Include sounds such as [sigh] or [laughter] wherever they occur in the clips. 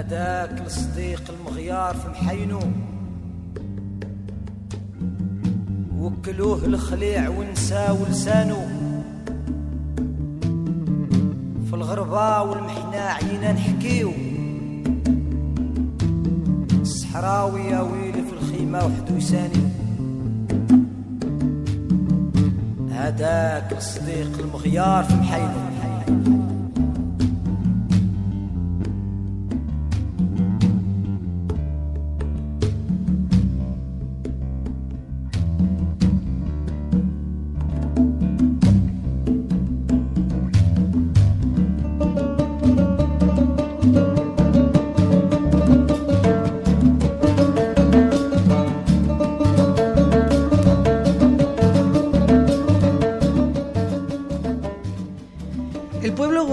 هداك الصديق المغيار في محينو. وكلوه الخليع ونساو لسانو في الغربة والمحنة عينا نحكيو. الصحراوي يا ويلي في الخيمة وحدو يساني هداك الصديق المغيار في محينو.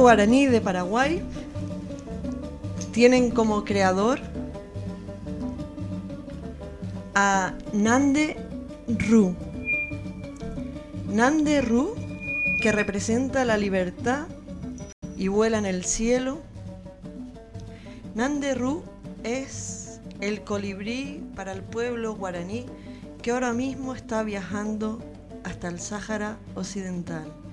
Guaraní de Paraguay tienen como creador a Nande Ru. Nande Ru, que representa la libertad y vuela en el cielo. Nande Ru es el colibrí para el pueblo guaraní que ahora mismo está viajando hasta el Sáhara Occidental.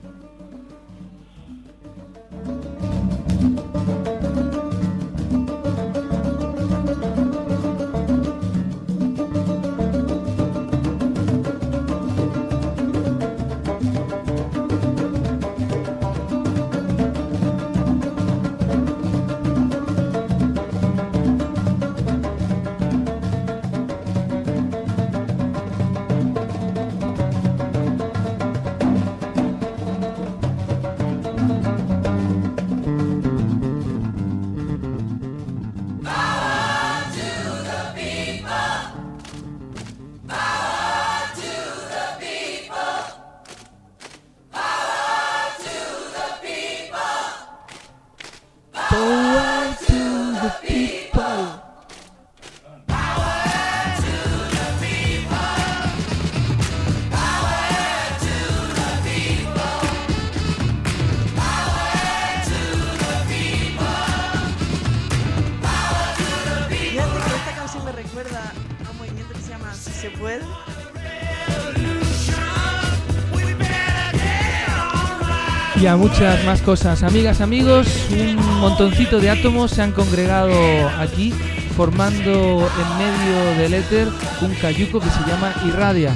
Muchas más cosas. Amigas, amigos, un montoncito de átomos se han congregado aquí formando en medio del éter un cayuco que se llama Irradia.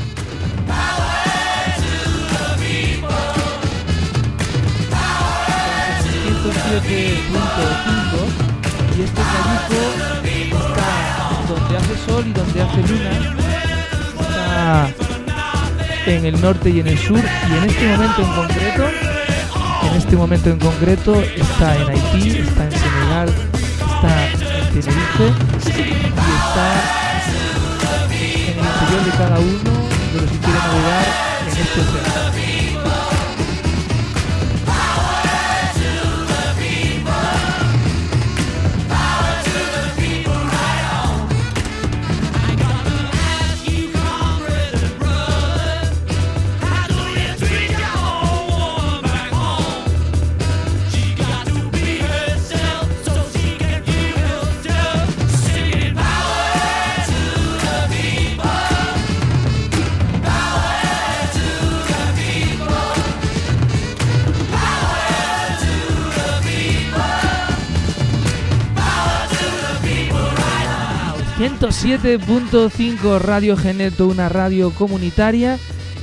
y este cayuco está donde hace sol y donde hace luna. Está en el norte y en el sur y en este momento en concreto en este momento en concreto está en Haití, está en Senegal, está en Tenerife y está en el interior de cada uno de los que quieren navegar en este océano. ...107.5 Radio Geneto, una radio comunitaria...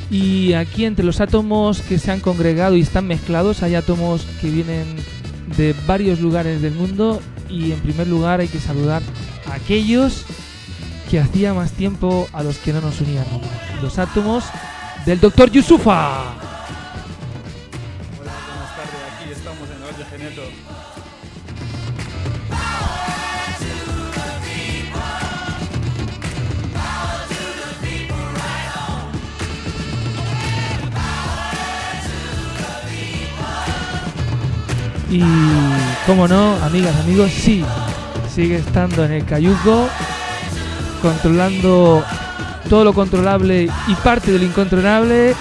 ...y aquí entre los átomos que se han congregado y están mezclados... ...hay átomos que vienen de varios lugares del mundo... ...y en primer lugar hay que saludar a aquellos... ...que hacía más tiempo a los que no nos uníamos... ...los átomos del Dr. Yusufa. Y como no, amigas, amigos, sí, sigue estando en el cayuco, controlando todo lo controlable y parte de lo incontrolable,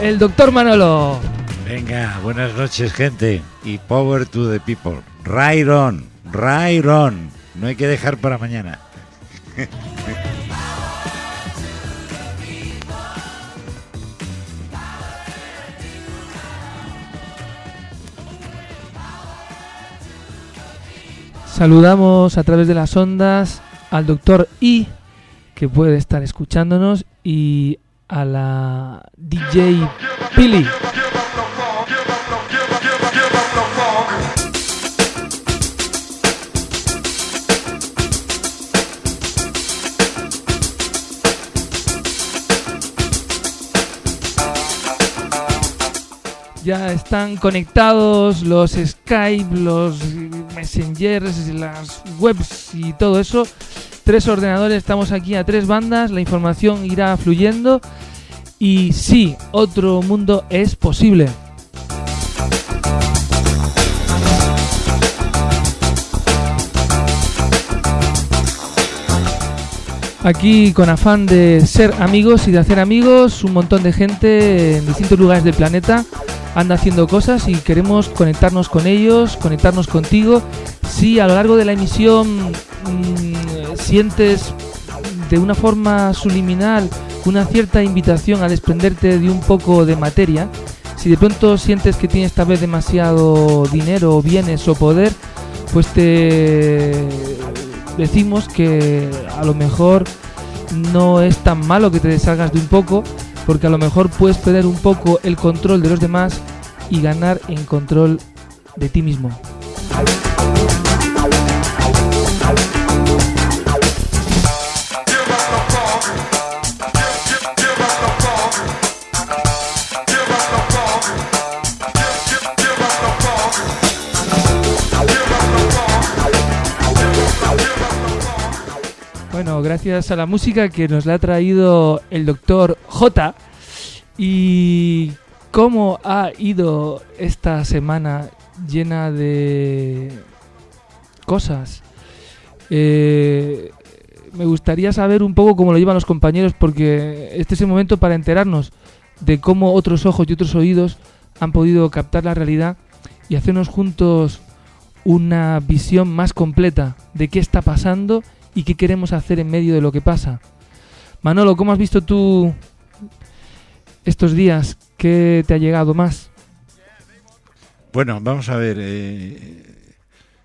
el doctor Manolo. Venga, buenas noches, gente. Y power to the people. Right on, right on. No hay que dejar para mañana. [laughs] Saludamos a través de las ondas al doctor I, que puede estar escuchándonos, y a la DJ Pili. Ya están conectados los Skype, los Messengers, las webs y todo eso. Tres ordenadores, estamos aquí a tres bandas, la información irá fluyendo. Y sí, otro mundo es posible. Aquí con afán de ser amigos y de hacer amigos, un montón de gente en distintos lugares del planeta anda haciendo cosas y queremos conectarnos con ellos, conectarnos contigo. Si a lo largo de la emisión mm, sientes de una forma subliminal una cierta invitación a desprenderte de un poco de materia, si de pronto sientes que tienes tal vez demasiado dinero, bienes o poder, pues te decimos que a lo mejor no es tan malo que te deshagas de un poco, porque a lo mejor puedes perder un poco el control de los demás y ganar en control de ti mismo. Gracias a la música que nos la ha traído el doctor J. Y cómo ha ido esta semana llena de cosas. Eh, me gustaría saber un poco cómo lo llevan los compañeros porque este es el momento para enterarnos de cómo otros ojos y otros oídos han podido captar la realidad y hacernos juntos una visión más completa de qué está pasando y qué queremos hacer en medio de lo que pasa. Manolo, ¿cómo has visto tú estos días? ¿Qué te ha llegado más? Bueno, vamos a ver. eh,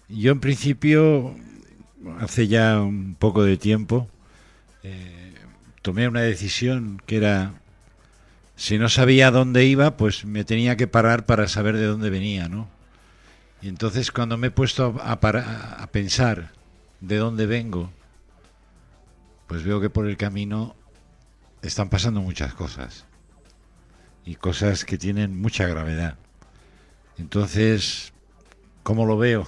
yo en principio, hace ya un poco de tiempo, eh, tomé una decisión que era, si no sabía dónde iba, pues me tenía que parar para saber de dónde venía, ¿no? Y entonces cuando me he puesto a, para- a pensar de dónde vengo, pues veo que por el camino están pasando muchas cosas. Y cosas que tienen mucha gravedad. Entonces, ¿cómo lo veo?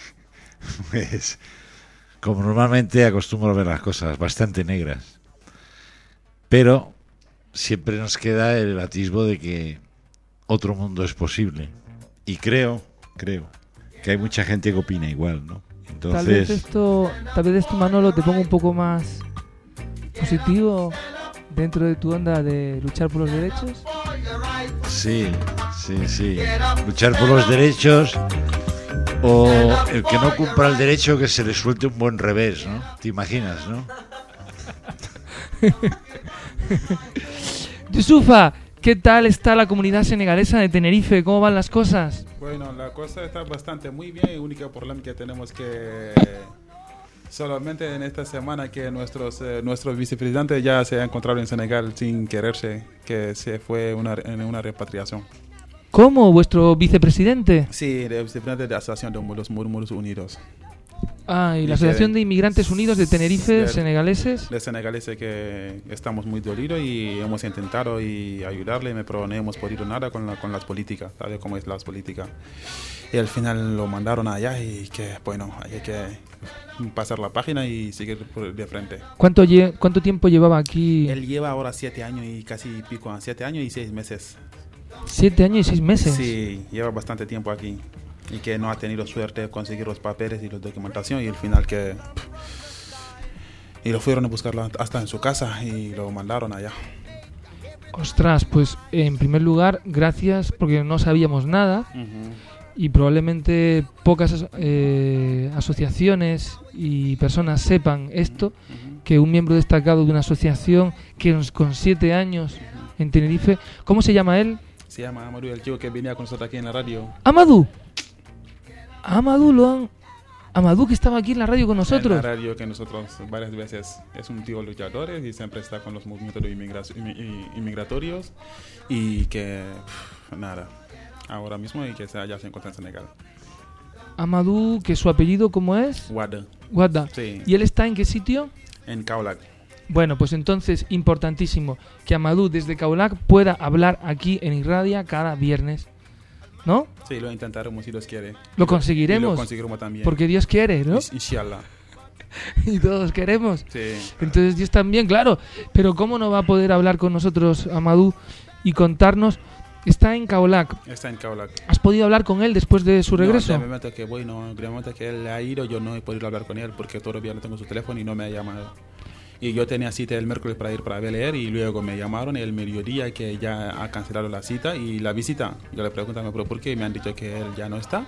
[laughs] pues, como normalmente acostumbro a ver las cosas, bastante negras. Pero siempre nos queda el atisbo de que otro mundo es posible. Y creo, creo, que hay mucha gente que opina igual, ¿no? Tal vez Entonces, esto, tal vez esto Manolo te ponga un poco más positivo dentro de tu onda de luchar por los derechos. sí, sí, sí. Luchar por los derechos o el que no cumpla el derecho que se le suelte un buen revés, ¿no? ¿Te imaginas, no? [laughs] Yusufa, ¿qué tal está la comunidad senegalesa de Tenerife? ¿Cómo van las cosas? Bueno, la cosa está bastante muy bien. El único problema que tenemos que solamente en esta semana que nuestros eh, nuestros vicepresidentes ya se han encontrado en Senegal sin quererse, que se fue una, en una repatriación. ¿Cómo? ¿Vuestro vicepresidente? Sí, el vicepresidente de la Asociación de los Murmuros Unidos. Ah, y Y la Asociación que- de Inmigrantes Unidos de Tenerife, Del- senegaleses. De senegaleses que estamos muy dolidos y hemos intentado y ayudarle, pero no hemos podido nada con, la- con las políticas, ¿sabes cómo es las políticas? Y al final lo mandaron allá y que, bueno, hay que pasar la página y seguir de frente. ¿Cuánto, lle- ¿Cuánto tiempo llevaba aquí? Él lleva ahora siete años y casi pico, siete años y seis meses. Siete años y seis meses. Sí, lleva bastante tiempo aquí y que no ha tenido suerte de conseguir los papeles y la documentación y al final que... Y lo fueron a buscar hasta en su casa y lo mandaron allá. Ostras, pues en primer lugar, gracias porque no sabíamos nada. y probablemente pocas as- eh, asociaciones y personas sepan esto, Ujú. que un miembro destacado de una asociación que con siete años en Tenerife, ¿cómo se llama él? Se llama Amadou, el chico que venía con nosotros aquí en la radio. Amadou. Amadou lo han... Amadou que estaba aquí en la radio con En nosotros. la radio que nosotros varias veces es un tío luchador y siempre está con los movimientos de inmigratorios y que pff, nada, ahora mismo y que se, ya se encuentra en Senegal. Amadou, que su apellido ¿cómo es? Wada, Guarda. sí, ¿Y él está en qué sitio? en Kaolack. Bueno, pues entonces, importantísimo que Amadou desde Kaolack pueda hablar aquí en Irradia cada viernes. ¿No? Sí, lo intentaremos si Dios quiere. Lo Y lo conseguiremos. conseguiremos también. Porque Dios quiere, ¿no? Insh- Inshallah. [laughs] Y todos queremos. Sí. Entonces Dios también, claro. Pero ¿cómo no va a poder hablar con nosotros Amadou y contarnos? Está en Kaolack. Está en Kaolack. ¿Has podido hablar con él después de su regreso? No, momento que voy, no, de momento que él ha ido, yo no he podido hablar con él porque todavía no tengo su teléfono y no me ha llamado. Y yo tenía cita el miércoles para ir para leer y luego me llamaron el mediodía que ya ha cancelado la cita y la visita. Yo le pregunto, ¿pero por qué? Y me han dicho que él ya no está.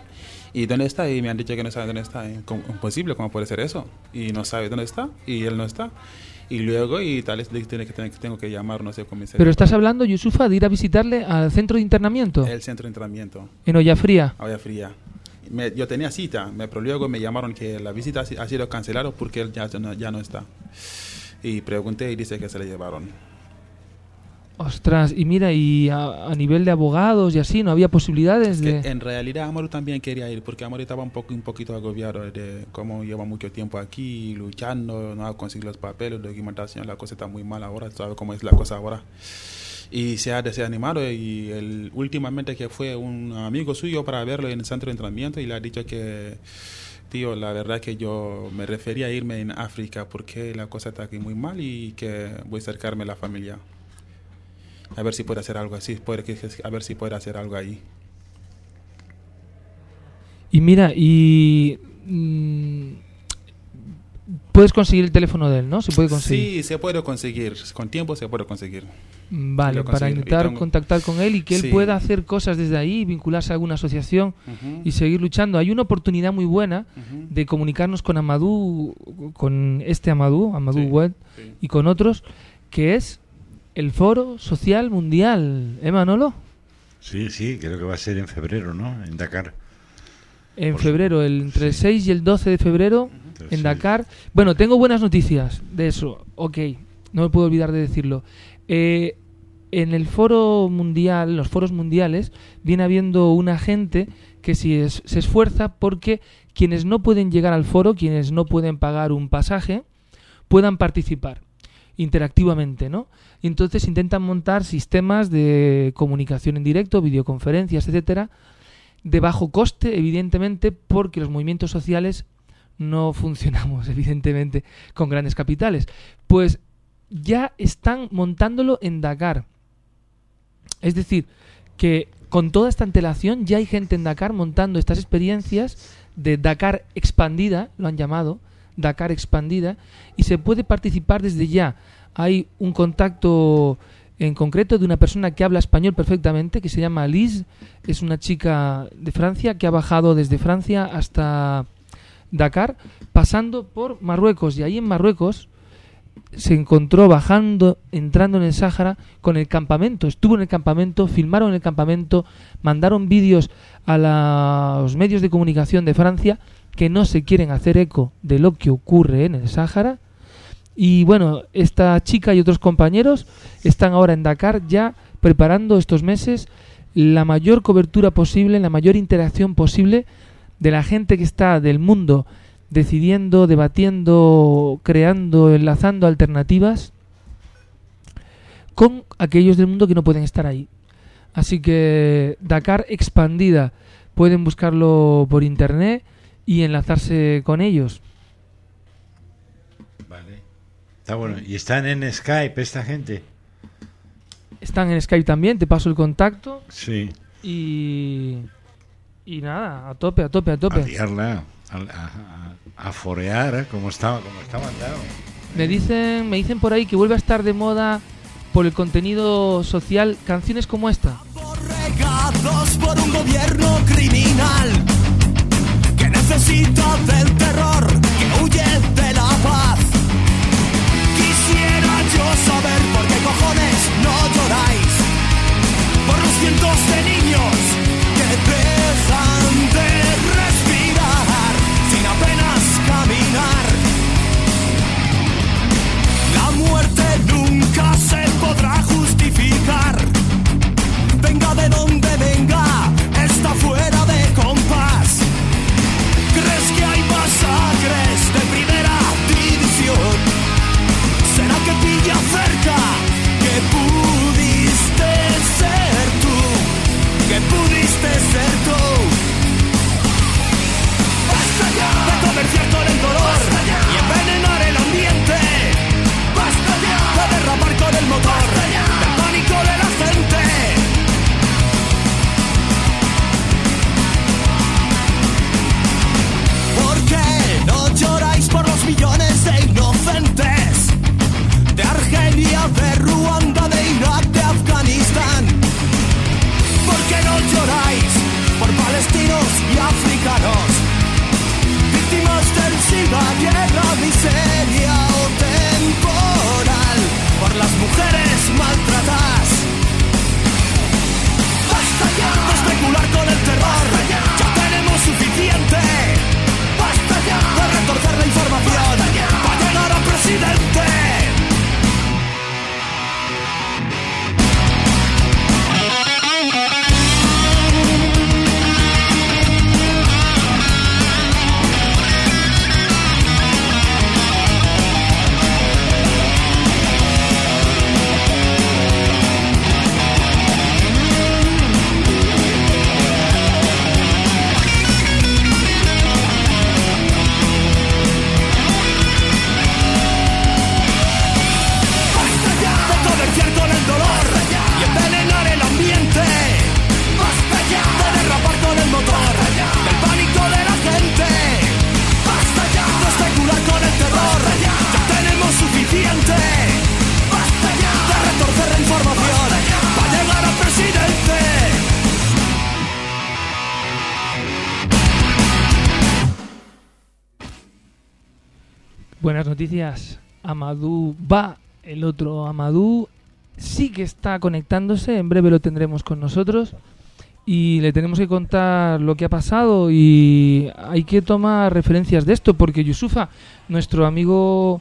¿Y dónde está? Y me han dicho que no sabe dónde está. Y, ¿cómo- Imposible, ¿cómo puede ser eso? Y no sabe dónde está y él no está. Y luego, y tal vez tiene que, tiene que- tengo que llamar, no sé cómo se Pero estás hablando, Yusufa, de ir a visitarle al centro de internamiento El centro de entrenamiento. en. Olla fría. Me- yo tenía cita, me, pero luego me llamaron que la visita ha si- ha sido cancelada porque él ya ya no está. Y pregunté y dice que se le llevaron. Ostras, y mira, y a, a nivel de abogados y así, ¿no había posibilidades Que de...? en realidad Amaro también quería ir porque Amaro estaba un, poco, un poquito agobiado de cómo lleva mucho tiempo aquí luchando, no ha conseguido los papeles, documentación, la cosa está muy mal ahora, sabe cómo es la cosa ahora. Y se ha desanimado y el, últimamente que fue un amigo suyo para verlo en el centro de entrenamiento y le ha dicho que, tío, la verdad que yo me refería a irme en África porque la cosa está aquí muy mal y que voy a acercarme a la familia. A ver si puede hacer algo así, a ver si puede hacer algo ahí. Y mira, y... mm, puedes conseguir el teléfono de él, ¿no? Se puede conseguir. Sí, se puede conseguir. Con tiempo se puede conseguir. Mm, Vale, para intentar tengo- contactar con él y que él Sí. pueda hacer cosas desde ahí, vincularse a alguna asociación y seguir luchando. Hay una oportunidad muy buena de comunicarnos con Amadou, con este Amadou, Amadou Sí, sí. y con otros, que es el Foro Social Mundial. ¿Eh, Manolo? Sí, sí, creo que va a ser en febrero, ¿no? En Dakar. En Por febrero, el, entre el 6 y el 12 de febrero, en sí. Dakar. Bueno, tengo buenas noticias de eso. Ok, no me puedo olvidar de decirlo. Eh, en el foro mundial, los foros mundiales, viene habiendo una gente que si es- se esfuerza porque quienes no pueden llegar al foro, quienes no pueden pagar un pasaje, puedan participar interactivamente, ¿no? Y entonces intentan montar sistemas de comunicación en directo, videoconferencias, etcétera, de bajo coste, evidentemente, porque los movimientos sociales no funcionamos, [laughs] evidentemente, con grandes capitales. Pues ya están montándolo en Dakar. Es decir, que con toda esta antelación ya hay gente en Dakar montando estas experiencias de Dakar expandida, lo han llamado, Dakar expandida, y se puede participar desde ya. Hay un contacto en concreto de una persona que habla español perfectamente, que se llama Liz, es una chica de Francia que ha bajado desde Francia hasta Dakar, pasando por Marruecos, y ahí en Marruecos se encontró bajando, entrando en el Sáhara con el campamento. Estuvo en el campamento, filmaron el campamento, mandaron vídeos a los medios de comunicación de Francia que no se quieren hacer eco de lo que ocurre en el Sáhara. Y bueno, esta chica y otros compañeros están ahora en Dakar ya preparando estos meses la mayor cobertura posible, la mayor interacción posible de la gente que está del mundo decidiendo, debatiendo, creando, enlazando alternativas con aquellos del mundo que no pueden estar ahí. Así que Dakar expandida, pueden buscarlo por internet y enlazarse con ellos. Vale. Está bueno. ¿Y están en Skype esta gente? Están en Skype también, te paso el contacto Sí. y y nada, a tope, a tope, a A tope. liarla, a, a- a- a forear, ¿eh? como estaba, como está mandado. Me dicen, me dicen por ahí que vuelve a estar de moda por el contenido social canciones como esta. Por un gobierno criminal que necesita del terror, que huye de la paz. Quisiera yo saber por qué cojones no lloráis por los cientos de niños que dejan de respirar sin apenas caminar. La muerte nunca se podrá justificar. Venga de donde venga, está fuera de compás. ¿Crees que hay masacres de primera división? ¿Será que pilla cerca palestinos y africanos? Víctimas del SIDA, guerra, miseria o temporal. Por las mujeres maltratadas. Noticias. Amadou va, el otro Amadou sí que está conectándose, en breve lo tendremos con nosotros y le tenemos que contar lo que ha pasado y hay que tomar referencias de esto porque Yusufa, nuestro amigo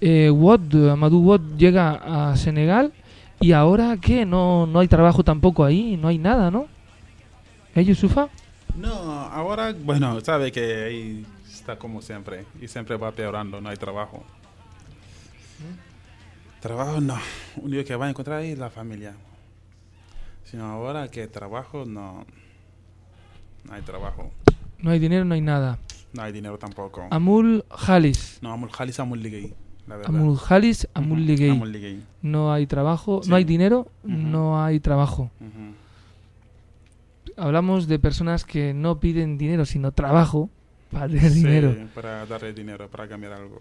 eh, Wad, Amadou llega a Senegal y ahora qué, no, no hay trabajo tampoco ahí, no hay nada, ¿no? ¿Eh, Yusufa? No, ahora, bueno, sabe que ahí está como siempre y siempre va peorando, no hay trabajo. Trabajo no, único que va a encontrar ahí es la familia. Sino ahora que trabajo no, no hay trabajo, No hay dinero, no hay nada. no hay dinero tampoco. Amul Halis. No, amul Khalis amul ligay, la verdad. Amul Halis, Ujú, Amul Ligay. amul ligay. No hay trabajo, Sí. no hay dinero, no hay trabajo. Hablamos de personas que no piden dinero, sino trabajo para tener Sí, dinero. para darle dinero, para cambiar algo.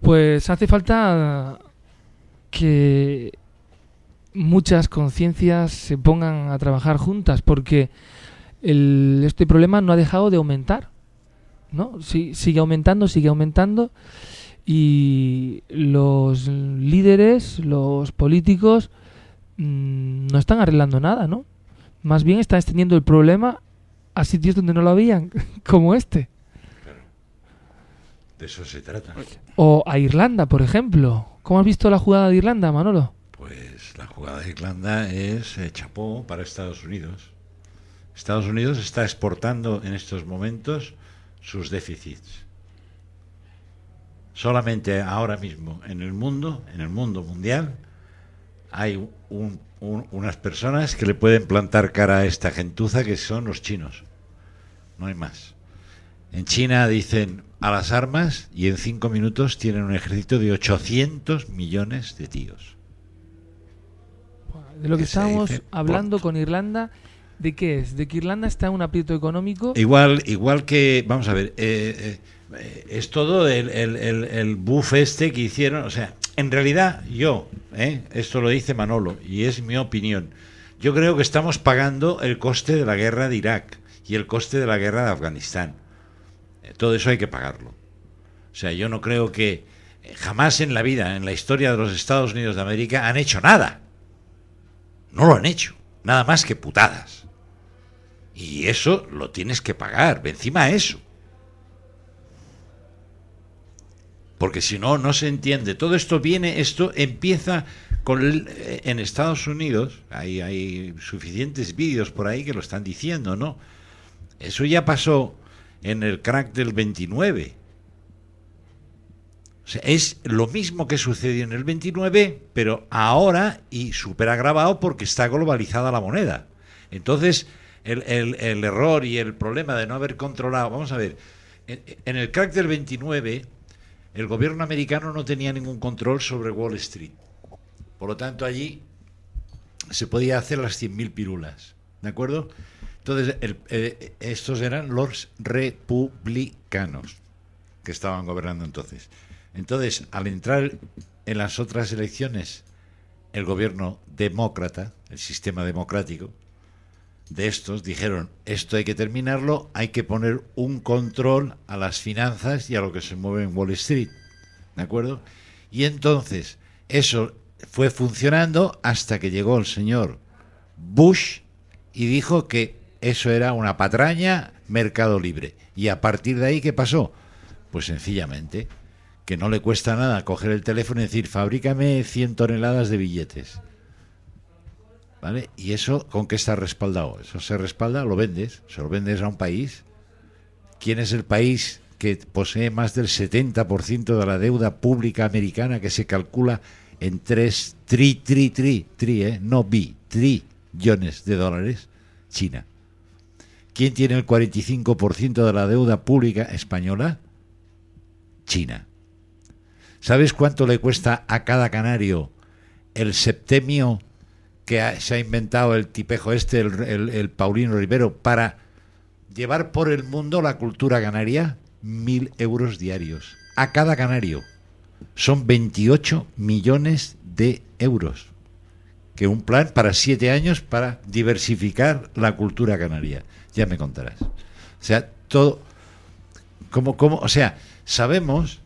Pues hace falta que muchas conciencias se pongan a trabajar juntas, porque el- este problema no ha dejado de aumentar. ¿no? Sí, sigue aumentando, sigue aumentando. Y los líderes, los políticos, mm, no están arreglando nada, ¿no? Más bien están extendiendo el problema a sitios donde no lo habían, [laughs] como este. De eso se trata. O a Irlanda, por ejemplo. ¿Cómo has visto la jugada de Irlanda, Manolo? Pues la jugada de Irlanda es eh, chapó para Estados Unidos. Estados Unidos está exportando en estos momentos sus déficits. Solamente ahora mismo en el mundo, en el mundo mundial, hay un- un- unas personas que le pueden plantar cara a esta gentuza que son los chinos. No hay más. En China dicen a las armas y en cinco minutos tienen un ejército de 800 millones de tíos. De lo que Que estábamos hablando con Irlanda, ¿de qué es? ¿De que Irlanda está en un aprieto económico? Igual, igual que, vamos a ver, eh, eh, es todo el, el, el, el buff este que hicieron. O sea, en realidad yo, eh, esto lo dice Manolo y es mi opinión. Yo creo que estamos pagando el coste de la guerra de Irak y el coste de la guerra de Afganistán. Eh, Todo eso hay que pagarlo. O sea, yo no creo que eh, jamás en la vida, en la historia de los Estados Unidos de América, han hecho nada. No lo han hecho. Nada más que putadas. Y eso lo tienes que pagar. Encima eso. Porque si no, no se entiende. Todo esto viene, esto empieza con eh, en Estados Unidos. Hay, hay suficientes vídeos por ahí que lo están diciendo, ¿no? Eso ya pasó en el crack del 29. O sea, es lo mismo que sucedió en el 29, pero ahora y súper agravado porque está globalizada la moneda. Entonces, el, el- error y el problema de no haber controlado, vamos a ver, en el crack del 29, el gobierno americano no tenía ningún control sobre Wall Street. Por lo tanto, allí se podía hacer las 100.000 pirulas. ¿De acuerdo? Entonces, el- eh, estos eran los republicanos que estaban gobernando entonces. Entonces, al entrar en las otras elecciones, el gobierno demócrata, el sistema democrático, de estos dijeron, esto hay que terminarlo, hay que poner un control a las finanzas y a lo que se mueve en Wall Street. ¿De acuerdo? Y entonces, eso fue funcionando hasta que llegó el señor Bush y dijo que eso era una patraña, mercado libre. Y a partir de ahí, ¿qué pasó? Pues sencillamente que no le cuesta nada coger el teléfono y decir, fabrícame 100 toneladas de billetes. ¿Y eso con qué está respaldado? Eso se respalda, lo vendes, se lo vendes a un país. ¿Quién es el país que posee más del 70% de la deuda pública americana que se calcula en 3 tri, tri, tri, tri, ¿eh? no bi, trillones de dólares? China. ¿Quién tiene el 45% de la deuda pública española? China. ¿Sabes cuánto le cuesta a cada canario el septemio que ha- se ha inventado el tipejo este, el, el- el Paulino Rivero, para llevar por el mundo la cultura canaria? Mil euros diarios. A cada canario. Son 28 millones de euros. Que un plan para siete años para diversificar la cultura canaria. Ya me contarás. O sea, todo. Como, como, o sea, sabemos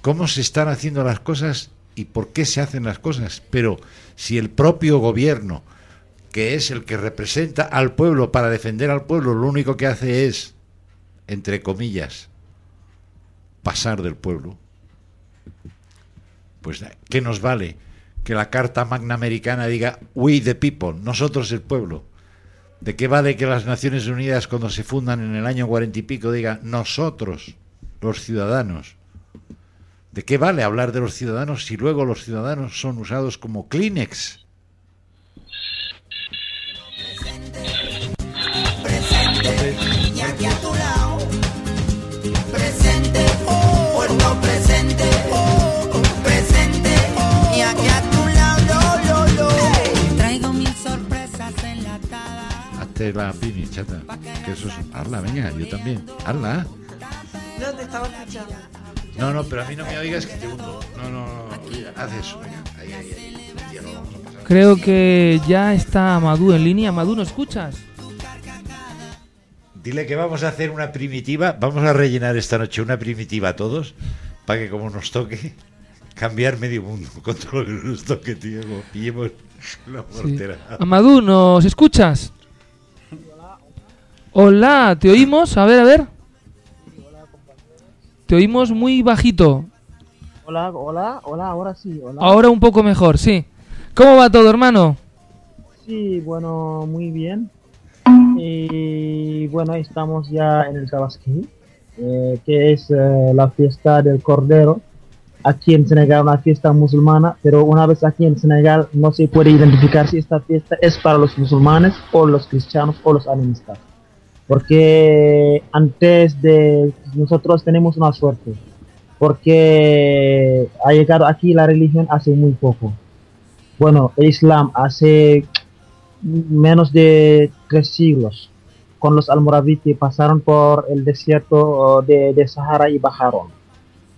cómo se están haciendo las cosas y por qué se hacen las cosas, pero si el propio gobierno, que es el que representa al pueblo para defender al pueblo, lo único que hace es, entre comillas, pasar del pueblo, pues ¿qué nos vale que la Carta Magna Americana diga we the people, nosotros el pueblo? ¿De qué vale que las Naciones Unidas cuando se fundan en el año cuarenta y pico diga nosotros, los ciudadanos? ¿De qué vale hablar de los ciudadanos si luego los ciudadanos son usados como Kleenex? Hazte la pini, chata. Que eso es... Hazla, venga, yo también. Hazla. No te estaba escuchando. No, no, pero a mí no me oigas que te hundo. No, no, no. Haz eso, venga. Ahí, ahí, ahí. Ya lo vamos a pasar. Creo que ya está Amadú en línea. Amadú, ¿no escuchas? Dile que vamos a hacer una primitiva. Vamos a rellenar esta noche una primitiva a todos. Para que como nos toque, cambiar medio mundo. Con todo lo que nos toque, tío. Pillemos la Sí. mortera. Amadú, ¿nos escuchas? Hola, ¿te oímos? A ver, a ver. Te oímos muy bajito. Hola, hola, hola, ahora sí, hola. Ahora un poco mejor, sí. ¿Cómo va todo, hermano? Sí, bueno, muy bien. Y bueno, estamos ya en el Tabaski, eh, que es eh, la fiesta del Cordero. Aquí en Senegal, una fiesta musulmana, pero una vez aquí en Senegal no se puede identificar si esta fiesta es para los musulmanes o los cristianos o los animistas. Porque antes de nosotros tenemos una suerte, porque ha llegado aquí la religión hace muy poco. Bueno, el Islam hace menos de tres siglos, con los almoravides que pasaron por el desierto de, de Sahara y bajaron.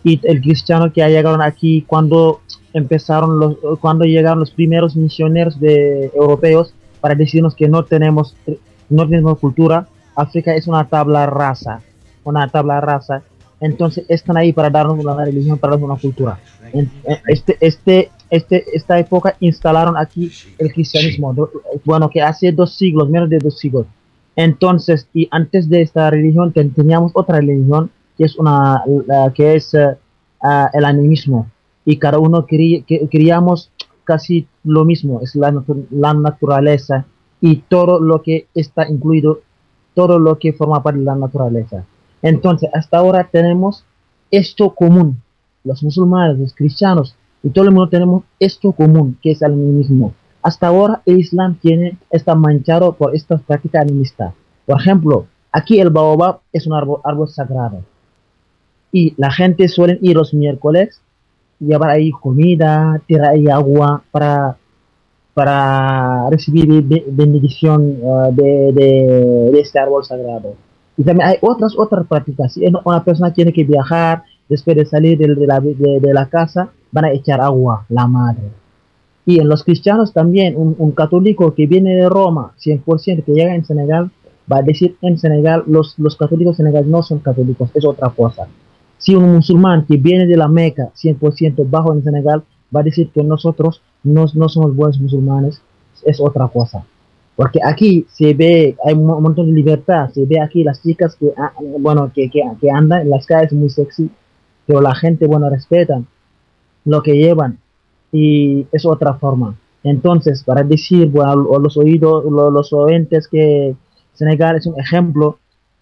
y el cristiano que llegaron aquí cuando empezaron los, cuando llegaron los primeros misioneros de europeos para decirnos que no tenemos, no tenemos cultura. África es una tabla rasa, una tabla rasa. Entonces están ahí para darnos una religión, para darnos una cultura. Este, este, este, esta época instalaron aquí el cristianismo, bueno, que hace dos siglos, menos de dos siglos. Entonces, y antes de esta religión ten- teníamos otra religión que es una, que es eh, ah, el animismo y cada uno quería, que- queríamos casi lo mismo, es la, la naturaleza y todo lo que está incluido, todo lo que forma parte de la naturaleza. Entonces, hasta ahora tenemos esto común, los musulmanes, los cristianos y todo el mundo tenemos esto común, que es el animismo. Hasta ahora el Islam tiene, está manchado por esta práctica animista. Por ejemplo, aquí el baobab es un árbol, árbol sagrado y la gente suele ir los miércoles llevar ahí comida, tirar ahí agua para, para recibir be- be- bendición eh, de, de- de este árbol sagrado. Y también hay otras otras prácticas. Si una persona tiene que viajar, después de salir de, de la, de- la casa, van a echar agua, la madre. Y en los cristianos también, un, un católico que viene de Roma, 100% que llega en Senegal, va a decir en Senegal, los, los católicos en Senegal no son católicos, es otra cosa. Si un musulmán que viene de la Meca, 100% bajo en Senegal, va a decir que nosotros no, no somos buenos musulmanes, es otra cosa. Porque aquí se ve, hay un mo- montón de libertad, se ve aquí las chicas que, ah, bueno, que, que, que andan en las calles muy sexy, pero la gente, bueno, respetan lo que llevan y es otra forma. Entonces, para decir, bueno, a los oídos, lo- los oyentes que Senegal es un ejemplo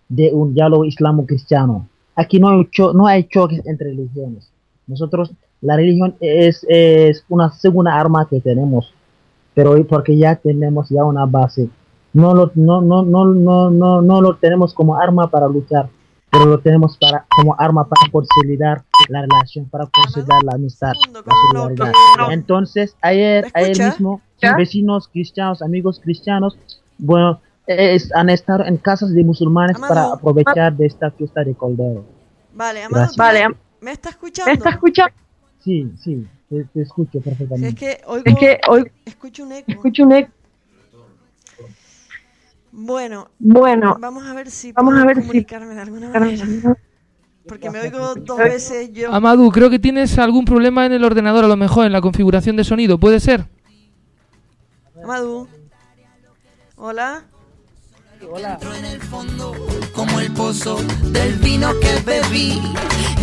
de un diálogo islamo-cristiano. Aquí no hay, cho- no hay choques entre religiones. Nosotros, la religión es, es una segunda arma que tenemos, pero hoy porque ya tenemos ya una base. No lo, no, no, no, no, no, no lo tenemos como arma para luchar, pero lo tenemos para, como arma para consolidar la relación, para consolidar la amistad, la solidaridad. Entonces, ayer, ¿Me ayer mismo, vecinos cristianos, amigos cristianos, bueno, es- han estado en casas de musulmanes Amado. para aprovechar de esta fiesta de Cordero. Vale, Amado, Gracias. ¿tú Vale, ¿me está escuchando? ¿me está escuchando? Sí, sí, te, te escucho Si es perfectamente. que oigo, Es que hoy escucho un eco. escucho un eco. Bueno, Bueno, vamos a ver si Vamos puedo a ver si- comunicarme de alguna manera. Porque me oigo dos veces yo. Amadou, creo que tienes algún problema en el ordenador, a lo mejor en la configuración de sonido, ¿puede ser? Amadu. Hola. Entro en el fondo como el pozo del vino que bebí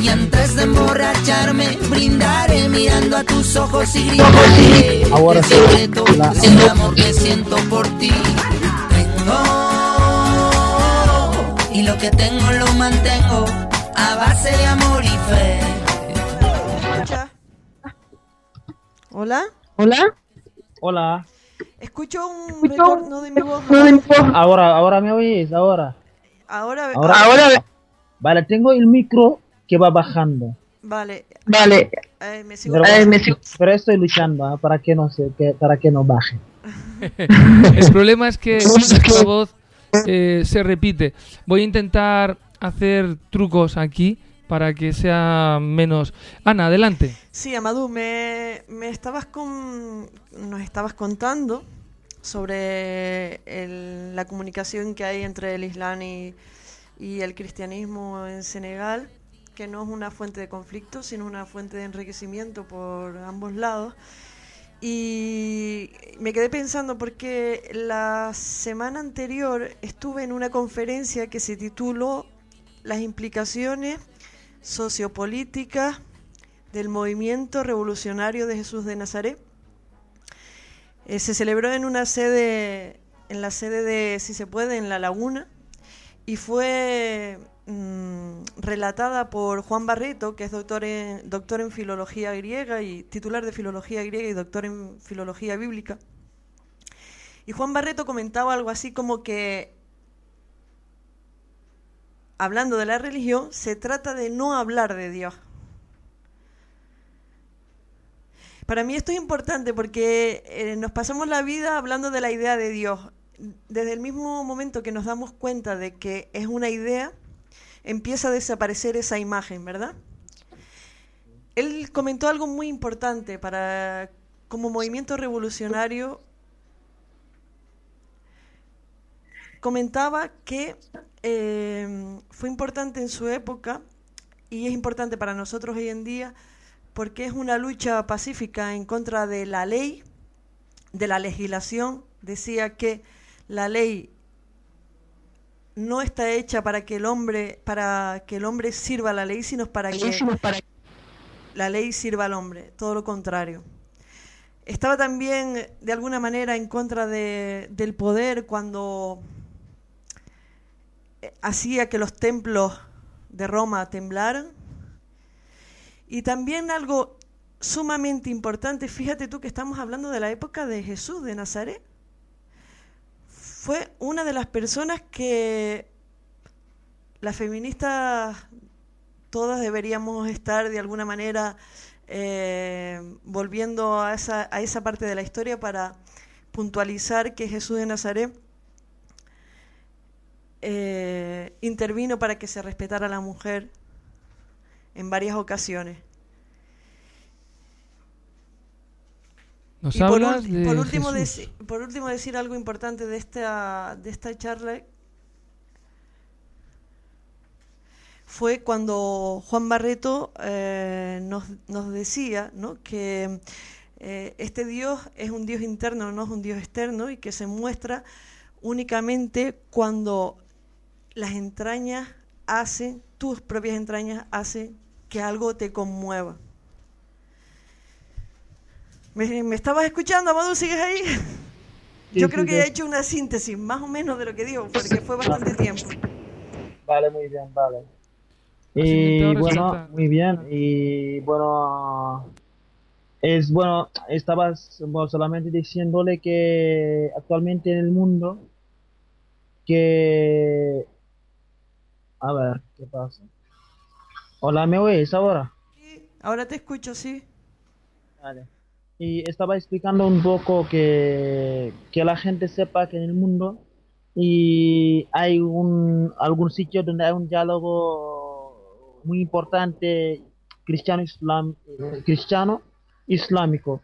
y antes de emborracharme brindaré mirando a tus ojos y gritaré Ahora el sí, secreto la- es el amor que siento por ti tengo y lo que tengo lo mantengo a base de amor y fe ¿Me escucha? Hola. hola. Hola. Escucho un Escucho retorno de mi voz. No me importa. Ahora, ahora me oyes, ahora. Ahora, Ahora- Ahora, Vale, tengo el micro que va bajando. vale. vale. eh, me sigo. Pero, Eh, me sigo- pero estoy luchando ¿ah? para que no se, que, para que no baje. [laughs] El problema es que la voz eh, se repite. Voy a intentar hacer trucos aquí para que sea menos... Ana, adelante. Sí, Amadou, me, me estabas con, nos estabas contando sobre el- la comunicación que hay entre el Islam y, y el cristianismo en Senegal, que no es una fuente de conflicto, sino una fuente de enriquecimiento por ambos lados. Y me quedé pensando porque la semana anterior estuve en una conferencia que se tituló Las implicaciones sociopolíticas del movimiento revolucionario de Jesús de Nazaret. Eh, se celebró en una sede, en la sede de, si se puede, en La Laguna, y fue mm, relatada por Juan Barreto, que es doctor en, doctor en filología griega y titular de filología griega y doctor en filología bíblica. Y Juan Barreto comentaba algo así como que hablando de la religión, se trata de no hablar de Dios. Para mí esto es importante porque eh, nos pasamos la vida hablando de la idea de Dios. Desde el mismo momento que nos damos cuenta de que es una idea, empieza a desaparecer esa imagen, ¿verdad? él comentó algo muy importante para como movimiento revolucionario. Comentaba que eh, fue importante en su época y es importante para nosotros hoy en día porque es una lucha pacífica en contra de la ley, de la legislación. Decía que la ley no está hecha para que el hombre para que el hombre sirva a la ley, sino para que la ley sirva al hombre, todo lo contrario. Estaba también de alguna manera en contra de, del poder cuando hacía que los templos de Roma temblaran. Y también algo sumamente importante, fíjate tú que estamos hablando de la época de Jesús de Nazaret. Fue una de las personas que las feministas todas deberíamos estar de alguna manera eh, volviendo a esa, a esa parte de la historia para puntualizar que Jesús de Nazaret eh, intervino para que se respetara a la mujer en varias ocasiones. Nos Y por, de último, por último decir algo importante de esta, de esta charla fue cuando Juan Barreto eh, nos, nos decía ¿no? que eh, este Dios es un Dios interno, no es un Dios externo y que se muestra únicamente cuando las entrañas hacen, tus propias entrañas hacen que algo te conmueva. ¿Me, me estabas escuchando, Amado? ¿Sigues ahí? [laughs] Sí, Yo sí, creo que sí. he hecho una síntesis más o menos de lo que digo, porque fue bastante tiempo. Vale, muy bien, vale. Y bueno, muy bien. Y bueno, es bueno, estabas bueno, solamente diciéndole que actualmente en el mundo, que... A ver, ¿qué pasa? Hola, ¿me oyes ahora? Sí, ahora te escucho, sí. Vale. Y estaba explicando un poco que, que la gente sepa que en el mundo y hay un, algún sitio donde hay un diálogo muy importante cristiano islam, eh, cristiano islámico.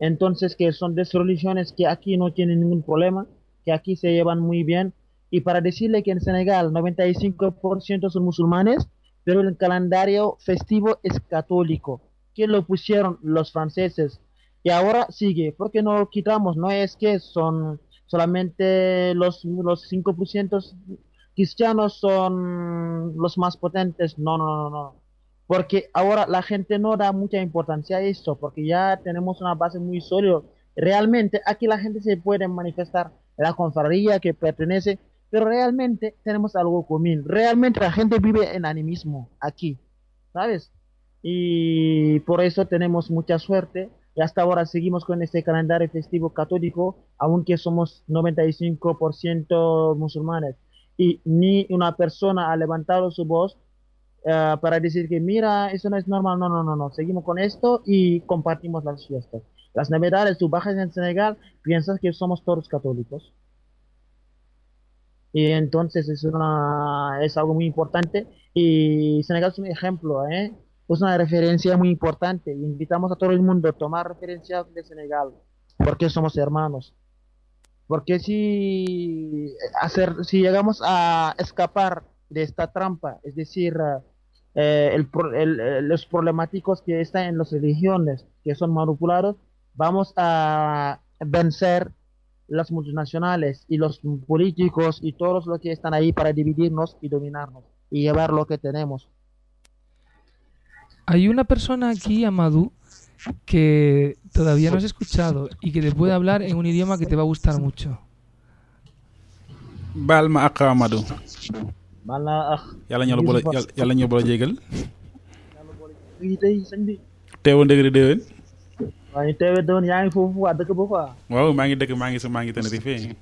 Entonces que son dos religiones que aquí no tienen ningún problema, que aquí se llevan muy bien. Y para decirle que en Senegal 95% son musulmanes, pero el calendario festivo es católico. ¿Quién lo pusieron? Los franceses. Y ahora sigue. ¿Por qué no lo quitamos? No es que son solamente los, los 5% cristianos son los más potentes. No, no, no, no. Porque ahora la gente no da mucha importancia a esto, porque ya tenemos una base muy sólida. Realmente aquí la gente se puede manifestar la confraría que pertenece, pero realmente tenemos algo común. Realmente la gente vive en animismo aquí, ¿sabes? Y por eso tenemos mucha suerte y hasta ahora seguimos con este calendario festivo católico, aunque somos 95% musulmanes. Y ni una persona ha levantado su voz eh, para decir que mira, eso no es normal, no, no, no, no, seguimos con esto y compartimos las fiestas. Las navidades, tú bajas en Senegal, piensas que somos todos católicos. Y entonces es, una, es algo muy importante y Senegal es un ejemplo, ¿eh? es una referencia muy importante. Invitamos a todo el mundo a tomar referencias de Senegal, porque somos hermanos. Porque si, hacer, si llegamos a escapar de esta trampa, es decir, eh, el, el- eh, los problemáticos que están en las religiones, que son manipulados, vamos a vencer las multinacionales y los políticos y todos los que están ahí para dividirnos y dominarnos y llevar lo que tenemos. Hay una persona aquí, Amadou, que todavía no has escuchado y que te puede hablar en un idioma que te va a gustar mucho. baal ma ak Amadou Maanaam ah yàlla ñu la boole yàlla boole jégal déwén waa ñu teewee doon yaa ngi foofu waa dëkk ba quoi waaw maa ngi dëkk maa ngi sa maa ngi Tenerife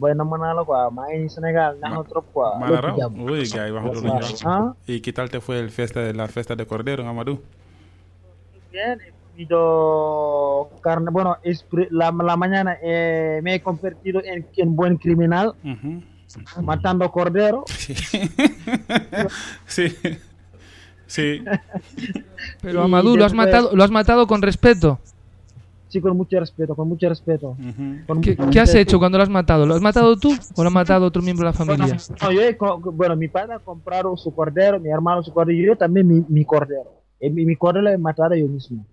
boy na mën naa la quoi maa ngi Sénégal neex na trop quoi maa la raw oui gars yi wax wax ah ¿Y qué tal te fue el festa, la festa de Cordero, Amadou? bien he ido carne bueno la, la mañana eh, me he convertido en, en buen criminal Ujú. matando cordero Sí. [laughs] sí. Sí. Pero Amadou, ¿lo has, matado, ¿lo has matado con respeto? Sí, con mucho respeto, con mucho respeto. Con ¿Qué, mucho qué has respeto. hecho cuando lo has matado? ¿Lo has matado tú o lo ha matado otro miembro de la familia? No, yo he co- bueno, mi padre ha comprado su cordero, mi hermano su cordero y yo también mi, mi cordero. Y mi, mi cordero lo he matado yo mismo.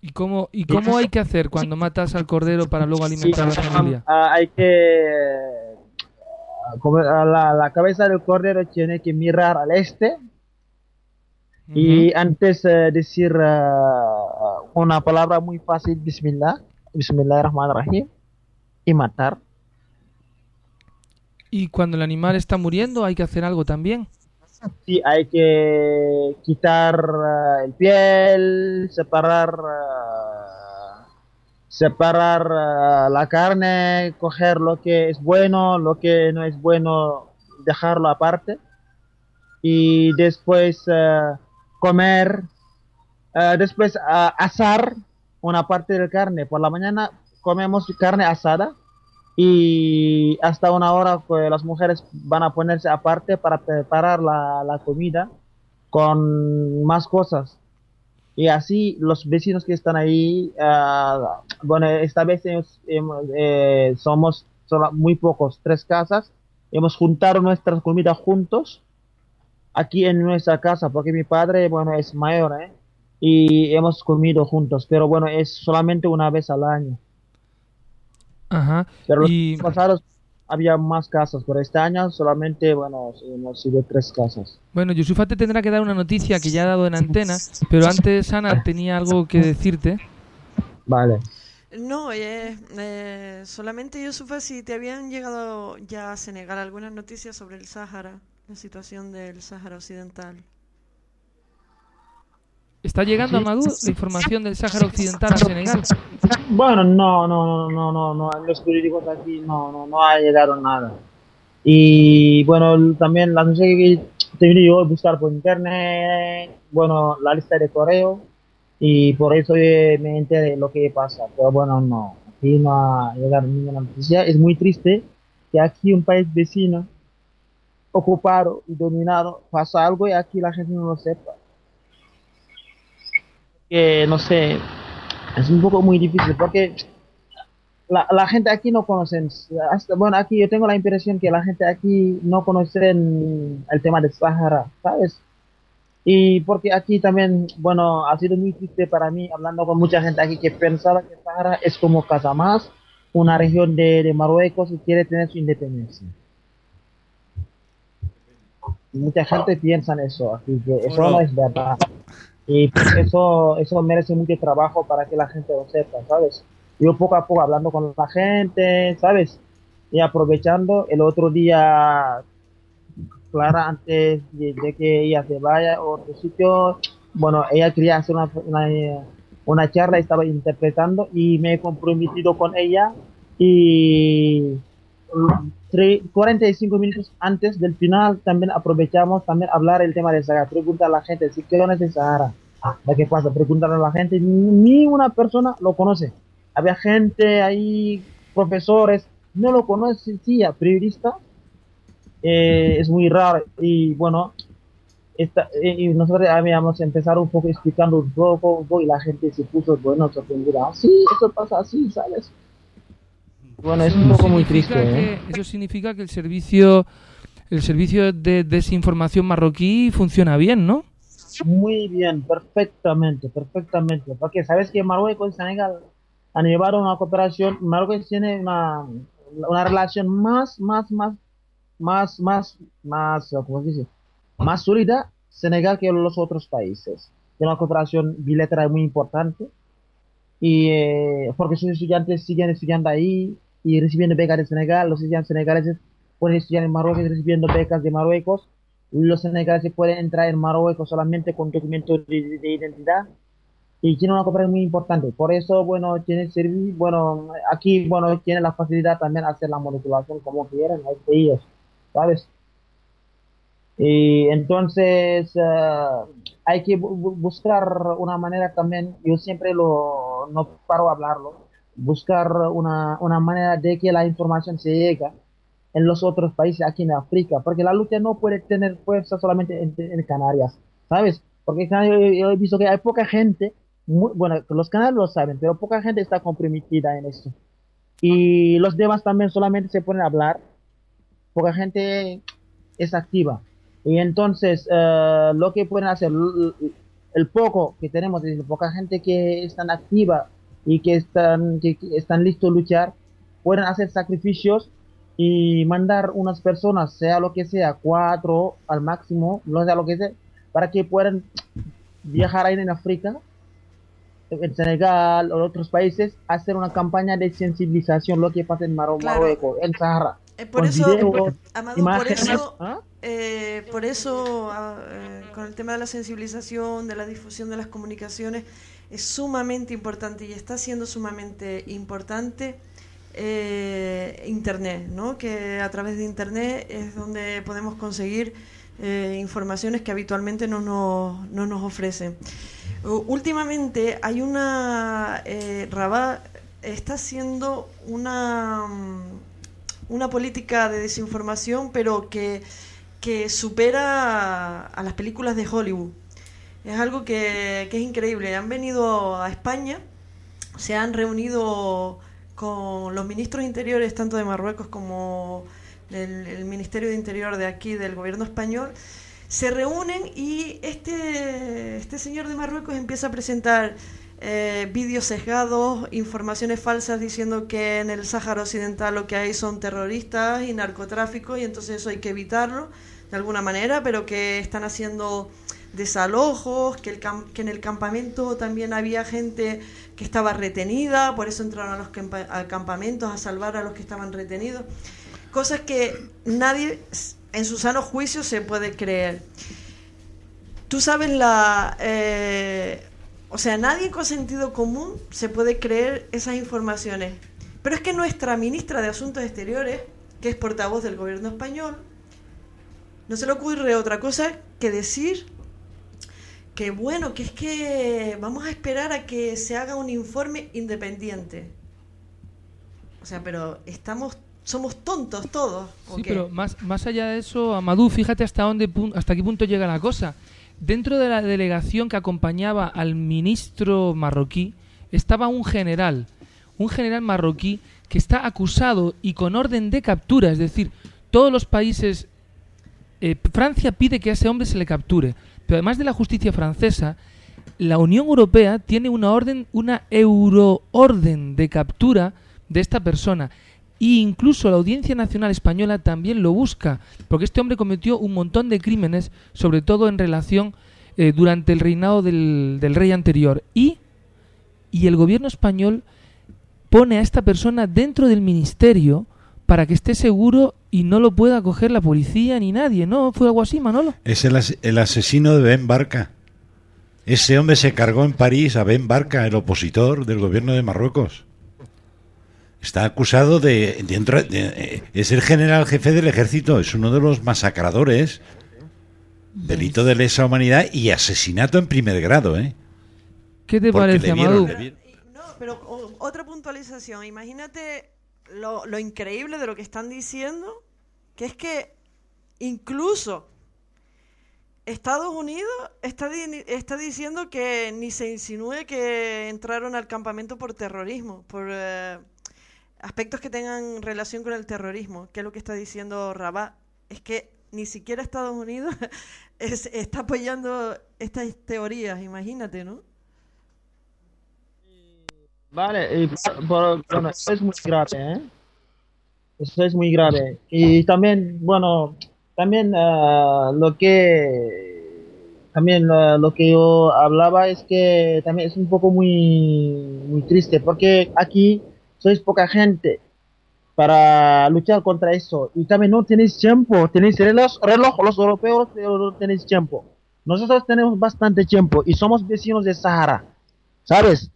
¿Y cómo, ¿Y cómo hay que hacer cuando matas al cordero para luego alimentar a la familia? ah, hay que... ah, la, la cabeza del cordero tiene que mirar al este y antes eh, decir ah, una palabra muy fácil, Bismillah, Bismillahirrahmanirrahim, y matar. Y cuando el animal está muriendo hay que hacer algo también. Sí, hay que quitar ah, el piel, separar, separar la carne, coger lo que es bueno, lo que no es bueno, dejarlo aparte y después ah, comer, ah, después ah, asar una parte de carne. Por la mañana comemos carne asada y hasta una hora pues, las mujeres van a ponerse aparte para preparar la, la comida con más cosas. Y así los vecinos que están ahí, ah, bueno, esta vez somos solo muy pocos, tres casas, hemos juntado nuestras comidas juntos aquí en nuestra casa, porque mi padre, bueno, es mayor, ¿eh? Y hemos comido juntos, pero bueno, es solamente una vez al año. Ajá. Pero los Y, años pasados había más casas, pero este año solamente, bueno, hemos sido tres casas. bueno, Yusufa te tendrá que dar una noticia que ya ha dado en antena, pero antes Ana tenía algo que decirte. Vale. No, eh, eh, solamente Yusufa, si te habían llegado ya a Senegal algunas noticias sobre el Sáhara, la situación del Sáhara Occidental. ¿Está llegando a Amadou la información del Sáhara Occidental a Senegal? Bueno, no, no, no, no, no, no, en los periódicos aquí no, no, no ha llegado nada. Y bueno, también la noticia que tenía yo buscar por internet, bueno, la lista de correo, y por eso eh, me enteré de lo que pasa. Pero bueno, no, aquí no ha llegado ninguna noticia. Es muy triste que aquí un país vecino, ocupado y dominado, pasa algo y aquí la gente no lo sepa. Que no sé, es un poco muy difícil porque la, la gente aquí no conocen, hasta, bueno, aquí yo tengo la impresión que la gente aquí no conocen el tema del Sahara, ¿sabes? Y porque aquí también, bueno, ha sido muy triste para mí, hablando con mucha gente aquí que pensaba que Sahara es como Casamás, una región de, de Marruecos y quiere tener su independencia. Y mucha gente piensa en eso, así que eso no es verdad. Y eso, eso merece mucho trabajo para que la gente lo sepa, ¿sabes? Yo poco a poco hablando con la gente, ¿sabes? Y aprovechando, el otro día, Clara, antes de, de que ella se vaya a otro sitio, bueno, ella quería hacer una, una, una charla, estaba interpretando y me he comprometido con ella y 45 minutos antes del final también aprovechamos también hablar el tema del Sahara, preguntar a la gente si es el Sahara, ¿de qué pasa? Preguntar a la gente, ni una persona lo conoce. Había gente ahí, profesores, no lo conocen, sí, a periodista, eh, es muy raro y bueno, esta, eh, y nosotros habíamos empezado un poco explicando un poco, y la gente se puso, bueno, sorprendida, ah, sí, eso pasa así, ¿sabes? Bueno, es un poco muy triste, ¿eh? eso significa que el servicio, el servicio de desinformación marroquí funciona bien, ¿no? Muy bien, perfectamente, perfectamente. Porque sabes que Marruecos y Senegal han llevado una cooperación. Marruecos tiene una, una relación más, más, más, más, más, más, ¿cómo se dice? Más sólida Senegal que los otros países. Tiene una cooperación bilateral muy importante. Y eh, porque sus estudiantes siguen estudiando ahí y recibiendo becas de Senegal, los estudiantes senegaleses pueden estudiar en Marruecos recibiendo becas de Marruecos los senegaleses pueden entrar en Marruecos solamente con documentos de, de identidad y tiene una cooperación muy importante. Por eso, bueno, tiene servicio, bueno, aquí, bueno, tiene la facilidad también hacer la manipulación como que ellos, ¿sabes? Y entonces, eh, hay que bu- bu- buscar una manera también, yo siempre lo, no paro de hablarlo, buscar una, una manera de que la información se llegue en los otros países aquí en África, porque la lucha no puede tener fuerza solamente en, en Canarias. ¿sabes? Porque yo, yo he visto que hay poca gente, muy- bueno, los canales lo saben, pero poca gente está comprometida en esto. Y los demás también solamente se ponen a hablar, poca gente es activa. Y entonces, eh, lo que pueden hacer, el poco que tenemos, es poca gente que están activa y que están, que, que están listos a luchar, pueden hacer sacrificios y mandar unas personas, sea lo que sea, cuatro al máximo, no sea lo que sea, para que puedan viajar ahí en África, en Senegal o en otros países, hacer una campaña de sensibilización, lo que pasa en Maro- Claro. Marruecos, en Sahara. Eh, por eso, videos, Amadou, por imágenes, eso, ¿ah? eh, por eso ah, eh, con el tema de la sensibilización, de la difusión de las comunicaciones, es sumamente importante y está siendo sumamente importante eh, Internet, ¿no? que a través de Internet es donde podemos conseguir eh, informaciones que habitualmente no nos, no nos ofrecen. Últimamente hay una... Eh, Rabat está haciendo una... mm, una política de desinformación, pero que, que supera a las películas de Hollywood. Es algo que, que es increíble. Han venido a España, se han reunido con los ministros interiores, tanto de Marruecos como del el Ministerio de Interior de aquí, del gobierno español, se reúnen y este, este señor de Marruecos empieza a presentar eh, vídeos sesgados, informaciones falsas diciendo que en el Sáhara Occidental lo que hay son terroristas y narcotráfico y entonces eso hay que evitarlo de alguna manera, pero que están haciendo desalojos, que, el que en el campamento también había gente que estaba retenida, por eso entraron a los a campamentos a salvar a los que estaban retenidos. Cosas que nadie en su sano juicio se puede creer. Tú sabes la... eh, o sea, nadie con sentido común se puede creer esas informaciones. Pero es que nuestra ministra de Asuntos Exteriores, que es portavoz del gobierno español, no se le ocurre otra cosa que decir que bueno, que es que vamos a esperar a que se haga un informe independiente. O sea, pero estamos somos tontos todos. ¿o Sí, qué? pero más, más allá de eso, Amadou, fíjate hasta dónde hasta qué punto llega la cosa. Dentro de la delegación que acompañaba al ministro marroquí estaba un general, un general marroquí que está acusado y con orden de captura, es decir, todos los países eh, Francia pide que a ese hombre se le capture, además de la justicia francesa, la Unión Europea tiene una orden, una euroorden de captura de esta persona. E incluso la Audiencia Nacional Española también lo busca, porque este hombre cometió un montón de crímenes, sobre todo en relación eh, durante el reinado del, del rey anterior. Y, y el gobierno español pone a esta persona dentro del ministerio para que esté seguro y no lo pueda coger la policía ni nadie. ¿No fue algo así, Manolo? Es el, as- el asesino de Ben Barca. Ese hombre se cargó en París a Ben Barca, el opositor del gobierno de Marruecos. Está acusado de, dentro de- eh, es el general jefe del ejército, es uno de los masacradores, delito de lesa humanidad y asesinato en primer grado, ¿eh? ¿Qué te Porque parece, Amadou? No, pero o- otra puntualización. Imagínate lo, lo increíble de lo que están diciendo, que es que incluso Estados Unidos está, está diciendo que ni se insinúe que entraron al campamento por terrorismo, por eh, aspectos que tengan relación con el terrorismo, que es lo que está diciendo Rabat. Es que ni siquiera Estados Unidos [laughs] es- está apoyando estas teorías, imagínate, ¿no? Vale, y bueno, eso es muy grave, ¿eh? Eso es muy grave. Y también, bueno, también ah, lo que también ah, lo que yo hablaba es que también es un poco muy muy triste porque aquí sois poca gente para luchar contra eso y también no tenéis tiempo, tenéis reloj, reloj los europeos no tenéis tiempo. Nosotros tenemos bastante tiempo y somos vecinos de Sahara, ¿sabes?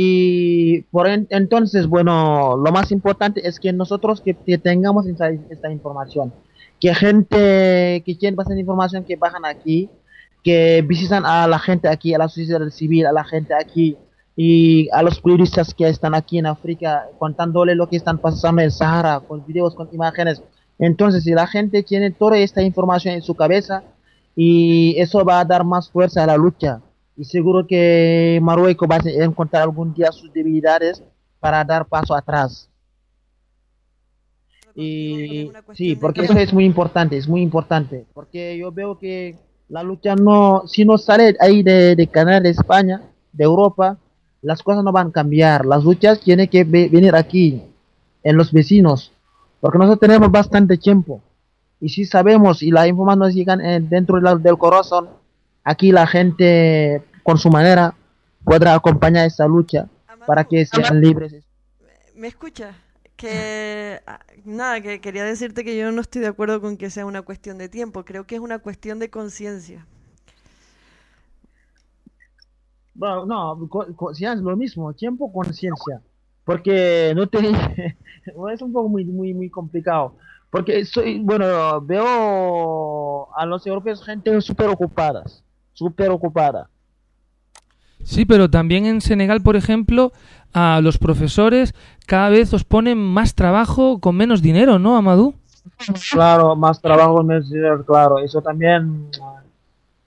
Y por en- entonces, bueno, lo más importante es que nosotros que, tengamos esta, información, que gente que tiene bastante información que bajan aquí, que visitan a la gente aquí, a la sociedad civil, a la gente aquí y a los periodistas que están aquí en África contándole lo que están pasando en Sahara, con videos, con imágenes. Entonces, si la gente tiene toda esta información en su cabeza y eso va a dar más fuerza a la lucha. Y seguro que Marruecos va a encontrar algún día sus debilidades para dar paso atrás. Y sí, porque eso es muy importante, es muy importante, porque yo veo que la lucha no, si no sale ahí de, de Canal de España, de Europa, las cosas no van a cambiar, las luchas tienen que ve- venir aquí, en los vecinos, porque nosotros tenemos bastante tiempo, y si sabemos y las informaciones nos llegan eh, dentro del corazón, aquí la gente con su manera podrá acompañar esta lucha para que sean libres. ¿Me escuchas? Que ah, nada, que quería decirte que yo no estoy de acuerdo con que sea una cuestión de tiempo, creo que es una cuestión de conciencia. Bueno, no, co- conciencia es lo mismo, tiempo, conciencia. Porque no te... [laughs] es un poco muy, muy, muy complicado. Porque soy, bueno, veo a los europeos gente súper ocupadas, súper ocupada. Sí, pero también en Senegal, por ejemplo, a los profesores cada vez os ponen más trabajo con menos dinero, ¿no, Amadou? Claro, más trabajo, menos dinero, claro. Eso también ah,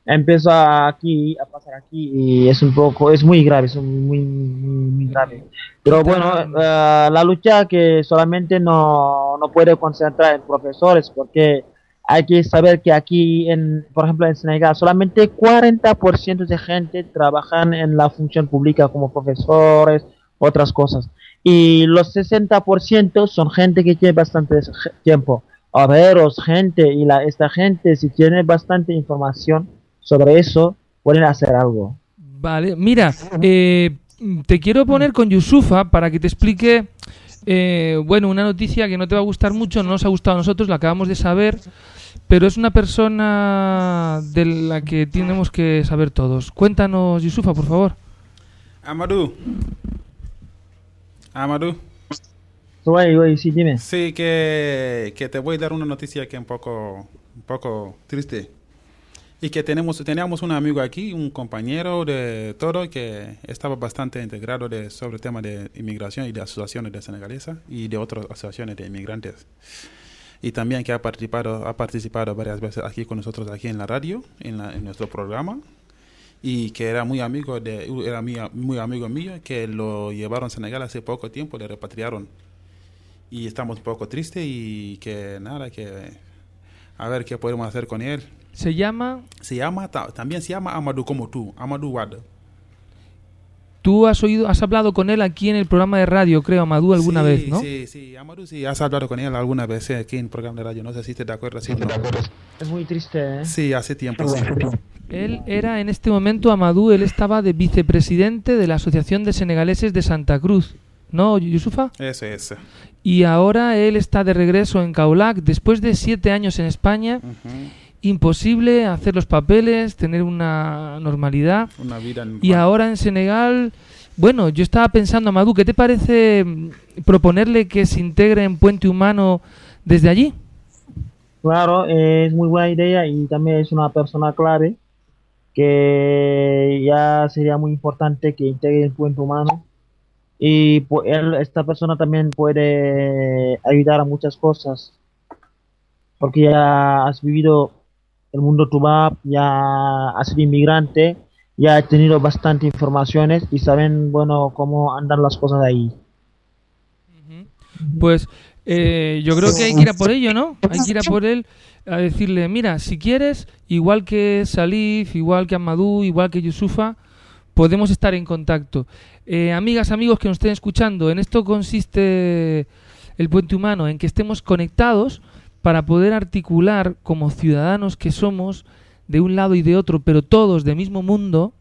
empieza aquí, a pasar aquí y es un poco, es muy grave, es muy, muy, muy grave. Pero bueno, eh, la lucha que solamente no, no puede concentrar en profesores porque hay que saber que aquí, por ejemplo, en Senegal, solamente 40% de gente trabajan en la función pública como profesores, otras cosas. Y los 60% son gente que tiene bastante tiempo. Obreros, gente, y esta gente, si tiene bastante información sobre eso, pueden hacer algo. Vale, mira, eh, te quiero poner con Yusufa para que te explique, eh, bueno, una noticia que no te va a gustar mucho, no nos ha gustado a nosotros, la acabamos de saber, pero es una persona de la que tenemos que saber todos. Cuéntanos, Yusufa, por favor. Amadou. Amadou. Oye, sí, dime. Sí, que, que te voy a dar una noticia que es un poco, un poco triste. Y que tenemos, teníamos un amigo aquí, un compañero de todo, que estaba bastante integrado de, sobre el tema de inmigración y de asociaciones de senegalesas y de otras asociaciones de inmigrantes. Y también que ha participado, ha participado varias veces aquí con nosotros, aquí en la radio, en, la- en nuestro programa. Y que era muy amigo de, era muy, muy amigo mío, que lo llevaron a Senegal hace poco tiempo, le repatriaron y estamos un poco tristes y que nada, que a ver qué podemos hacer con él. Se llama, Se llama, ta- también se llama Amadou como tú, Amadou Wade. Tú has oído, has hablado con él aquí en el programa de radio, creo, Amadou, alguna Sí, vez, ¿no? Sí, sí, Amadou, sí, has hablado con él alguna vez eh, aquí en el programa de radio, no sé si te acuerdas. Sí, no. Es muy triste, ¿eh? Sí, hace tiempo, sí. Él era en este momento, Amadou, él estaba de vicepresidente de la Asociación de Senegaleses de Santa Cruz, ¿no, Yusufa? Eso es. Y ahora él está de regreso en Kaolac, después de siete años en España, Ujú. Imposible hacer los papeles, tener una normalidad. Una vida en Y ahora en Senegal, bueno, yo estaba pensando, Amadou, ¿qué te parece mm, proponerle que se integre en Puente Humano desde allí? Claro, es muy buena idea y también es una persona clave que ya sería muy importante que integre el puente humano. Y pu- él, esta persona también puede ayudar a muchas cosas, porque ya has vivido el mundo tubab, ya has sido inmigrante, ya has tenido bastante informaciones y saben, bueno, cómo andan las cosas ahí. Pues eh, yo creo que hay que ir a por ello, ¿no? Hay que ir a por él a decirle, mira, si quieres, igual que Salif, igual que Amadou, igual que Yusufa, podemos estar en contacto. Eh, amigas, amigos que nos estén escuchando, en esto consiste el puente humano, en que estemos conectados para poder articular como ciudadanos que somos de un lado y de otro, pero todos del mismo mundo,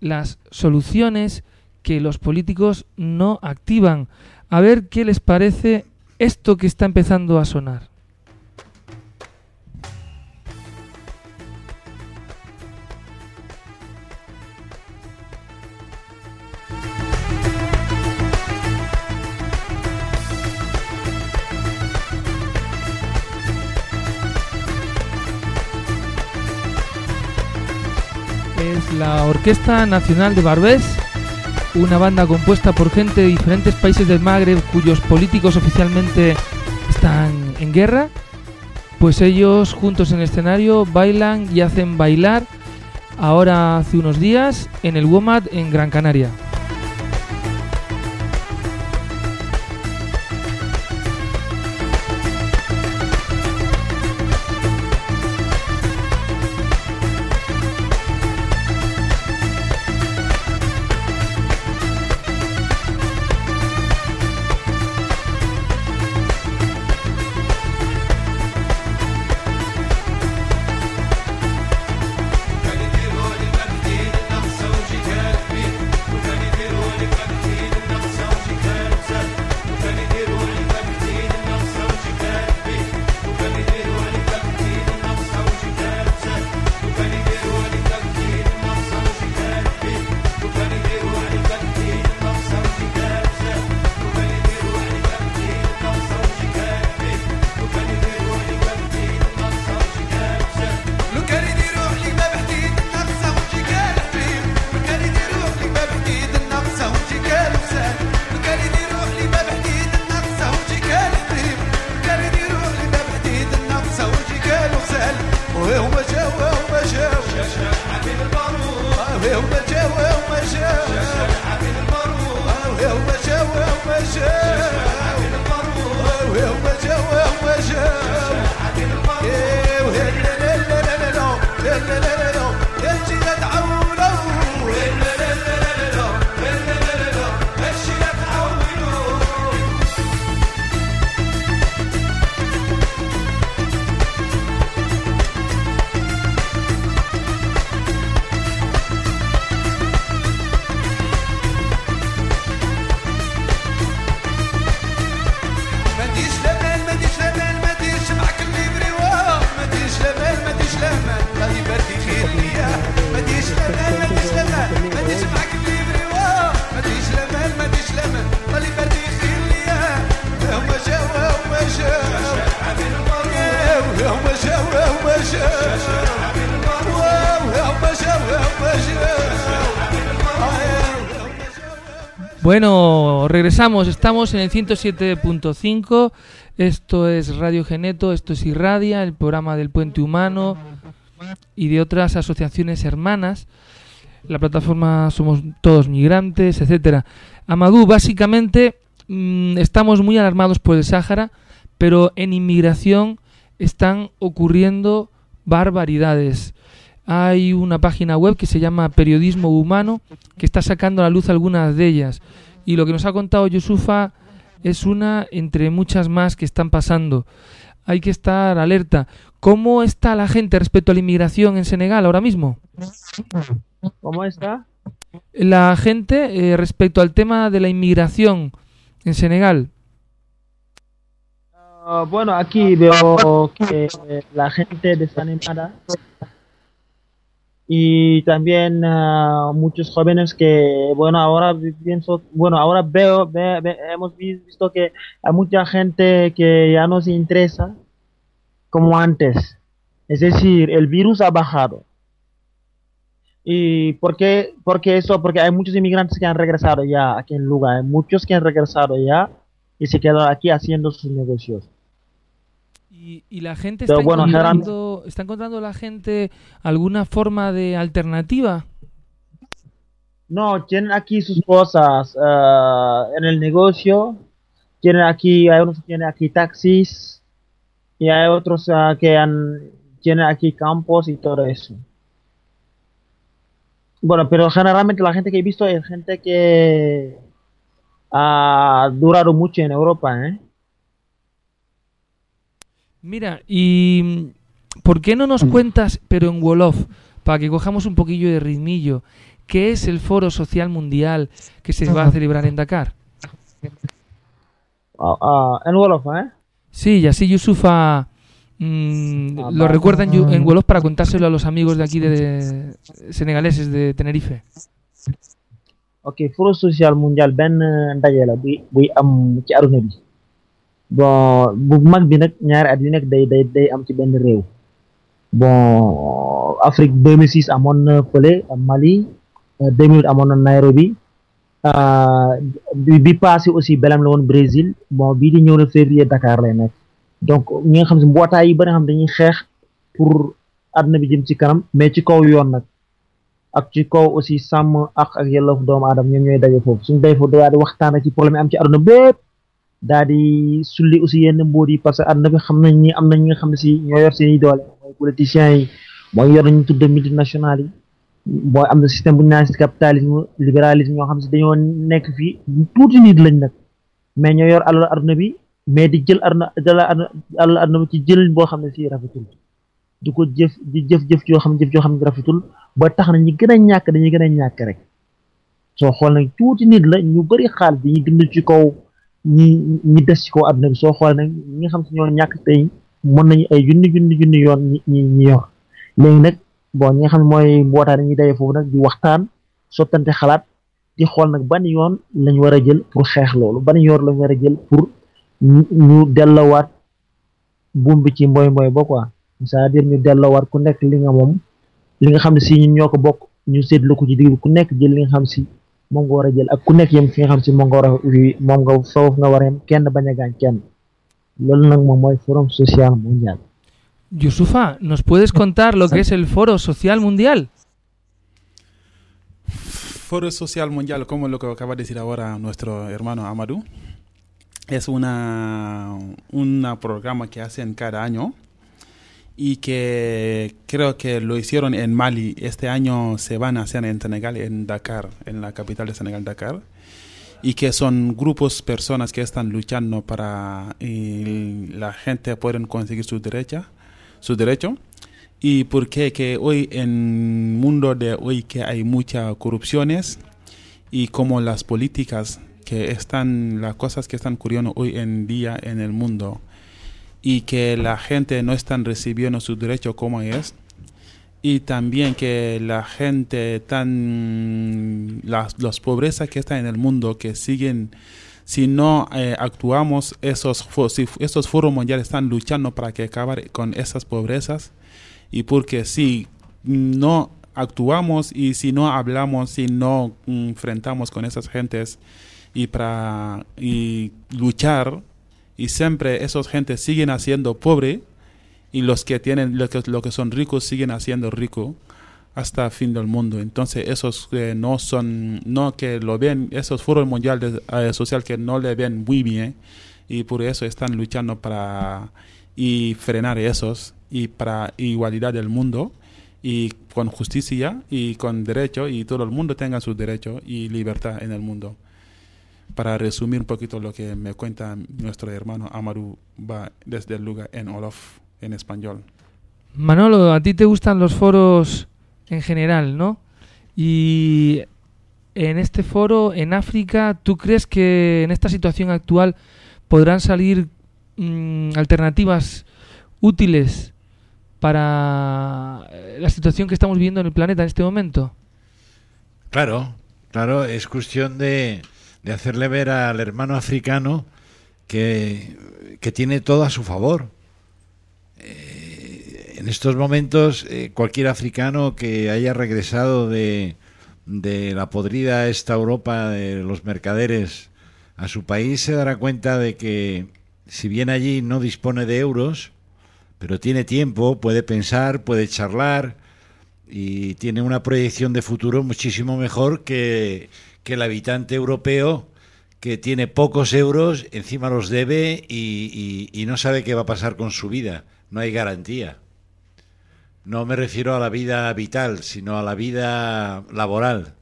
las soluciones que los políticos no activan. A ver qué les parece esto que está empezando a sonar. La Orquesta Nacional de Barbés, una banda compuesta por gente de diferentes países del Magreb cuyos políticos oficialmente están en guerra. Pues ellos juntos en el escenario bailan y hacen bailar ahora hace unos días en el WOMAD en Gran Canaria. Regresamos, estamos en el 107.5, esto es Radio Geneto, esto es Irradia, el programa del Puente Humano y de otras asociaciones hermanas. La plataforma Somos Todos Migrantes, etcétera. Amadou, básicamente mmm, estamos muy alarmados por el Sáhara, pero en inmigración están ocurriendo barbaridades. Hay una página web que se llama Periodismo Humano que está sacando a la luz algunas de ellas. Y lo que nos ha contado Yusufa es una entre muchas más que están pasando. Hay que estar alerta. ¿Cómo está la gente respecto a la inmigración en Senegal ahora mismo? ¿Cómo está? La gente eh, respecto al tema de la inmigración en Senegal. Uh, bueno, aquí veo que la gente desanimada y también uh, muchos jóvenes que bueno ahora pienso bueno ahora veo ve, ve, hemos visto que hay mucha gente que ya no se interesa como antes. Es decir el virus ha bajado. Y por qué porque eso porque hay muchos inmigrantes que han regresado ya aquí en lugar hay muchos que han regresado ya y se quedan aquí haciendo sus negocios y, y la gente está, bueno, encontrando, está encontrando la gente alguna forma de alternativa. No, tienen aquí sus cosas uh, en el negocio. Tienen aquí, hay unos que tienen aquí taxis y hay otros uh, que han, tienen aquí campos y todo eso. Bueno, pero generalmente la gente que he visto es gente que ha durado mucho en Europa, ¿eh? Mira, ¿y por qué no nos cuentas, pero en Wolof, para que cojamos un poquillo de ritmillo, qué es el Foro Social Mundial que se va a celebrar en Dakar? Uh, uh, en Wolof, ¿eh? Sí, y así Yusufa Ah, lo vale. recuerda en, Wolof para contárselo a los amigos de aquí de, de senegaleses de Tenerife. ok Forum social mondial benn ndaje la buy buy am ci aduna bi bon bu mag bi nag ñaari at yu nekk day day day am ci benn réew. Bon Afrique 2006 amoon na fële Mali euh, 2008 amoon na Nairobi. Euh, bi passé aussi Belem la woon Brésil. Bon bii di ñëw na février Dakar lay nekk. Donc ñi nga xam si mbootaay yi bari nga xam dañuy xeex pour àdduna bi jëm ci kanam mais ci kaw yoon nag. Ak ci kaw aussi sàmm ak ak yelleef doomu aadama ñoom ñooy daje foofu. Suñu daje foofu daal di waxtaan ci problème am ci àdduna bépp. Daal di sulli aussi yenn mbóot yi parce que àdduna bi xam nañ ni am na ñi nga xam ne si ñoo yor seeni doole mooy politiciens yi mooy yor nañu tudd national yi mooy am na système bu ñu naan si capitalisme libéralisme ñoo xam si dañoo nekk fii tuuti nit lañ nag mais ñoo yor alal àdduna bi mais di jël àdduna alal àdduna bi ci jël boo xam ne si rafetul di ko jëf di jëf-jëf joo xam jëf joo xam ne rafetul ba tax na ñi gën a ñàkk dañuy gën a ñàkk rek soo xool nag tuuti nit la ñu bëri xaalis dañuy dund ci kaw ñi ñi des ci kaw àdduna bi soo xool nag ñi xam si ñoo ñàkk tey mën nañu ay junni junni junni yoon ñi ñi yor. Léegi nag bon ñi xam ne mooy mbootaay dañuy daje foofu nag di waxtaan sottante xalaat di xool nag ban yoon lañ war a jël pour xeex loolu ban yoon lañ war a jël pour ñu dellowaat buum bi ci mboy mboy ba quoi. C'est-à-dire ñu dellowaat ku nekk li nga moom li nga xam ne si ñun ñoo ko bokk ñu seetlu ko ci digg ku nekk jël li nga xam si moom nga war a jël ak ku nekk yem fi nga xam si moom nga war a moom nga foofu nga war a yem kenn bañ a gaañ kenn loolu nag moom mooy forum social mondial. Yusufa, ¿nos puedes contar lo que es el Foro Social Mundial? Foro Social Mundial, como lo que acaba de decir ahora nuestro hermano Amadou, es una un programa que hacen cada año y que creo que lo hicieron en Mali. Este año se van a hacer en Senegal, en Dakar, en la capital de Senegal, Dakar. Y que son grupos, personas que están luchando para y la gente pueden conseguir su derecha, su derecho. Y porque que hoy en mundo de hoy que hay muchas corrupciones y como las políticas que están, las cosas que están ocurriendo hoy en día en el mundo, y que la gente no están recibiendo su derecho como es y también que la gente tan las las pobrezas que están en el mundo que siguen si no eh, actuamos esos si esos foros mundiales están luchando para que acabar con esas pobrezas y porque si no actuamos y si no hablamos si no enfrentamos con esas gentes y para y luchar y siempre esos gentes siguen haciendo pobre y los que tienen lo que, lo que son ricos siguen haciendo rico hasta el fin del mundo. Entonces esos eh, no son no que lo ven esos foros mundiales eh, social que no le ven muy bien y por eso están luchando para y frenar esos y para igualdad del mundo y con justicia y con derecho y todo el mundo tenga su derecho y libertad en el mundo para resumir un poquito lo que me cuenta nuestro hermano Amaru va desde el lugar en Olof en español. Manolo, a ti te gustan los foros en general, ¿no? Y en este foro en África, ¿tú crees que en esta situación actual podrán salir mmm, alternativas útiles para la situación que estamos viviendo en el planeta en este momento? Claro, claro, es cuestión de, de hacerle ver al hermano africano que, que tiene todo a su favor. Eh, en estos momentos, eh, cualquier africano que haya regresado de, de la podrida esta Europa de los mercaderes a su país se dará cuenta de que si bien allí no dispone de euros, pero tiene tiempo, puede pensar, puede charlar y tiene una proyección de futuro muchísimo mejor que, que el habitante europeo que tiene pocos euros, encima los debe y, y, no sabe qué va a pasar con su vida. No hay garantía. No me refiero a la vida vital, sino a la vida laboral.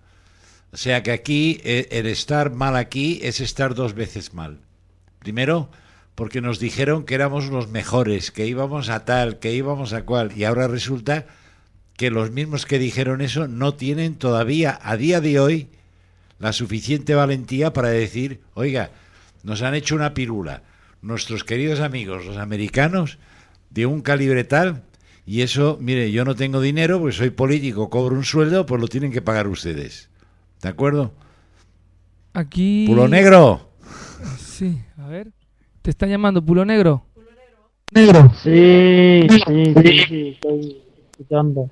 O sea que aquí el estar mal aquí es estar dos veces mal. Primero, porque nos dijeron que éramos los mejores, que íbamos a tal, que íbamos a cual, y ahora resulta que los mismos que dijeron eso no tienen todavía a día de hoy la suficiente valentía para decir, oiga, nos han hecho una pirula, nuestros queridos amigos, los americanos, de un calibre tal, y eso, mire, yo no tengo dinero, porque soy político, cobro un sueldo, pues lo tienen que pagar ustedes. ¿De acuerdo? Aquí... Pulo negro. Sí, a ver. ¿Te está llamando Pulo Negro? Negro. Sí, sí, sí, sí, estoy escuchando.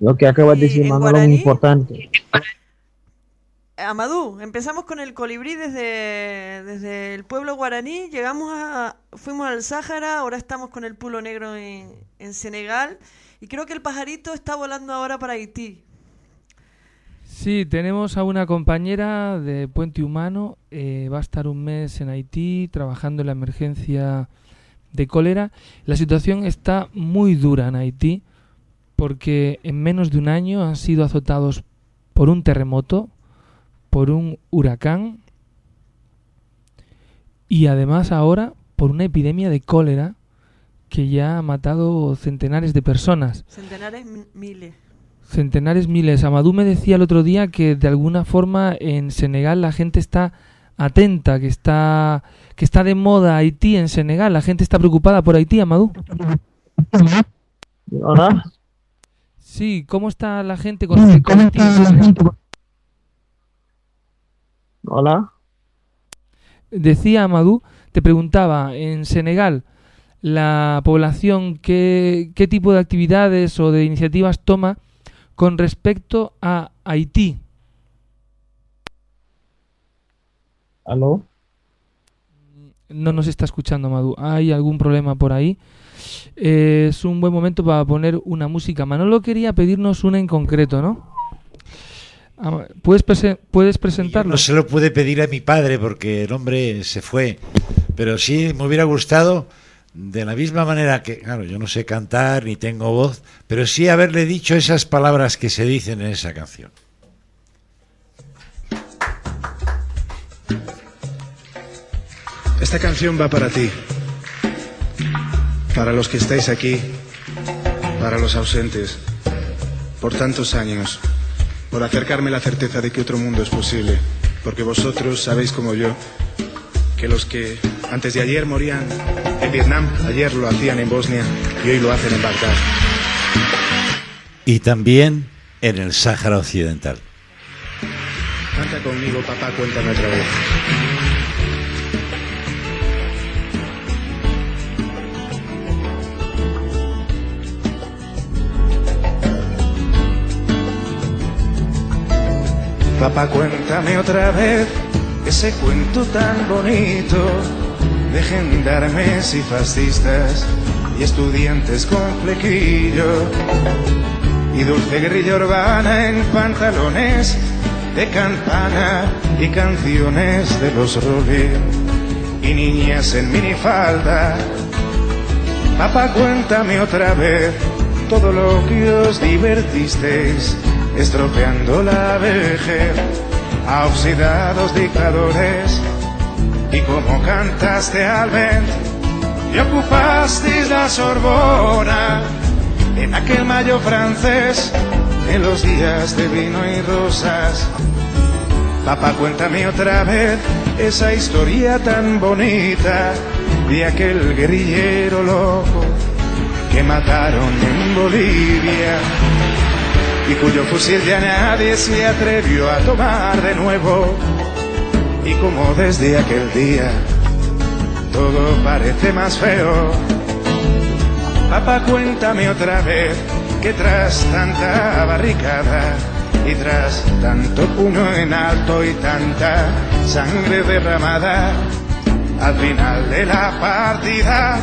Lo que acabas de decir, Manolo, es muy importante. Amadú, empezamos con el colibrí desde, desde el pueblo guaraní, llegamos a, fuimos al Sáhara, ahora estamos con el pulo negro en, en Senegal y creo que el pajarito está volando ahora para Haití. Sí, tenemos a una compañera de Puente Humano, eh, va a estar un mes en Haití trabajando en la emergencia de cólera. La situación está muy dura en Haití porque en menos de un año han sido azotados por un terremoto, por un huracán y además ahora por una epidemia de cólera que ya ha matado centenares de personas. Centenares, mi- miles. Centenares, miles. Amadou me decía el otro día que de alguna forma en Senegal la gente está atenta, que está que está de moda Haití en Senegal. La gente está preocupada por Haití, Amadou. Hola. Sí, ¿cómo está la gente con respecto a Haití en Senegal? Hola. Decía Amadou, te preguntaba, en Senegal, la población, ¿qué, qué tipo de actividades o de iniciativas toma con respecto a Haití? ¿Aló? No nos está escuchando, Madu. ¿Hay algún problema por ahí? Eh, es un buen momento para poner una música. Manolo quería pedirnos una en concreto, ¿no? Ah, ¿Puedes, prese- puedes presentarlo? No se lo pude pedir a mi padre porque el hombre se fue. Pero sí me hubiera gustado, de la misma manera que, claro, yo no sé cantar ni tengo voz, pero sí haberle dicho esas palabras que se dicen en esa canción. Esta canción va para ti, para los que estáis aquí, para los ausentes, por tantos años, por acercarme la certeza de que otro mundo es posible, porque vosotros sabéis como yo que los que antes de ayer morían en Vietnam, ayer lo hacían en Bosnia y hoy lo hacen en Bagdad. Y también en el Sáhara Occidental. Canta conmigo, papá, cuéntame otra vez. Papá, cuéntame otra vez ese cuento tan bonito de gendarmes y fascistas y estudiantes con flequillo y dulce guerrilla urbana en pantalones de campana y canciones de los Rolling y niñas en minifalda. Papá, cuéntame otra vez todo lo que os divertisteis estropeando la vejez a oxidados dictadores y como cantaste al vent y ocupasteis la Sorbona en aquel mayo francés, en los días de vino y rosas. Papá, cuéntame otra vez esa historia tan bonita de aquel guerrillero loco que mataron en Bolivia y cuyo fusil ya nadie se atrevió a tomar de nuevo. Y como desde aquel día todo parece más feo. Papá, cuéntame otra vez que tras tanta barricada y tras tanto puño en alto y tanta sangre derramada, al final de la partida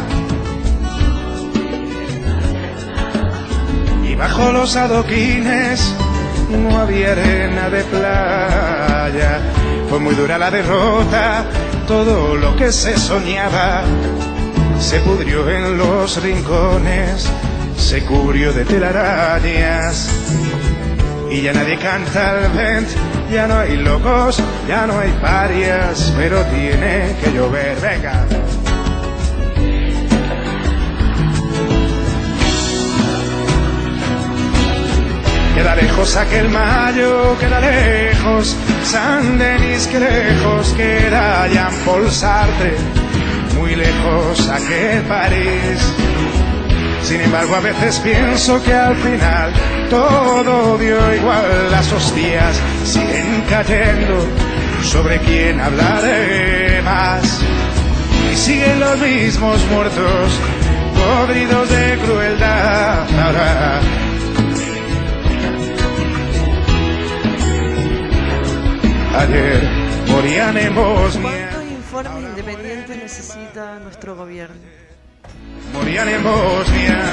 bajo los adoquines no había arena de playa. Fue muy dura la derrota, todo lo que se soñaba se pudrió en los rincones, se cubrió de telarañas. Y ya nadie canta al vent, ya no hay locos, ya no hay parias, pero tiene que llover, venga. Queda lejos aquel mayo, queda lejos San Denis, que lejos queda Jean Paul Sartre, muy lejos aquel París. Sin embargo, a veces pienso que al final todo dio igual, las hostias siguen cayendo sobre quién hablaré más. Y siguen los mismos muertos, podridos de crueldad. Ahora, Ayer morían en Bosnia, ¿Cuántos informes independientes necesita nuestro gobierno? morían en Bosnia,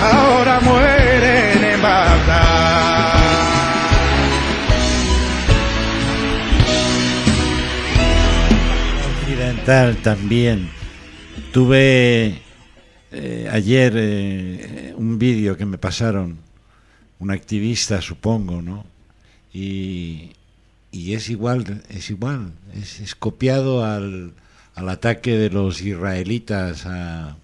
ahora mueren en Bagdad. occidental también. Tuve eh, ayer eh, un vídeo que me pasaron, un activista supongo, ¿no? Y, y es igual, es igual, es, es copiado al, al ataque de los israelitas a,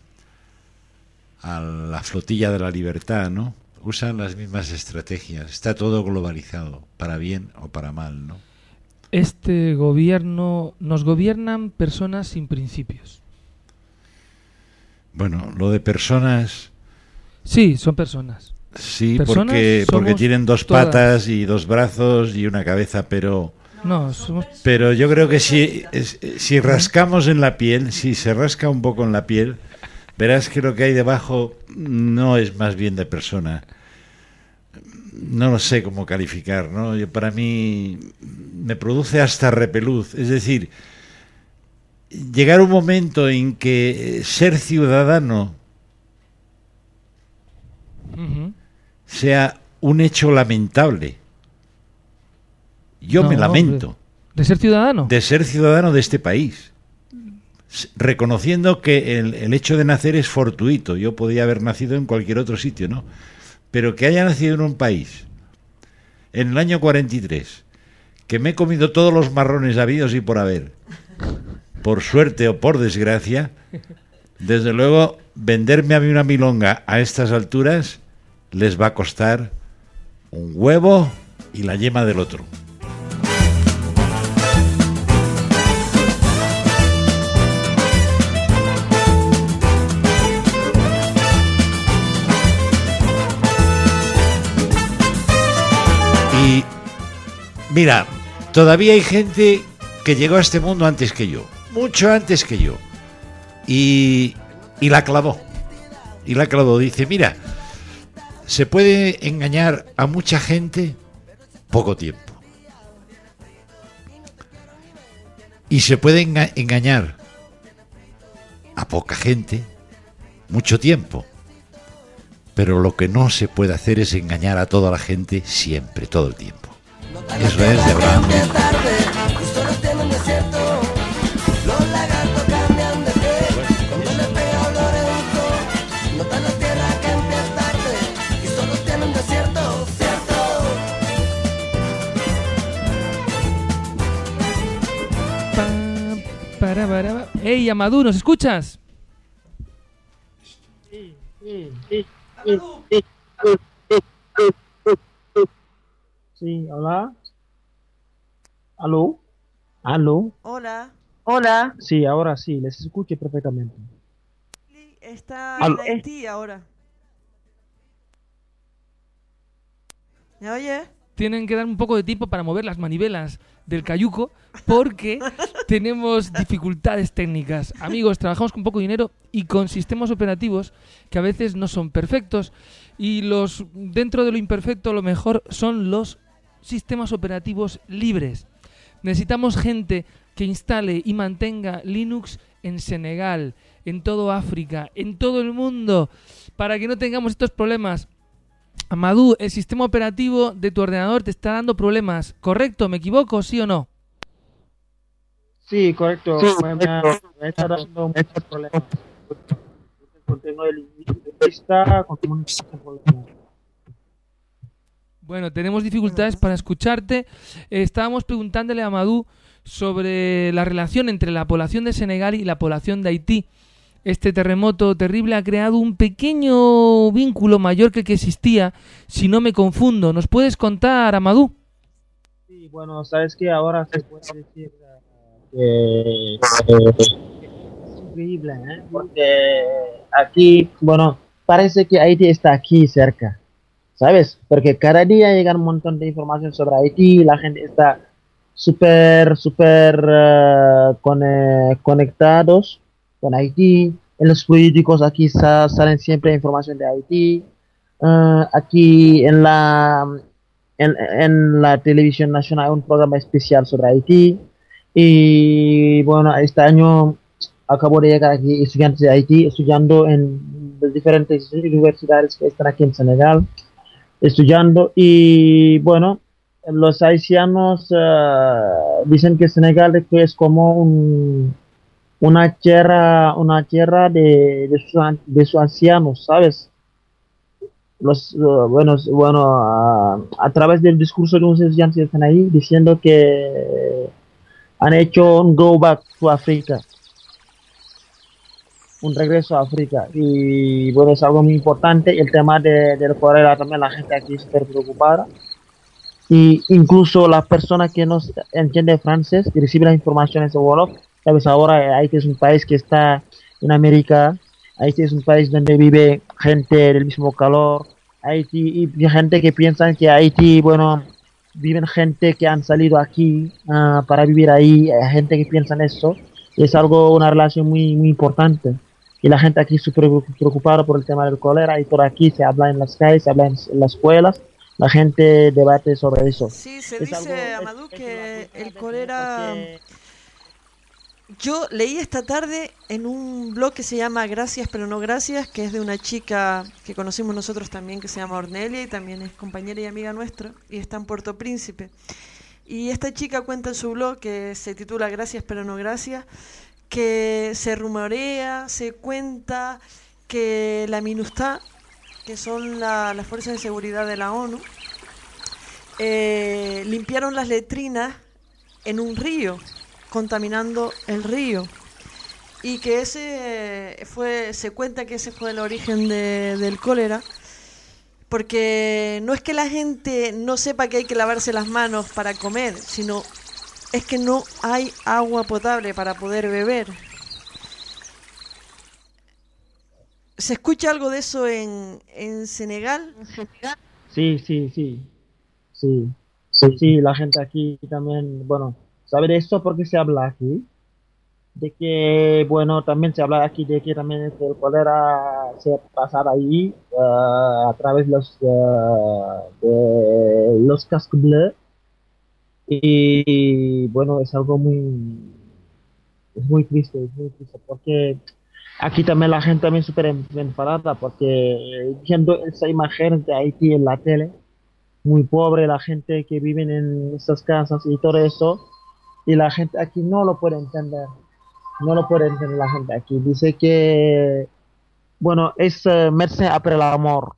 a la flotilla de la libertad, ¿no? Usan las mismas estrategias, está todo globalizado, para bien o para mal, ¿no? Este gobierno nos gobiernan personas sin principios. Bueno, lo de personas, Sí, son personas. Sí, Personas porque, porque tienen dos todas. patas y dos brazos y una cabeza, pero, No, somos pero yo creo que si, si rascamos en la piel, si se rasca un poco en la piel, verás que lo que hay debajo no es más bien de persona. No lo sé cómo calificar, ¿no? Yo, para mí me produce hasta repeluz. Es decir, llegar un momento en que ser ciudadano. Sea un hecho lamentable. Yo No, me hombre. lamento de ser ciudadano. de ser ciudadano de este país, reconociendo que el, el hecho de nacer es fortuito. Yo podía haber nacido en cualquier otro sitio, ¿no? Pero que haya nacido en un país en el año 43, que me he comido todos los marrones habidos y por haber, por suerte o por desgracia, desde luego venderme a mí una milonga a estas alturas les va a costar un huevo y la yema del otro. Y mira, todavía hay gente que llegó a este mundo antes que yo, mucho antes que yo, y, y la clavó. Y la clavó. Dice, mira, se puede engañar a mucha gente poco tiempo. Y se puede enga- engañar a poca gente mucho tiempo. Pero lo que no se puede hacer es engañar a toda la gente siempre, todo el tiempo. De Abraham Ey, Amadú, ¿nos escuchas? Sí, hola. ¿Aló? ¿Aló? Hola. Hola. Sí, ahora sí, les escucho perfectamente. Está Aló. en Haití ahora. ¿Me oye? Tienen que dar un poco de tiempo para mover las manivelas del cayuco porque [laughs] tenemos dificultades técnicas. Amigos, trabajamos con poco dinero y con sistemas operativos que a veces no son perfectos y los dentro de lo imperfecto lo mejor son los sistemas operativos libres. Necesitamos gente que instale y mantenga Linux en Senegal, en todo África, en todo el mundo, para que no tengamos estos problemas. Amadou, el sistema operativo de tu ordenador te está dando problemas, ¿correcto? ¿Me equivoco, sí o no? Sí, correcto. Sí, me, me, correcto. me está dando muchos problemas. Tengo el lista con muchos problemas. Bueno, tenemos dificultades para escucharte. Estábamos preguntándole a Amadou sobre la relación entre la población de Senegal y la población de Haití. Este terremoto terrible ha creado un pequeño vínculo mayor que que existía, si no me confundo. ¿Nos puedes contar, Amadou? Sí, bueno, sabes que ahora se puede decir eh, que es increíble, ¿eh? Porque aquí, bueno, parece que Haití está aquí cerca, ¿sabes? Porque cada día llegan un montón de información sobre Haití, la gente está súper, súper eh, con- conectados con Haití. En los políticos aquí sa- salen siempre información de Haití. Eh, aquí en la en, en la televisión nacional hay un programa especial sobre Haití y bueno, este año acabo de llegar aquí estudiantes de Haití estudiando en las diferentes universidades que están aquí en Senegal, estudiando y bueno, los haitianos eh, dicen que Senegal es como un, una tierra, una tierra de, de, an- de ancianos, ¿sabes? Los, eh, bueno, bueno a, a través del discurso de unos estudiantes que están ahí diciendo que han hecho un go back to África, un regreso a África. Y bueno, es algo muy importante. El tema de, del cólera también la gente aquí súper preocupada. Y incluso las personas que no entienden francés y reciben las informaciones de Wolof, sabes, ahora Haití es un país que está en América, Haití es un país donde vive gente del mismo calor, Haití y gente que piensan que Haití, bueno, viven gente que han salido aquí ah, para vivir ahí, hay gente que piensa en eso, y es algo, una relación muy, muy importante. Y la gente aquí súper preocupada por el tema del cólera, y por aquí se habla en las calles, se habla en, en las escuelas, la gente debate sobre eso. Sí, se Es dice, algo- es- Amadou, es que una el cólera... porque- Yo leí esta tarde en un blog que se llama Gracias pero no gracias, que es de una chica que conocimos nosotros también, que se llama Ornelia y también es compañera y amiga nuestra, y está en Puerto Príncipe. Y esta chica cuenta en su blog, que se titula Gracias pero no gracias, que se rumorea, se cuenta que la MINUSTA, que son la- las fuerzas de seguridad de la ONU, eh, limpiaron las letrinas en un río, contaminando el río. Y que ese eh, fue, se cuenta que ese fue el origen de- del cólera, porque no es que la gente no sepa que hay que lavarse las manos para comer, sino es que no hay agua potable para poder beber. ¿Se escucha algo de eso en, en Senegal? Sí, sí, sí. Sí. Sí, la gente aquí también, bueno, ¿sabe de esto porque se habla aquí? De que, bueno, también se habla aquí de que también el cólera se pasaba ahí eh, a través los, eh, de los cascos bleus. Y bueno, es algo muy, es muy triste, es muy triste, porque aquí también la gente también súper en- enfadada, porque viendo esa imagen de Haití en la tele, muy pobre la gente que vive en esas casas y todo eso, y la gente aquí no lo puede entender, no lo puede entender la gente aquí. Dice que, bueno, es eh, merced après el amor,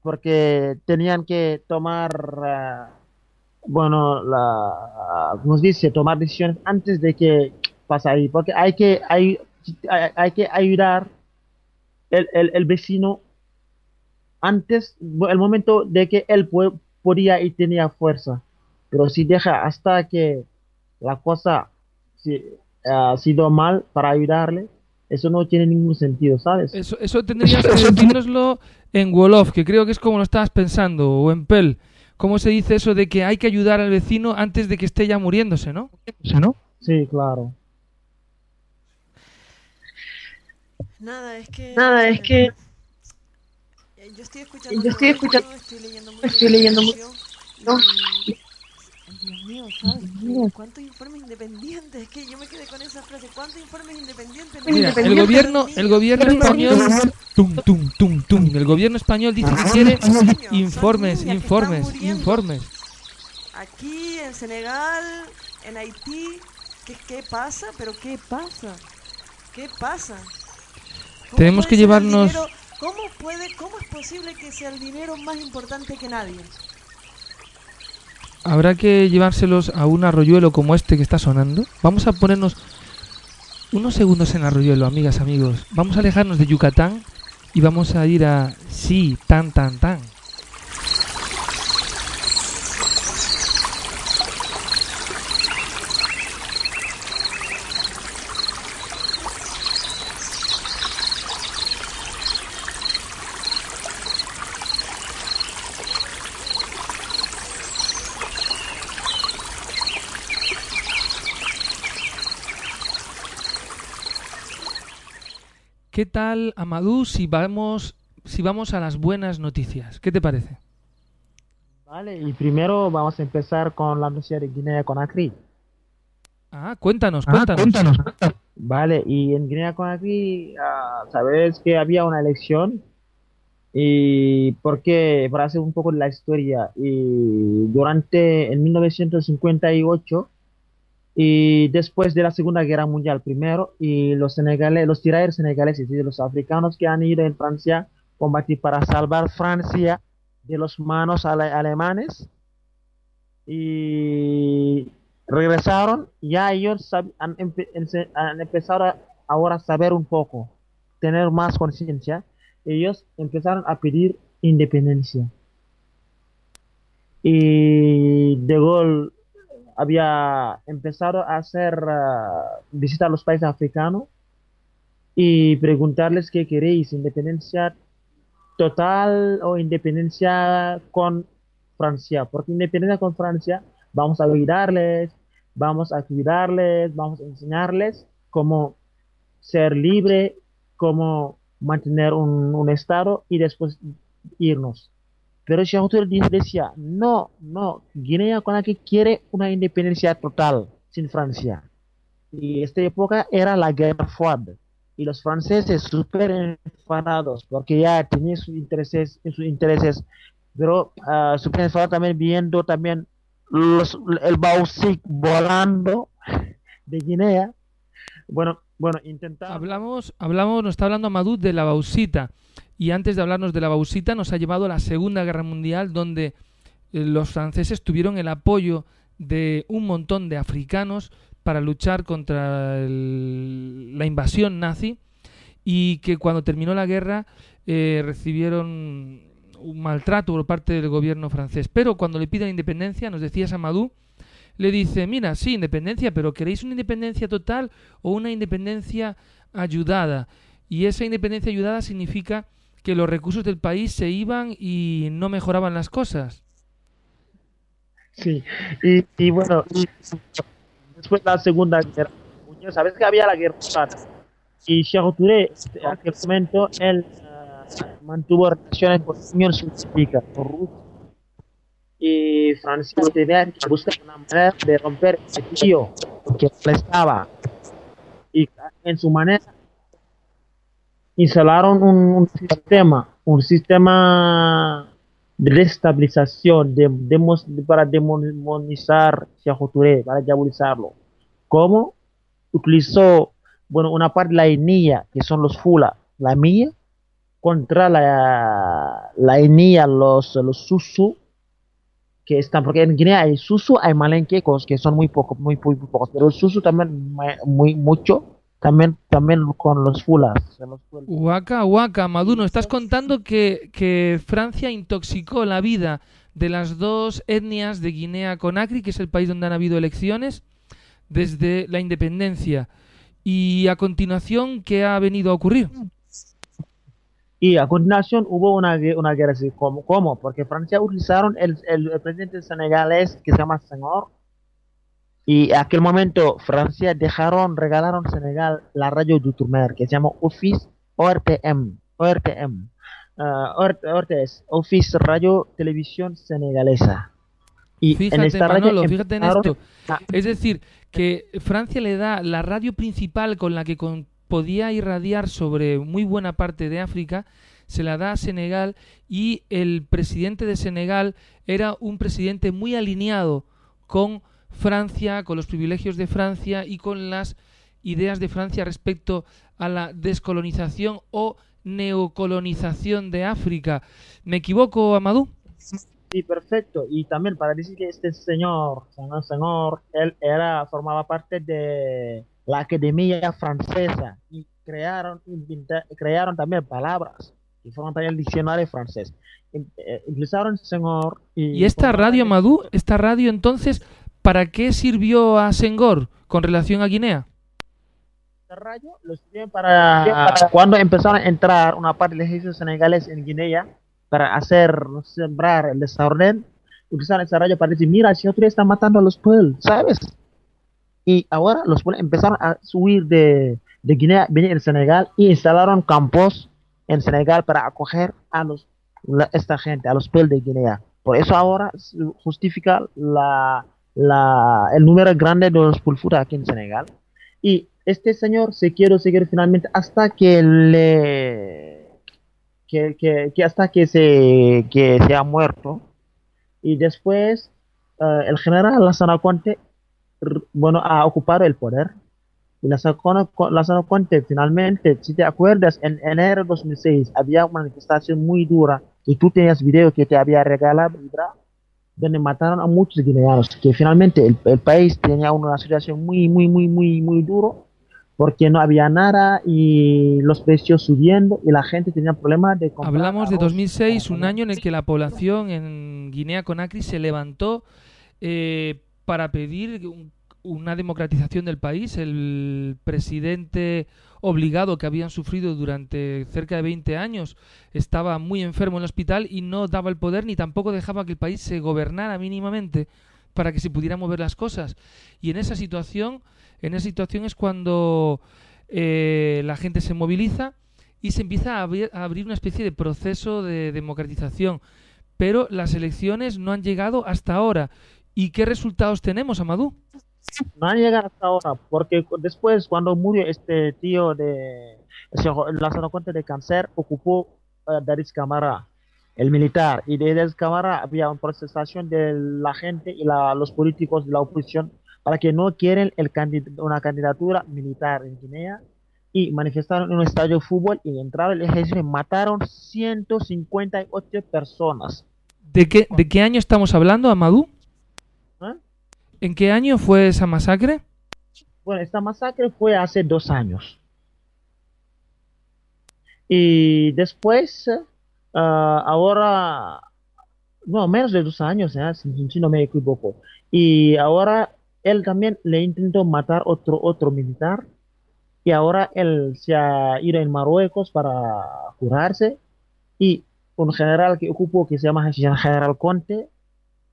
porque tenían que tomar, eh, bueno, la, ¿cómo se dice? Tomar decisiones antes de que pase ahí, porque hay que, hay, hay, que ayudar el, el, el vecino antes, el momento de que él podía y tenía fuerza. Pero si deja hasta que la cosa si- ha sido mal para ayudarle, eso no tiene ningún sentido, ¿sabes? Eso, eso tendrías que decírnoslo en Wolof, que creo que es como lo estabas pensando, o en Pel. ¿Cómo se dice eso de que hay que ayudar al vecino antes de que esté ya muriéndose, no? ¿no? Sí, claro. Nada, es que... Nada, es que- Yo estoy escuchando... Yo estoy escuchando- leyendo mucho estoy leyendo mucho, información y- Mío, ¿sabes? ¿Cuántos informes independientes? Es que yo me quedé con esa frase. ¿Cuántos informes independientes? Mira, el gobierno, el gobierno español, tum, tum, tum, tum, el gobierno español dice que quiere informes, informes, informes. Aquí, en Senegal, en Haití, ¿qué, qué pasa? ¿Pero qué pasa? ¿Qué pasa? ¿Cómo Tenemos que llevarnos- dinero- ¿Cómo, puede, ¿Cómo es posible que sea el dinero más importante que nadie? Habrá que llevárselos a un arroyuelo como este que está sonando. Vamos a ponernos unos segundos en arroyuelo, amigas, amigos. Vamos a alejarnos de Yucatán y vamos a ir a sí, tan, tan, tan. ¿Qué tal, Amadou, si vamos, si vamos a las buenas noticias? ¿Qué te parece? Vale, y primero vamos a empezar con la noticia de Guinea Conakry. Ah, cuéntanos, cuéntanos. Vale, y en Guinea Conakry, ah, sabes que había una elección y porque, para hacer un poco la historia, y durante en 1958 y después de la Segunda Guerra Mundial primero, y los senegales, los tiradores senegaleses y los africanos que han ido en Francia combatir para salvar Francia de los manos ale- alemanes y regresaron, ya ellos han, empezado a- ahora a saber un poco, tener más conciencia, ellos empezaron a pedir independencia. Y De Gaulle había empezado a hacer ah, visitar los países africanos y preguntarles qué queréis, independencia total o independencia con Francia, porque independencia con Francia vamos a ayudarles, vamos a cuidarles, vamos a enseñarles cómo ser libre, cómo mantener un estado y después irnos. Pero di- decía, no, no, Guinea Conakry quiere una independencia total sin Francia. Y esta época era la guerra fría. Y los franceses súper enfadados porque ya tenían sus intereses, sus intereses pero ah, súper enfadados también viendo también los, el bauxit volando de Guinea. Bueno, bueno, intentamos. Hablamos, hablamos, nos está hablando Amadou de la bauxita. Y antes de hablarnos de la bauxita, nos ha llevado a la Segunda Guerra Mundial, donde eh, los franceses tuvieron el apoyo de un montón de africanos para luchar contra la invasión nazi y que cuando terminó la guerra eh, recibieron un maltrato por parte del gobierno francés. Pero cuando le piden independencia, nos decía Amadou, le dice, mira, sí, independencia, pero ¿queréis una independencia total o una independencia ayudada? Y esa independencia ayudada significa que los recursos del país se iban y no mejoraban las cosas. Sí, y, y bueno, y después de la Segunda Guerra Mundial, sabes que había la guerra y Cheikh Touré, en aquel momento, él ah, mantuvo relaciones con la Unión Soviética, con Rusia. Y Francia tenía que buscar una manera de romper ese tío que molestaba. Y en su manera instalaron un, sistema, un sistema de demos- para demonizar Cheikh para diabolizarlo. ¿Cómo? Utilizó, bueno, una parte de la etnia, que son los Fula, la mía, contra la, la los, los Susu, que están, porque en Guinea hay Susu, hay malenquecos, que son muy pocos, muy, muy, pocos, pero los Susu también, muy, mucho, también, también con los Fulas. Huaca, Huaca, Amadou, nos estás contando que, que Francia intoxicó la vida de las dos etnias de Guinea-Conakry, que es el país donde han habido elecciones, desde la independencia. Y a continuación, ¿qué ha venido a ocurrir? Y a continuación hubo una, una guerra así. ¿Cómo? ¿Cómo? Porque Francia utilizaron el, el, el presidente senegalés que se llama Senghor. Y en aquel momento Francia dejaron, regalaron Senegal la radio d'Outre-mer que se llama Office ORTM. ORTM. ah, OR- ORTS, Office Radio Televisión Senegalesa. Y Fíjate, esta radio Manolo, fíjate en esto. Es decir, que Francia le da la radio principal con la que con- podía irradiar sobre muy buena parte de África, se la da a Senegal y el presidente de Senegal era un presidente muy alineado con Francia, con los privilegios de Francia y con las ideas de Francia respecto a la descolonización o neocolonización de África. ¿Me equivoco, Amadou? Sí, perfecto. Y también para decir que este señor, señor, señor, él era, formaba parte de la Academia Francesa y crearon, inventa- crearon también palabras y forman también el diccionario francés. Eh, Utilizaron señor y, ¿Y esta radio, Madú, esta radio entonces, para qué sirvió a Senghor con relación a Guinea? esta radio lo sirvieron para cuando empezaron a entrar una parte del ejército senegalés en Guinea para hacer sembrar el desorden, utilizaron esa radio para decir, mira, señor Touré está matando a los pueblos, ¿sabes? Y ahora los pueblos empezaron a subir de, de Guinea, venir al Senegal y instalaron campos en Senegal para acoger a los la- esta gente, a los pueblos de Guinea. Por eso ahora justifica la, la, el número grande de los pulfuras aquí en Senegal. Y este señor se quiere seguir finalmente hasta que le que, que, que hasta que se que se ha muerto. Y después eh, el general Lázaro Conte bueno ha ocupado el poder. Y Lázaro Conte finalmente si te acuerdas en enero de 2006 había una manifestación muy dura. Y tú tenías video que te había regalado donde mataron a muchos guineanos que finalmente el, el país tenía una situación muy muy muy muy muy duro porque no había nada y los precios subiendo y la gente tenía problemas de comprar Hablamos de arroz. 2006, un año en el que la población en Guinea-Conakry se levantó eh, para pedir un- una democratización del país. El presidente obligado que habían sufrido durante cerca de 20 años estaba muy enfermo en el hospital y no daba el poder ni tampoco dejaba que el país se gobernara mínimamente para que se pudieran mover las cosas. Y en esa situación, en esa situación es cuando eh, la gente se moviliza y se empieza a abrir, a abrir una especie de proceso de democratización. Pero las elecciones no han llegado hasta ahora. ¿Y qué resultados tenemos, Amadou? No han llegado hasta ahora porque después cuando murió este tío de Lázaro Conte de cáncer ocupó eh, Daris Camara el militar. Y de Daris Camara había una protestación de la gente y la- los políticos de la oposición para que no quieren el candid- una candidatura militar en Guinea. Y manifestaron en un estadio de fútbol y entraron el ejército y mataron 158 personas. ¿De qué, ¿De año estamos hablando, Amadou? ¿En qué año fue esa masacre? Bueno, esta masacre fue hace dos años. Y después, ah, ahora, no, menos de dos años, ¿eh? si, si no me equivoco. Y ahora él también le intentó matar otro, otro militar. Y ahora él se ha ido en Marruecos para curarse. Y un general que ocupó, que se llama General Conte,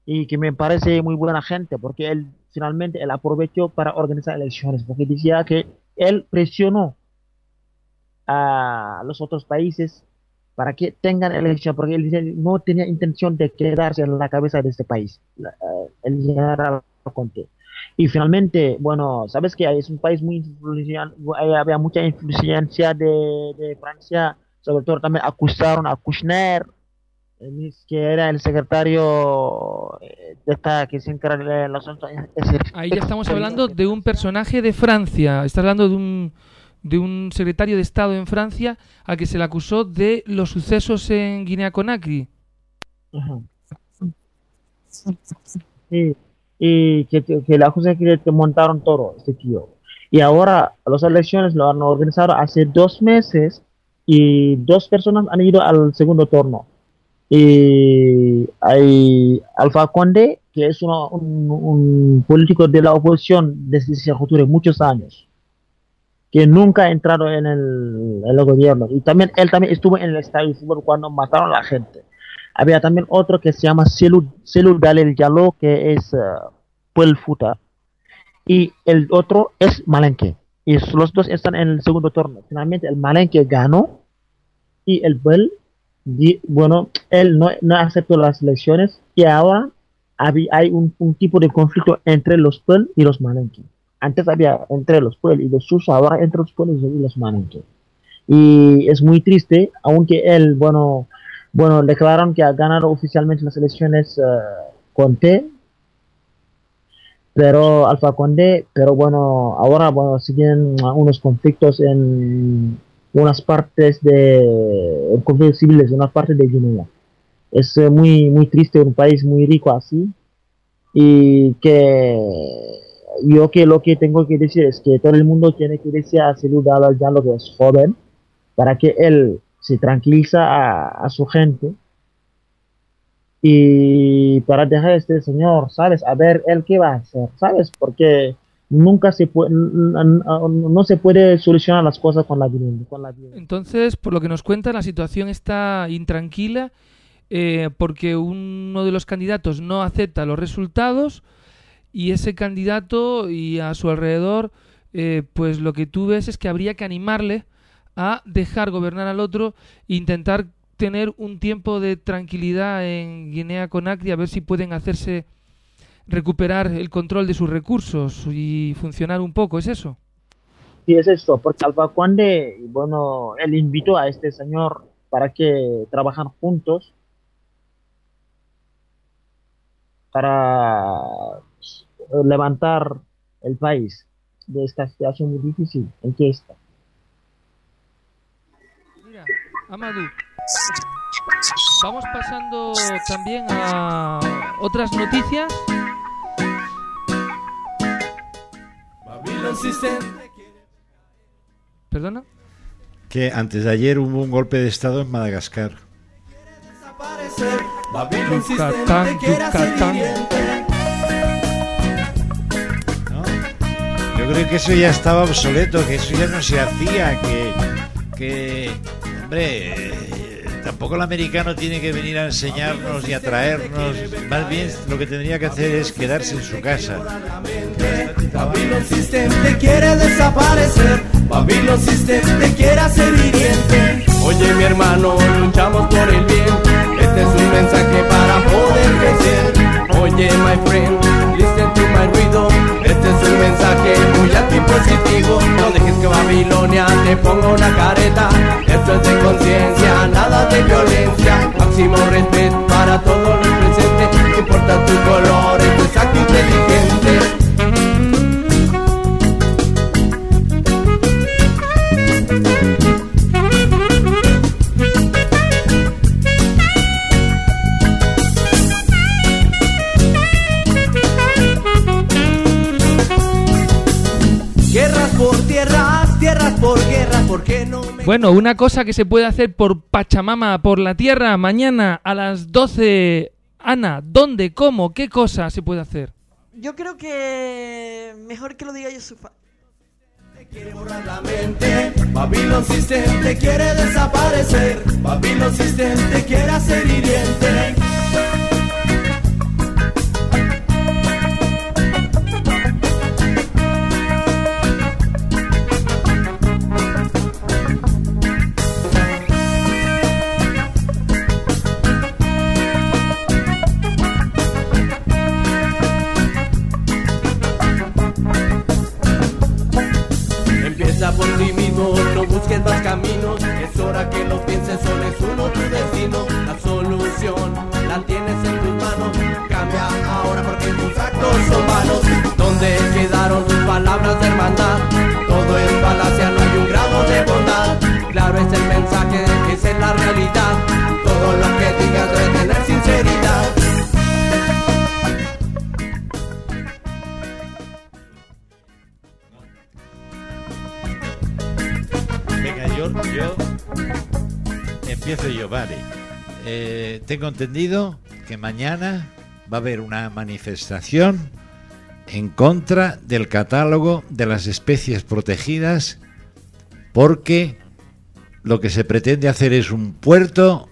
y que me parece muy buena gente porque él finalmente él aprovechó para organizar elecciones porque decía que él presionó a los otros países para que tengan elecciones porque él no tenía intención de quedarse en la cabeza de este país eh, el general Conte. Y finalmente bueno sabes que es un país muy influenciado había mucha influencia de, de Francia sobre todo también acusaron a Kushner que era el secretario eh, de esta que se encarga de los Ahí ya estamos hablando de un personaje de Francia. Estás hablando de un, de un secretario de Estado en Francia al que se le acusó de los sucesos en Guinea-Conakry. Sí, y que, que, la acusan que montaron todo este tío. Y ahora las elecciones lo han organizado hace dos meses y dos personas han ido al segundo turno. Y hay Alfa Conde, que es un, un político de la oposición desde hace futuro muchos años, que nunca ha entrado en el, en el gobierno. Y también él también estuvo en el estadio de fútbol cuando mataron a la gente. Había también otro que se llama Selou, Selou Dalel Diallo, que es uh, Puel Futa. Y el otro es Malenque. Y los dos están en el segundo turno. Finalmente el Malenque ganó y el Puel, bueno, él no, no aceptó las elecciones y ahora hay un, un tipo de conflicto entre los Puel y los Malenque. Antes había entre los Puel y los Sus, ahora entre los Puel y los Malenque. Y es muy triste, aunque él, bueno, bueno, declararon que ha ganado oficialmente las elecciones eh, Conte, pero Alfa Conde, pero bueno, ahora bueno, siguen uh, unos conflictos en unas partes de conflictos civiles, unas partes de Guinea. Es eh, muy muy triste un país muy rico así y que yo que lo que tengo que decir es que todo el mundo tiene que decir a saludar al lo que es joven para que él se tranquiliza a, a su gente y para dejar a este señor, ¿sabes? A ver él qué va a hacer, ¿sabes? Porque nunca se puede, no se puede solucionar las cosas con la violencia. Entonces, por lo que nos cuenta, la situación está intranquila eh, porque uno de los candidatos no acepta los resultados y ese candidato y a su alrededor, eh, pues lo que tú ves es que habría que animarle a dejar gobernar al otro e intentar tener un tiempo de tranquilidad en Guinea Conakry, a ver si pueden hacerse recuperar el control de sus recursos y funcionar un poco, ¿es eso? Sí, es esto, porque Alfa Conde, bueno, él invitó a este señor para que trabajan juntos para eh, levantar el país de esta situación muy difícil en que está. Mira, Amadou, vamos pasando también a otras noticias. ¿Perdona? Que antes de ayer hubo un golpe de Estado en Madagascar. Yucatán, Yucatán. ¿no? Yo creo que eso ya estaba obsoleto, que eso ya no se hacía, que, que hombre, eh, tampoco el americano tiene que venir a enseñarnos y a traernos, más bien lo que tendría que hacer es quedarse en su casa. Babylon System te quiere desaparecer. Babylon System te quiere hacer hiriente. Oye, mi hermano, luchamos por el bien. Este es un mensaje para poder crecer. Oye, my friend, listen to my ruido. Este es un mensaje muy antipositivo. No dejes que Babilonia te ponga una careta. Esto es de conciencia, nada de violencia. Máximo respeto para todos los presentes. No importa tu color, esto es acto inteligente. Bueno, una cosa que se puede hacer por Pachamama, por la tierra, mañana a las 12. Ana, ¿dónde, cómo, qué cosa se puede hacer? Yo creo que mejor que lo diga Yusufa. quiere borrar la mente? Babylon System te quiere desaparecer. Babylon System te quiere hacer hiriente. Solo es uno tu destino. La solución la tienes en tus manos. Cambia ahora porque tus actos son malos. ¿Dónde quedaron tus palabras de hermandad? Todo es falacia, empiezo yo, vale. Eh, tengo entendido que mañana va a haber una manifestación en contra del catálogo de las especies protegidas porque lo que se pretende hacer es un puerto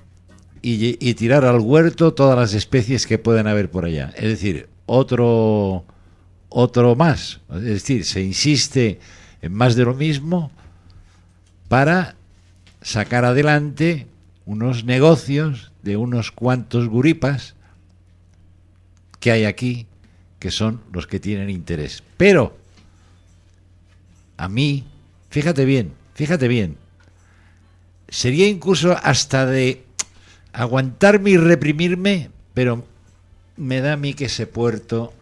y, tirar al huerto todas las especies que pueden haber por allá. Es decir, otro, otro más. Es decir, se insiste en más de lo mismo para sacar adelante unos negocios de unos cuantos guripas que hay aquí, que son los que tienen interés. Pero a mí, fíjate bien, fíjate bien, sería incluso hasta de aguantarme y reprimirme, pero me da a mí que ese puerto,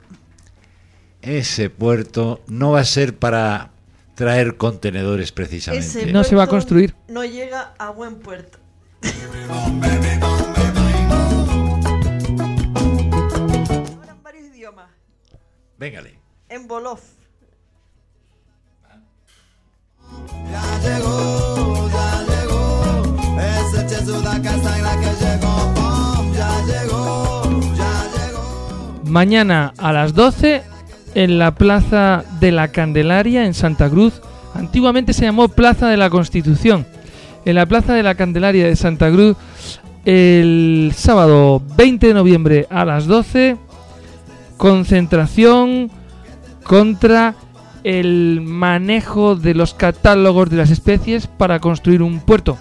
ese puerto no va a ser para traer contenedores precisamente. Ese No se va a construir. No llega a buen puerto. Hablan varios idiomas. Véngale. En Bolof. Ya llegó, ya llegó. Ese Jesús da casa en la que llegó. Pum, ya llegó, ya llegó. Mañana a las 12 en la Plaza de la Candelaria en Santa Cruz. Antiguamente se llamó Plaza de la Constitución. En la Plaza de la Candelaria de Santa Cruz el sábado 20 de noviembre a las 12 concentración contra el manejo de los catálogos de las especies para construir un puerto.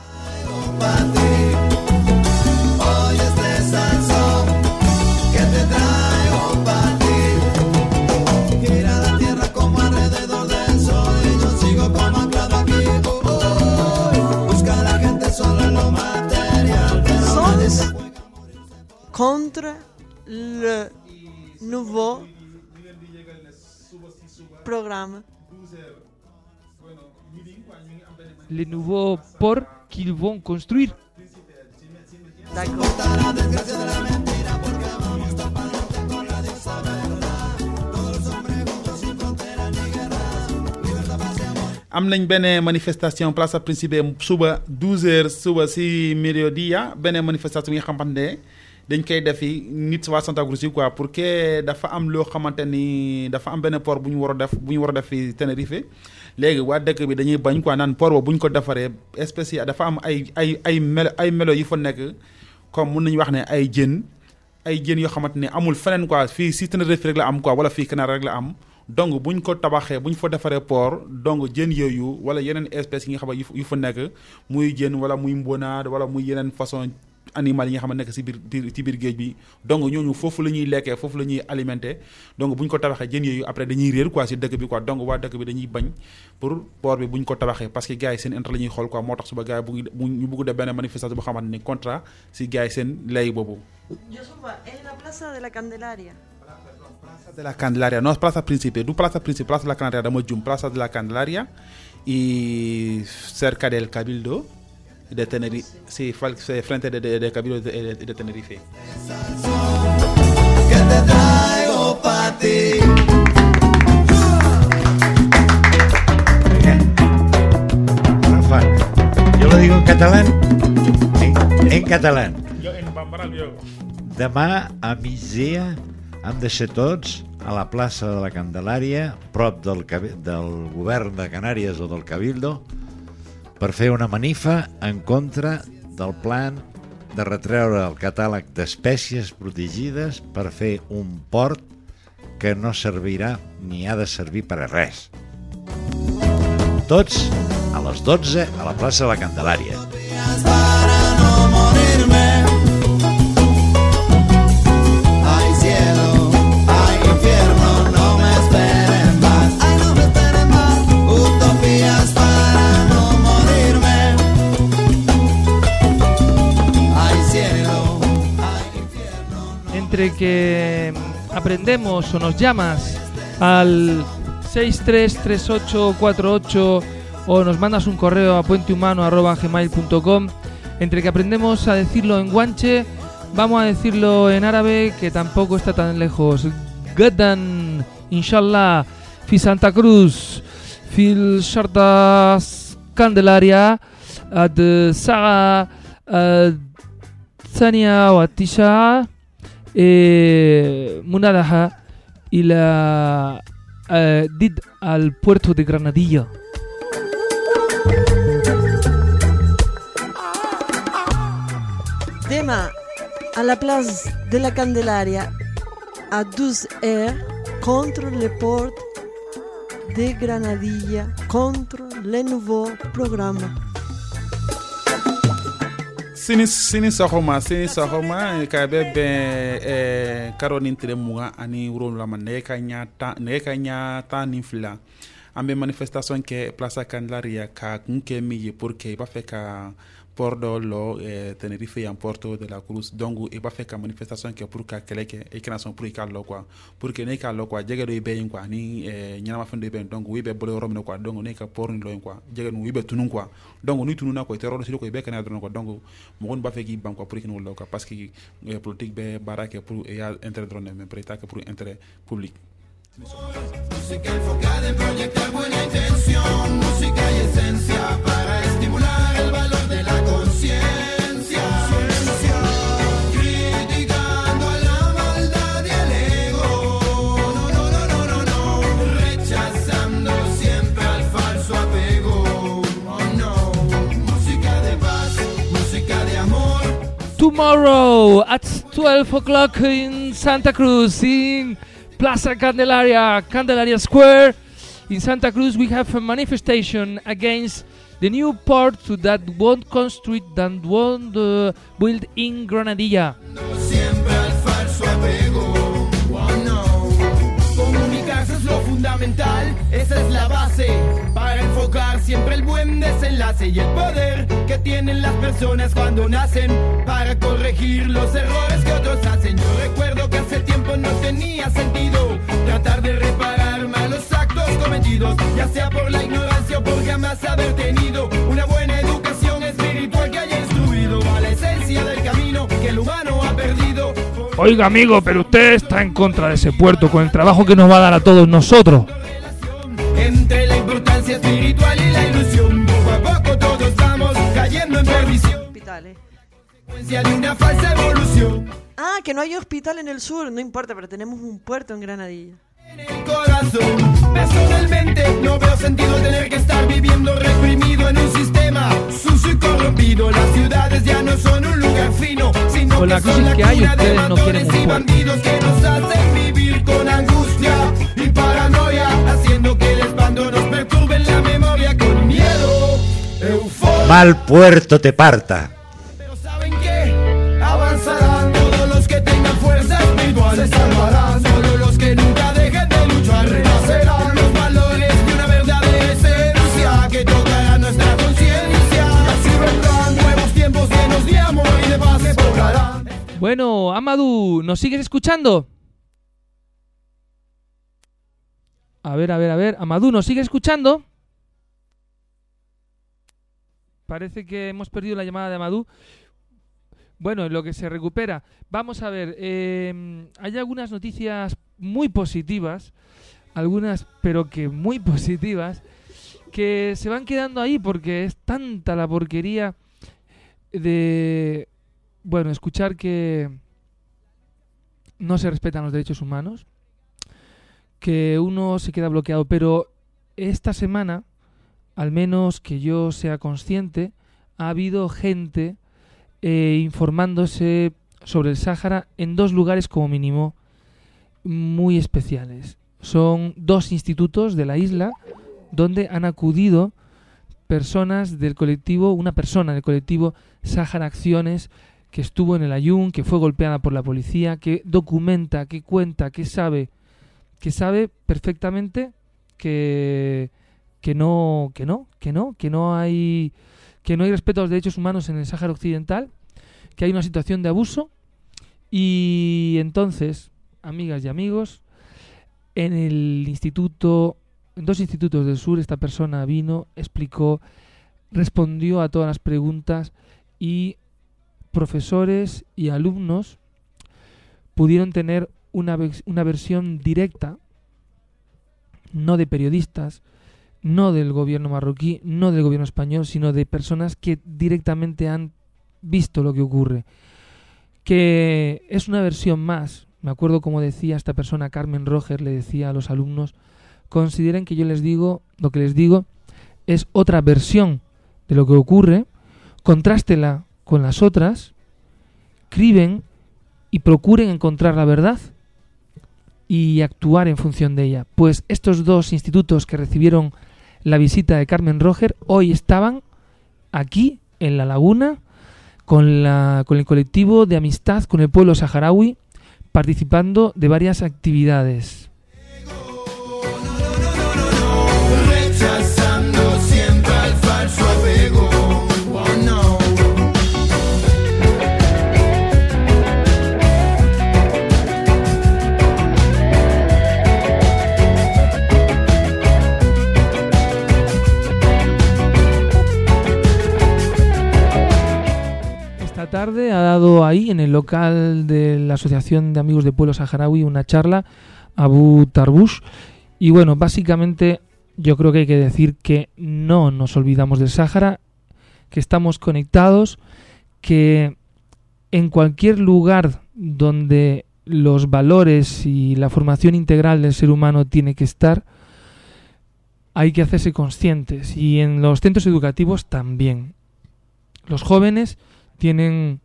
Contre le nouveau programme. Les nouveaux ports qu'ils vont construire. Am nañ benn manifestation place principale suba 12h suba si mediodía benn manifestation yi nga xamante ne dañ koy def fi nit waa Santa Cruz yi quoi pour que dafa am loo xamante ni dafa am benn port bu ñu war a def bu ñu war a def fi Tenerife. Léegi waa dëkk bi dañuy bañ quoi naan port boobu bu ñu ko defaree spécial dafa am ay ay ay melo ay melo yu fa nekk comme mun nañu wax ne ay jën ay jën yoo xamante ni amul feneen quoi fii si Tenerife rek la am quoi wala fii Canaries rek la am. Donc bu ñu ko tabaxee bu ñu fa defaree port donc jën yooyu wala yeneen espèces yi nga xam ne yu fa nekk muy jën wala muy mbonaad wala muy yeneen façon animal yi nga xam ne nekk si biir ci biir géej bi donc ñooñu foofu la ñuy lekkee foofu la ñuy alimenté donc bu ñu ko tabaxee jën yooyu après dañuy réer quoi si dëkk bi quoi donc waa dëkk bi dañuy bañ pour port bi bu ñu ko tabaxee parce que gars yi seen intérêt la ñuy xool quoi moo tax suba gars yi bu bu ñu bugg def benn manifestation boo xamante ni contrat si gars yi seen lay boobu en la plaza de la Candelaria. Plaza de la Candelaria, no es Plaza Príncipe, du Plaza Príncipe, Plaza de la Candelaria, damos Jum, Plaza de la Candelaria y cerca del Cabildo de Tenerife, sí, frente de, de, de Cabildo de, de- de Tenerife. que te traigo pa' ti. Rafa, yo lo digo en catalán. En, en catalán. Yo en Bambaral, yo. Demà a migdia hem de ser tots a la plaça de la Candelària, prop del, del govern de Canàries o del Cabildo, per fer una manifa en contra del plan de retreure el catàleg d'espècies protegides per fer un port que no servirà ni ha de servir per a res. Tots a les 12 a la plaça de la Candelària. entre que aprendemos o nos llamas al 633848 o nos mandas un correo a puentehumano.gmail.com, entre que aprendemos a decirlo en guanche, vamos a decirlo en árabe, que tampoco está tan lejos. Gadan, inshallah, fi Santa Cruz, fil Sharta Candelaria, ad Saga, ad Sania o eh, Munadaha y la eh, did al puerto de Granadilla. Demà, a la plaça de la Candelaria a 12 h contra le port de Granadilla, contra le nouveau programa. Sini sini sɔgɔma sini sɔgɔma ka bɛ bɛn ɛɛ karo ni tile mugan ani wolonwula ma nɛgɛ ka ɲa tan nɛgɛ ka ɲa tan ni fila. An bɛ manifestation kɛ plaza candelaria ka kun kɛ min ye pour que i b'a fɛ ka port dɔ lɔ eh, tenerife yan porto de la cruz. Donc i b'a fɛ ka manifestation kɛ pour ka kɛlɛ kɛ kana sɔn pour i k'a lɔ quoi. Pour que ne k'a lɔ quoi. Jɛgɛ dɔ i bɛ yen quoi. Ni eh, ɲɛnamafɛn dɔ bɛ yen donc i bɛ bolo yɔrɔ min quoi. Donc ne ka port ni lɔ yen quoi jɛgɛ ninnu i bɛ tunun quoi. Donc ni tununna quoi. I tɛ yɔrɔ dɔ quoi. I bɛ quoi donc mɔgɔ b'a fɛ k'i ban quoi pour i kana o quoi. Parce que eh, politique bɛ baara kɛ pour i y'a intérêt dɔrɔn de mais i t'a kɛ pour intérêt public Música enfocada en proyectar buena intención, música y esencia para estimular el valor de la conciencia. Criticando a la maldad y al ego. No, no, no, no, no, no. Rechazando siempre al falso apego. Oh no. Música de paz, música de amor. Tomorrow at 12 o'clock in Santa Cruz in Plaza Candelaria, Candelaria Square. In Santa Cruz, we have a manifestation against the new port that won't construct and won't uh, build in Granadilla. Siempre el buen desenlace y el poder que tienen las personas cuando nacen para corregir los errores que otros hacen. Yo recuerdo que hace tiempo no tenía sentido tratar de reparar malos actos cometidos, ya sea por la ignorancia o por jamás haber tenido una buena educación espiritual que haya instruido a la esencia del camino que el humano ha perdido. Oiga, amigo, pero usted está en contra de ese puerto con el trabajo que nos va a dar a todos nosotros. Entre la importancia espiritual y la ilusión, poco a poco todos vamos cayendo en perdición. Hospitales. Consecuencia de una falsa evolución. Ah, que no hay hospital en el sur, no importa, pero tenemos un puerto en Granadilla. En el corazón, personalmente no veo sentido tener que estar viviendo reprimido en un sistema sucio y corrompido. Las ciudades ya no son un lugar fino, sino Con la que son crisis la que hay, cuna de ustedes no quieren y bandidos que nos hacen vivir con angustia y paranoia, haciendo que el espanto nos perturbe en la memoria con miedo, euforia. Mal puerto te parta. Pero ¿saben qué? Avanzarán todos los que tengan fuerza espiritual. Se salvarán solo los que nunca dejen de luchar. Renacerán los valores de una verdadera esencia que tocará nuestra conciencia. Así vendrán nuevos tiempos llenos de amor y de paz se. Bueno, Amadou, ¿nos sigues escuchando? A ver, a ver, a ver. Amadou, ¿nos sigues escuchando? Parece que hemos perdido la llamada de Amadou. Bueno, en lo que se recupera. Vamos a ver, eh, hay algunas noticias muy positivas, algunas, pero que muy [laughs] positivas, que se van quedando ahí porque es tanta la porquería de, bueno, escuchar que no se respetan los derechos humanos, que uno se queda bloqueado, pero esta semana, al menos que yo sea consciente, ha habido gente eh, informándose sobre el Sáhara en dos lugares como mínimo muy especiales. Son dos institutos de la isla donde han acudido personas del colectivo, una persona del colectivo Sáhara Acciones que estuvo en el Ayun, que fue golpeada por la policía, que documenta, que cuenta, que sabe, que sabe perfectamente que que no, que no, que no, que no hay que no hay respeto a los derechos humanos en el Sáhara Occidental, que hay una situación de abuso. Y entonces, amigas y amigos, en el instituto, en dos institutos del sur, esta persona vino, explicó, respondió a todas las preguntas y profesores y alumnos pudieron tener una, una versión directa, no de periodistas, no del gobierno marroquí, no del gobierno español, sino de personas que directamente han visto lo que ocurre. Que es una versión más. Me acuerdo como decía esta persona, Carmen Roger, le decía a los alumnos, consideren que yo les digo, lo que les digo es otra versión de lo que ocurre, contrástela con las otras, escriben y procuren encontrar la verdad y actuar en función de ella. Pues estos dos institutos que recibieron la visita de Carmen Roger hoy estaban aquí en la laguna con, la, con el colectivo de amistad con el pueblo saharaui participando de varias actividades. En el local de la Asociación de Amigos de Pueblo Saharaui una charla Abu Tarbush y bueno, básicamente yo creo que hay que decir que no nos olvidamos del Sáhara, que estamos conectados, que en cualquier lugar donde los valores y la formación integral del ser humano tiene que estar, hay que hacerse conscientes y en los centros educativos también. Los jóvenes tienen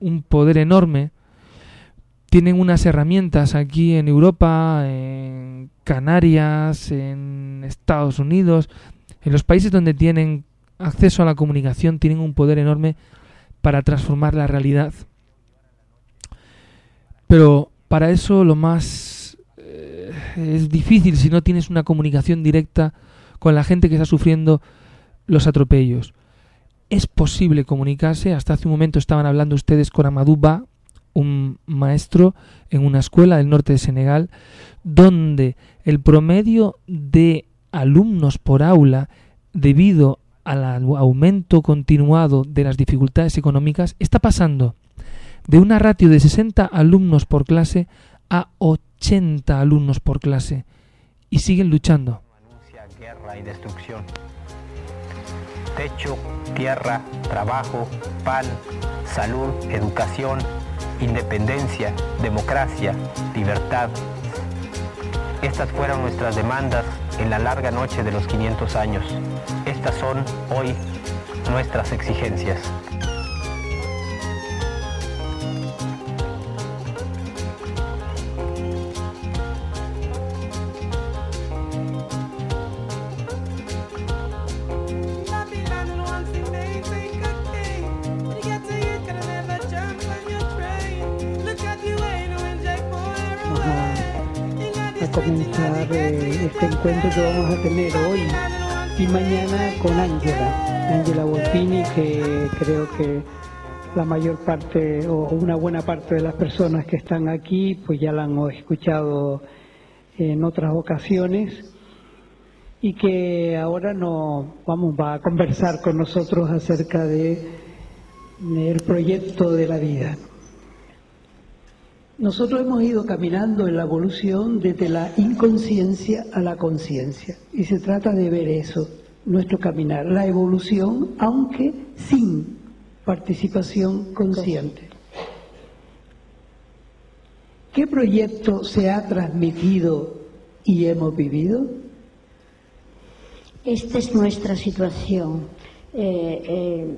un poder enorme, tienen unas herramientas aquí en Europa, en Canarias, en Estados Unidos, en los países donde tienen acceso a la comunicación, tienen un poder enorme para transformar la realidad. Pero para eso lo más eh, es difícil si no tienes una comunicación directa con la gente que está sufriendo los atropellos. Es posible comunicarse. Hasta hace un momento estaban hablando ustedes con Amadou Ba, un maestro en una escuela del norte de Senegal, donde el promedio de alumnos por aula, debido al aumento continuado de las dificultades económicas, está pasando de una ratio de 60 alumnos por clase a 80 alumnos por clase y siguen luchando. Techo, tierra, trabajo, pan, salud, educación, independencia, democracia, libertad. Estas fueron nuestras demandas en la larga noche de los 500 años. Estas son hoy nuestras exigencias. Comenzar este encuentro que vamos a tener hoy y mañana con Ángela, Ángela Volpini, que creo que la mayor parte o una buena parte de las personas que están aquí pues ya la han escuchado en otras ocasiones y que ahora no vamos va a conversar con nosotros acerca de el proyecto de la vida. Nosotros hemos ido caminando en la evolución desde la inconsciencia a la conciencia y se trata de ver eso, nuestro caminar, la evolución, aunque sin participación consciente. ¿Qué proyecto se ha transmitido y hemos vivido? Esta es nuestra situación. Eh, eh,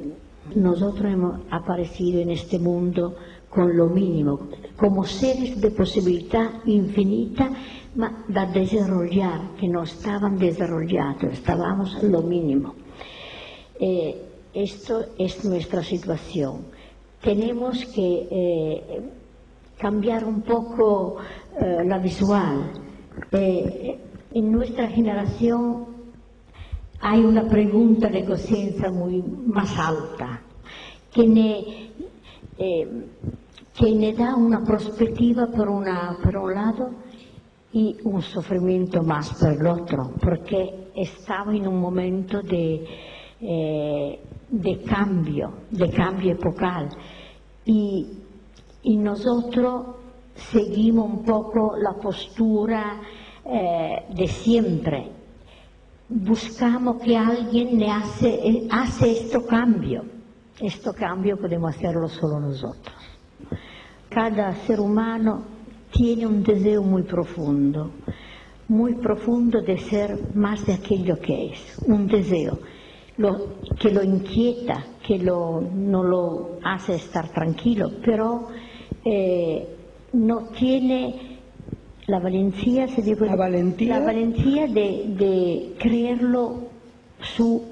nosotros hemos aparecido en este mundo con lo mínimo, como seres de posibilidad infinita, ma desarrollar, que no estaban desarrollados, estábamos lo mínimo. Eh, esto es nuestra situación. Tenemos que eh, cambiar un poco eh, la visual. En nuestra generación hay una pregunta de conciencia muy más alta, que ne, che ne dà una prospettiva per, una, per un lado y un sufrimiento más el otro, porque estaba en un momento de, eh, cambio, de cambio epocal. Y, y, nosotros seguimos un poco la postura eh, de siempre. Buscamos que alguien le hace, este cambio. Este cambio podemos hacerlo solo nosotros. Cada ser humano tiene un deseo muy profundo, muy profundo de ser más de aquello que es, un deseo. Lo, que lo inquieta, que lo, no lo hace estar tranquilo, pero eh, no tiene la valentía, se dice, la valentía, la valentía de, de creerlo su,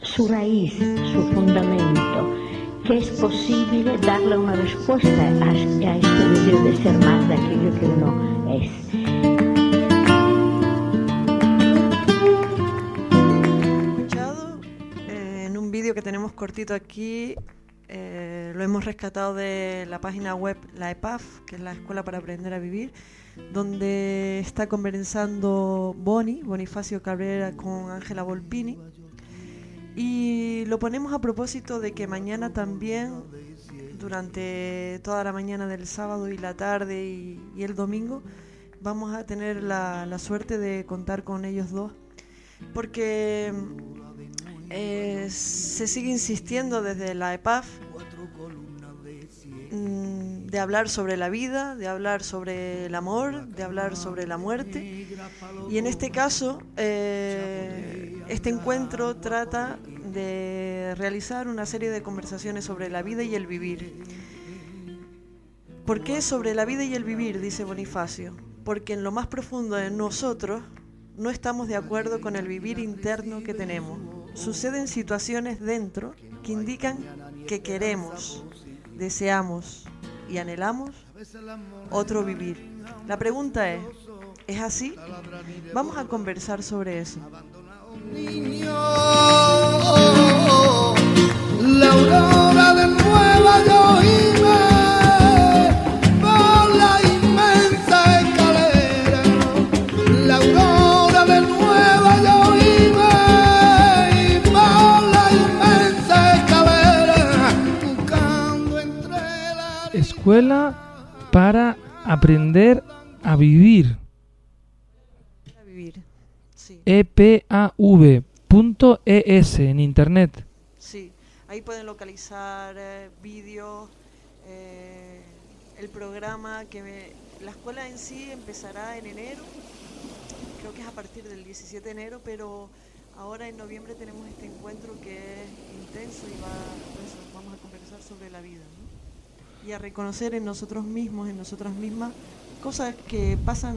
su raíz, su fundamento que es posible darle una respuesta a, a este deseo de ser más de aquello que uno es. escuchado eh, en un vídeo que tenemos cortito aquí eh, lo hemos rescatado de la página web la EPAF que es la Escuela para Aprender a Vivir donde está conversando Boni Bonifacio Cabrera con Ángela Volpini y lo ponemos a propósito de que mañana también, durante toda la mañana del sábado y la tarde y, el domingo, vamos a tener la, la, suerte de contar con ellos dos. Porque eh, se sigue insistiendo desde la EPAF mm, de hablar sobre la vida, de hablar sobre el amor, de hablar sobre la muerte. Y en este caso, eh, este encuentro trata de realizar una serie de conversaciones sobre la vida y el vivir. ¿Por qué sobre la vida y el vivir? dice Bonifacio. Porque en lo más profundo de nosotros no estamos de acuerdo con el vivir interno que tenemos. Suceden situaciones dentro que indican que queremos, deseamos y anhelamos otro vivir. La pregunta es, ¿es así? Vamos a conversar sobre eso. La aurora de Nueva Escuela para aprender a vivir. Vivir. Sí. Epav.es en internet. Sí, ahí pueden localizar eh, vídeos, eh, el programa que me- la escuela en sí empezará en enero, creo que es a partir del 17 de enero, pero ahora en noviembre tenemos este encuentro que es intenso y va, pues, vamos a conversar sobre la vida. Y a reconocer en nosotros mismos, en nosotras mismas, cosas que pasan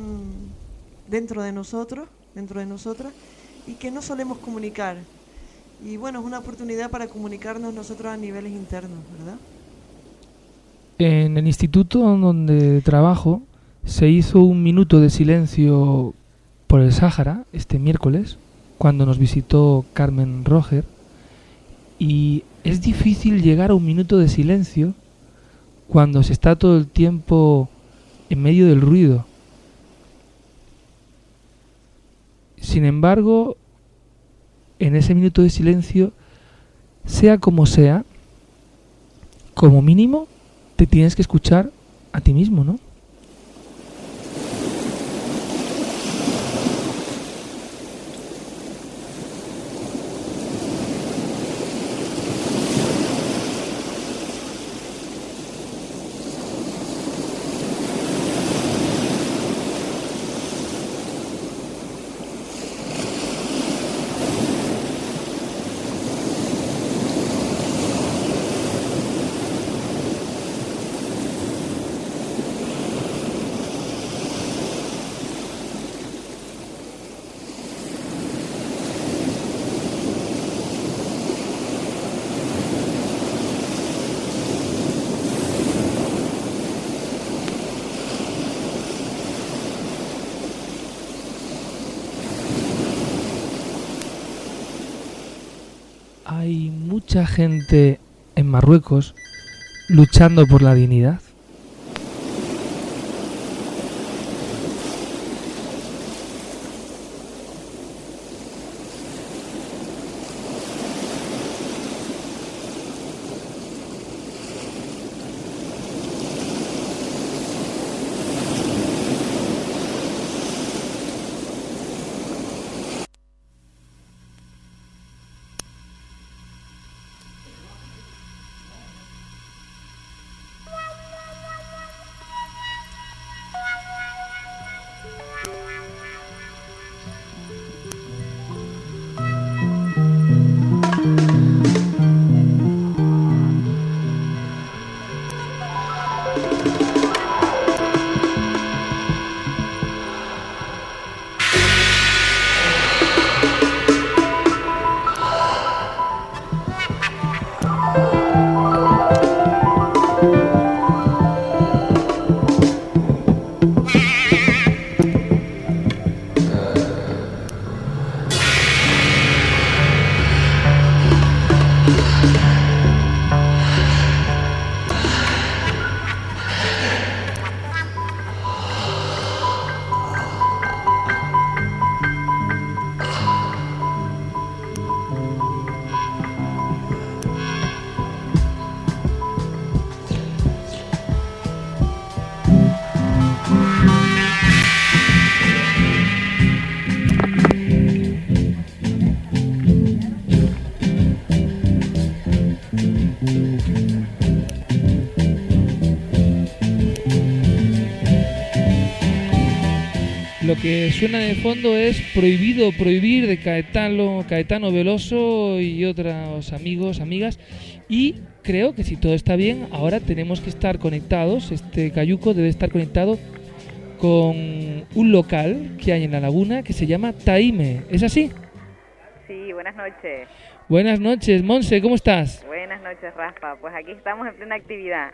dentro de nosotros, dentro de nosotras, y que no solemos comunicar. Y bueno, es una oportunidad para comunicarnos nosotros a niveles internos, ¿verdad? En el instituto donde trabajo se hizo un minuto de silencio por el Sáhara este miércoles, cuando nos visitó Carmen Roger, y es difícil llegar a un minuto de silencio cuando se está todo el tiempo en medio del ruido. Sin embargo, en ese minuto de silencio, sea como sea, como mínimo, te tienes que escuchar a ti mismo, ¿no? Hay mucha gente en Marruecos luchando por la dignidad. Fondo es Prohibido Prohibir de Caetano, Caetano Veloso y otros amigos, amigas. Y creo que si todo está bien, ahora tenemos que estar conectados. Este cayuco debe estar conectado con un local que hay en la laguna que se llama Taime. ¿Es así? Sí, buenas noches. Buenas noches, Monse, ¿cómo estás? Buenas noches, Rafa. Pues aquí estamos en plena actividad.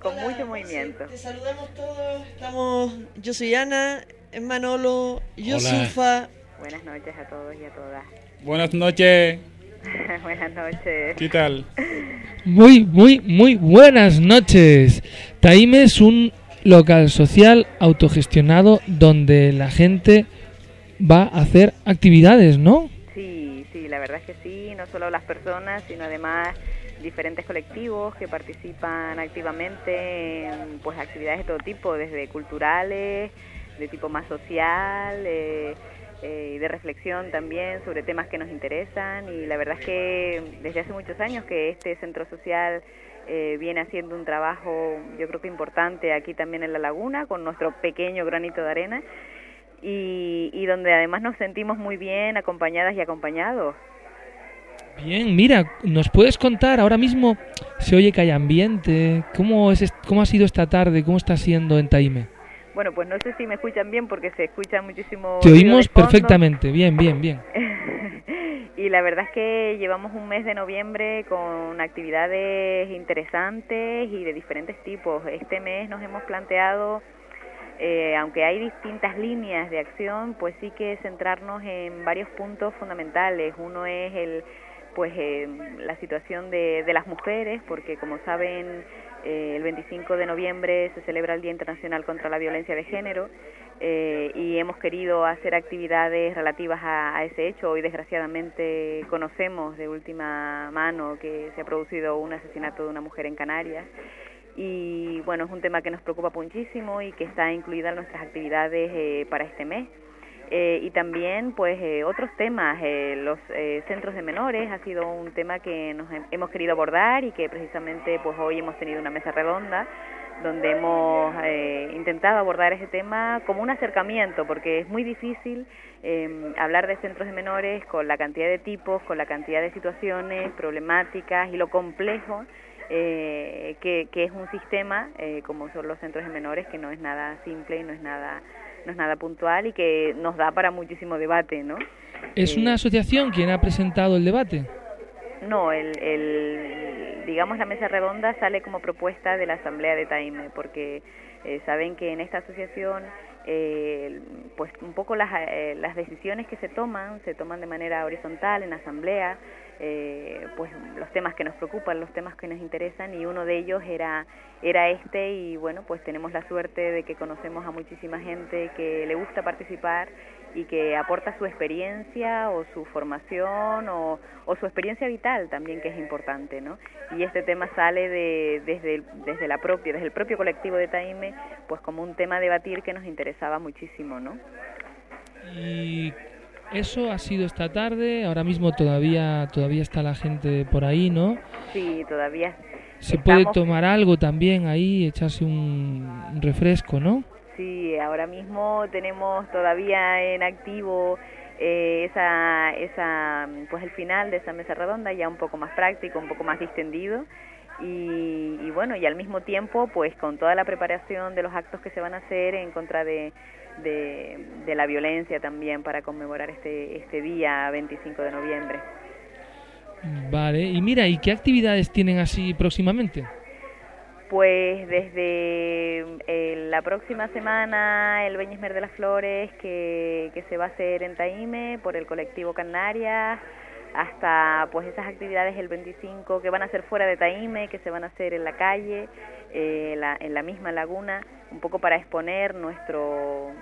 Con mucho movimiento. Te saludamos todos. Estamos, yo soy Ana, Manolo, Hola. Yusufa, Buenas noches a todos y a todas. Buenas noches. [laughs] Buenas noches. ¿Qué tal? Muy, muy, muy buenas noches. Taime es un local social autogestionado donde la gente va a hacer actividades, ¿no? Sí, sí, la verdad es que sí, no solo las personas, sino además diferentes colectivos que participan activamente en pues actividades de todo tipo, desde culturales, de tipo más social, eh, eh, y de reflexión también sobre temas que nos interesan y la verdad es que desde hace muchos años que este centro social eh, viene haciendo un trabajo yo creo que importante aquí también en la laguna con nuestro pequeño granito de arena y, y donde además nos sentimos muy bien acompañadas y acompañados. Bien, mira, ¿nos puedes contar ahora mismo se oye que hay ambiente? ¿Cómo, es, cómo ha sido esta tarde? ¿Cómo está siendo en Taime? Bueno, pues no sé si me escuchan bien porque se escucha muchísimo. Te oímos perfectamente, bien, bien, bien. [laughs] y la verdad es que llevamos un mes de noviembre con actividades interesantes y de diferentes tipos. Este mes nos hemos planteado, eh, aunque hay distintas líneas de acción, pues sí que centrarnos en varios puntos fundamentales. Uno es el pues eh, la situación de, de las mujeres, porque como saben, eh, el 25 de noviembre se celebra el Día Internacional contra la Violencia de Género eh, y hemos querido hacer actividades relativas a, ese hecho. Hoy, desgraciadamente, conocemos de última mano que se ha producido un asesinato de una mujer en Canarias. Y bueno, es un tema que nos preocupa muchísimo y que está incluida en nuestras actividades eh, para este mes. Eh, y también pues eh, otros temas eh, los eh, centros de menores ha sido un tema que nos hem- hemos querido abordar y que precisamente pues hoy hemos tenido una mesa redonda donde hemos eh, intentado abordar ese tema como un acercamiento porque es muy difícil eh, hablar de centros de menores con la cantidad de tipos con la cantidad de situaciones problemáticas y lo complejo eh, que, que es un sistema como son los centros de menores que no es nada simple y no es nada no es nada puntual y que nos da para muchísimo debate, ¿no? ¿Es Eh, una asociación quien ha presentado el debate? No, el, el, digamos la mesa redonda sale como propuesta de la Asamblea de Taime, porque eh, saben que en esta asociación eh, pues un poco las, eh, las decisiones que se toman se toman de manera horizontal en asamblea, eh, pues los temas que nos preocupan, los temas que nos interesan y uno de ellos era era este y bueno pues tenemos la suerte de que conocemos a muchísima gente que le gusta participar y que aporta su experiencia o su formación o, su experiencia vital también que es importante no y este tema sale de, desde desde la propia desde el propio colectivo de Taime pues como un tema a debatir que nos interesaba muchísimo no eso ha sido esta tarde, ahora mismo todavía todavía está la gente por ahí, ¿no? sí todavía Se puede tomar algo también ahí, echarse un, un refresco, ¿no? Sí, ahora mismo tenemos todavía en activo eh, esa, esa, pues el final de esa mesa redonda ya un poco más práctico, un poco más distendido y, y bueno, y al mismo tiempo pues con toda la preparación de los actos que se van a hacer en contra de, de, de la violencia también para conmemorar este, este día 25 de noviembre. Vale, y mira, ¿y qué actividades tienen así próximamente? Pues desde eh, la próxima semana el Beñesmer de las Flores que, que se va a hacer en Taime por el colectivo Canarias hasta pues esas actividades el 25 que van a ser fuera de Taime, que se van a hacer en la calle, eh, la- en la misma laguna, un poco para exponer nuestro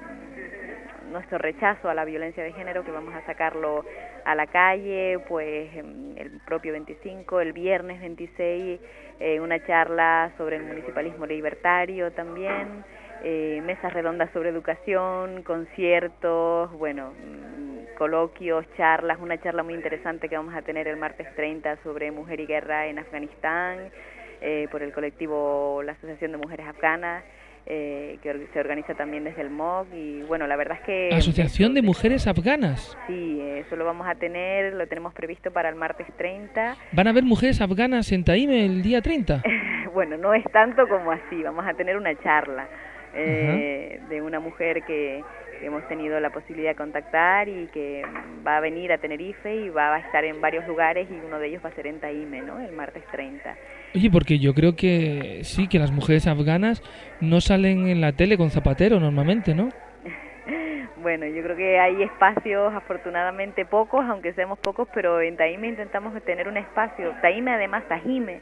nuestro rechazo a la violencia de género que vamos a sacarlo a la calle, pues em, el propio 25, el viernes 26, eh, una charla sobre el municipalismo libertario también, eh, mesas redondas sobre educación, conciertos, bueno, mm, coloquios, charlas, una charla muy interesante que vamos a tener el martes 30 sobre mujer y guerra en Afganistán, eh, por el colectivo la Asociación de Mujeres Afganas, eh, que se organiza también desde el MOC y bueno, la verdad es que... Asociación de Mujeres Afganas. Sí, eso lo vamos a tener, lo tenemos previsto para el martes 30. ¿Van a haber mujeres afganas en Taime el día 30? [laughs] Bueno, no es tanto como así, vamos a tener una charla eh, de una mujer que hemos tenido la posibilidad de contactar y que va a venir a Tenerife y va a estar en varios lugares y uno de ellos va a ser en Taime, ¿no? El martes 30. Oye, porque yo creo que sí, que las mujeres afganas no salen en la tele con zapatero normalmente, ¿no? [laughs] Bueno, yo creo que hay espacios, afortunadamente pocos, aunque seamos pocos, pero en Taime intentamos tener un espacio. Taime, además, Tajime,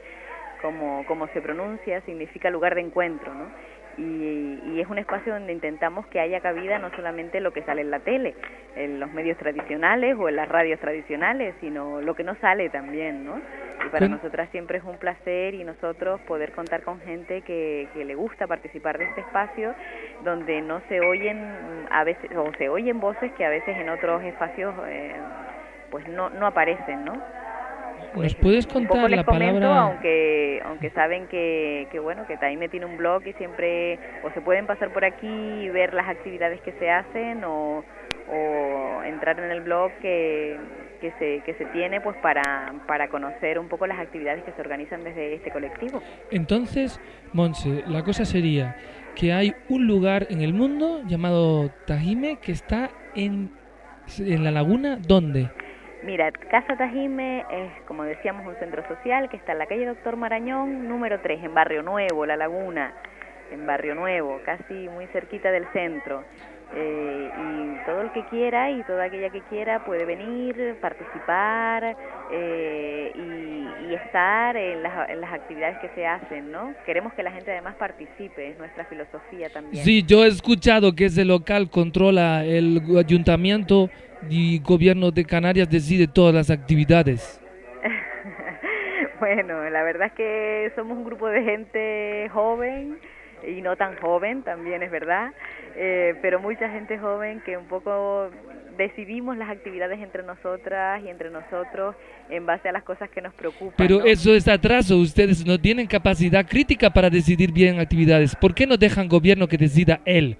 como, como se pronuncia, significa lugar de encuentro, ¿no? Y, y, es un espacio donde intentamos que haya cabida no solamente lo que sale en la tele, en los medios tradicionales o en las radios tradicionales, sino lo que no sale también, ¿no? Y para nosotras siempre es un placer y nosotros poder contar con gente que, que le gusta participar de este espacio, donde no se oyen a veces, o se oyen voces que a veces en otros espacios eh, pues no, no aparecen, ¿no? ¿Nos puedes contar les la comento, palabra? aunque aunque saben que, que bueno que Taime tiene un blog y siempre o se pueden pasar por aquí y ver las actividades que se hacen o, o entrar en el blog que, que se que se tiene pues para para conocer un poco las actividades que se organizan desde este colectivo. Entonces, Monse, la cosa sería que hay un lugar en el mundo llamado Tajime que está en, en la laguna, ¿dónde? Mira, Casa Tajime es, como decíamos, un centro social que está en la calle Doctor Marañón, número 3, en Barrio Nuevo, La Laguna, en Barrio Nuevo, casi muy cerquita del centro. Eh, y todo el que quiera y toda aquella que quiera puede venir, participar eh, y, y, estar en las, en las actividades que se hacen, ¿no? Queremos que la gente además participe, es nuestra filosofía también. Sí, yo he escuchado que ese local controla el ayuntamiento y gobierno de Canarias decide todas las actividades. [laughs] bueno, la verdad es que somos un grupo de gente joven y no tan joven, también es verdad, eh, pero mucha gente joven que un poco decidimos las actividades entre nosotras y entre nosotros en base a las cosas que nos preocupan. Pero ¿no? eso es atraso, ustedes no tienen capacidad crítica para decidir bien actividades. ¿Por qué no dejan gobierno que decida él?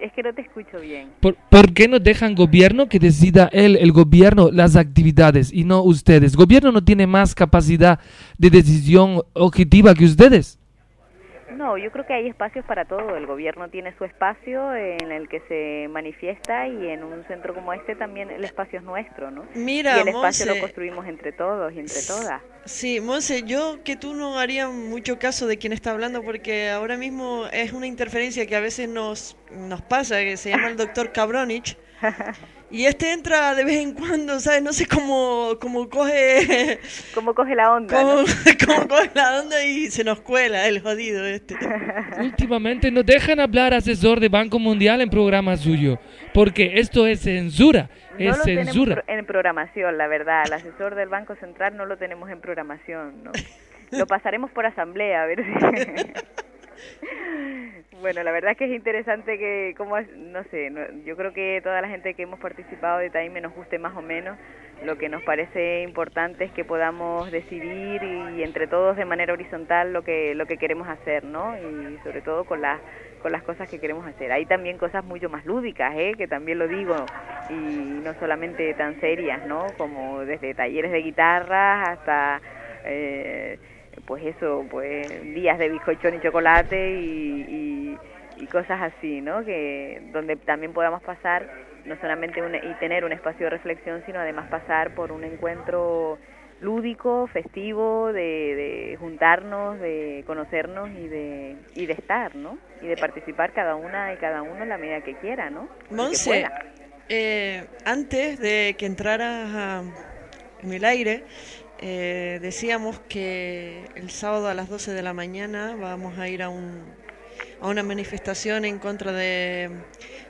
Es que no te escucho bien. ¿Por, ¿Por, qué no dejan gobierno que decida él, el gobierno, las actividades y no ustedes? ¿Gobierno no tiene más capacidad de decisión objetiva que ustedes? No, yo creo que hay espacios para todo. El gobierno tiene su espacio en el que se manifiesta y en un centro como este también el espacio es nuestro, ¿no? Mira, y el espacio Monse, lo construimos entre todos y entre todas. Sí, Monse, yo que tú no haría mucho caso de quien está hablando porque ahora mismo es una interferencia que a veces nos, nos pasa, que se llama el doctor Cabronich. [laughs] Y este entra de vez en cuando, ¿sabes? No sé cómo, cómo coge... Cómo coge la onda, cómo, ¿no? [laughs] cómo coge la onda y se nos cuela el jodido este. [laughs] Últimamente no dejan hablar asesor de Banco Mundial en programa suyo, porque esto es censura, No es lo censura. tenemos en programación, la verdad. El asesor del Banco Central no lo tenemos en programación, ¿no? [laughs] Lo pasaremos por asamblea, a ver si... Bueno, la verdad es que es interesante que, como, no sé, yo creo que toda la gente que hemos participado de Taime nos guste más o menos. Lo que nos parece importante es que podamos decidir y, y, entre todos de manera horizontal lo que lo que queremos hacer, ¿no? Y sobre todo con las con las cosas que queremos hacer. Hay también cosas mucho más lúdicas, ¿eh? Que también lo digo y no solamente tan serias, ¿no? Como desde talleres de guitarra hasta eh, pues eso, pues días de bizcochón y chocolate y, y, y, cosas así, ¿no? Que donde también podamos pasar no solamente un, y tener un espacio de reflexión, sino además pasar por un encuentro lúdico, festivo, de, de juntarnos, de conocernos y de, y de estar, ¿no? Y de participar cada una y cada uno en la medida que quiera, ¿no? Monse, eh, antes de que entraras a, en el aire, eh, decíamos que el sábado a las 12 de la mañana vamos a ir a, un, a una manifestación en contra de,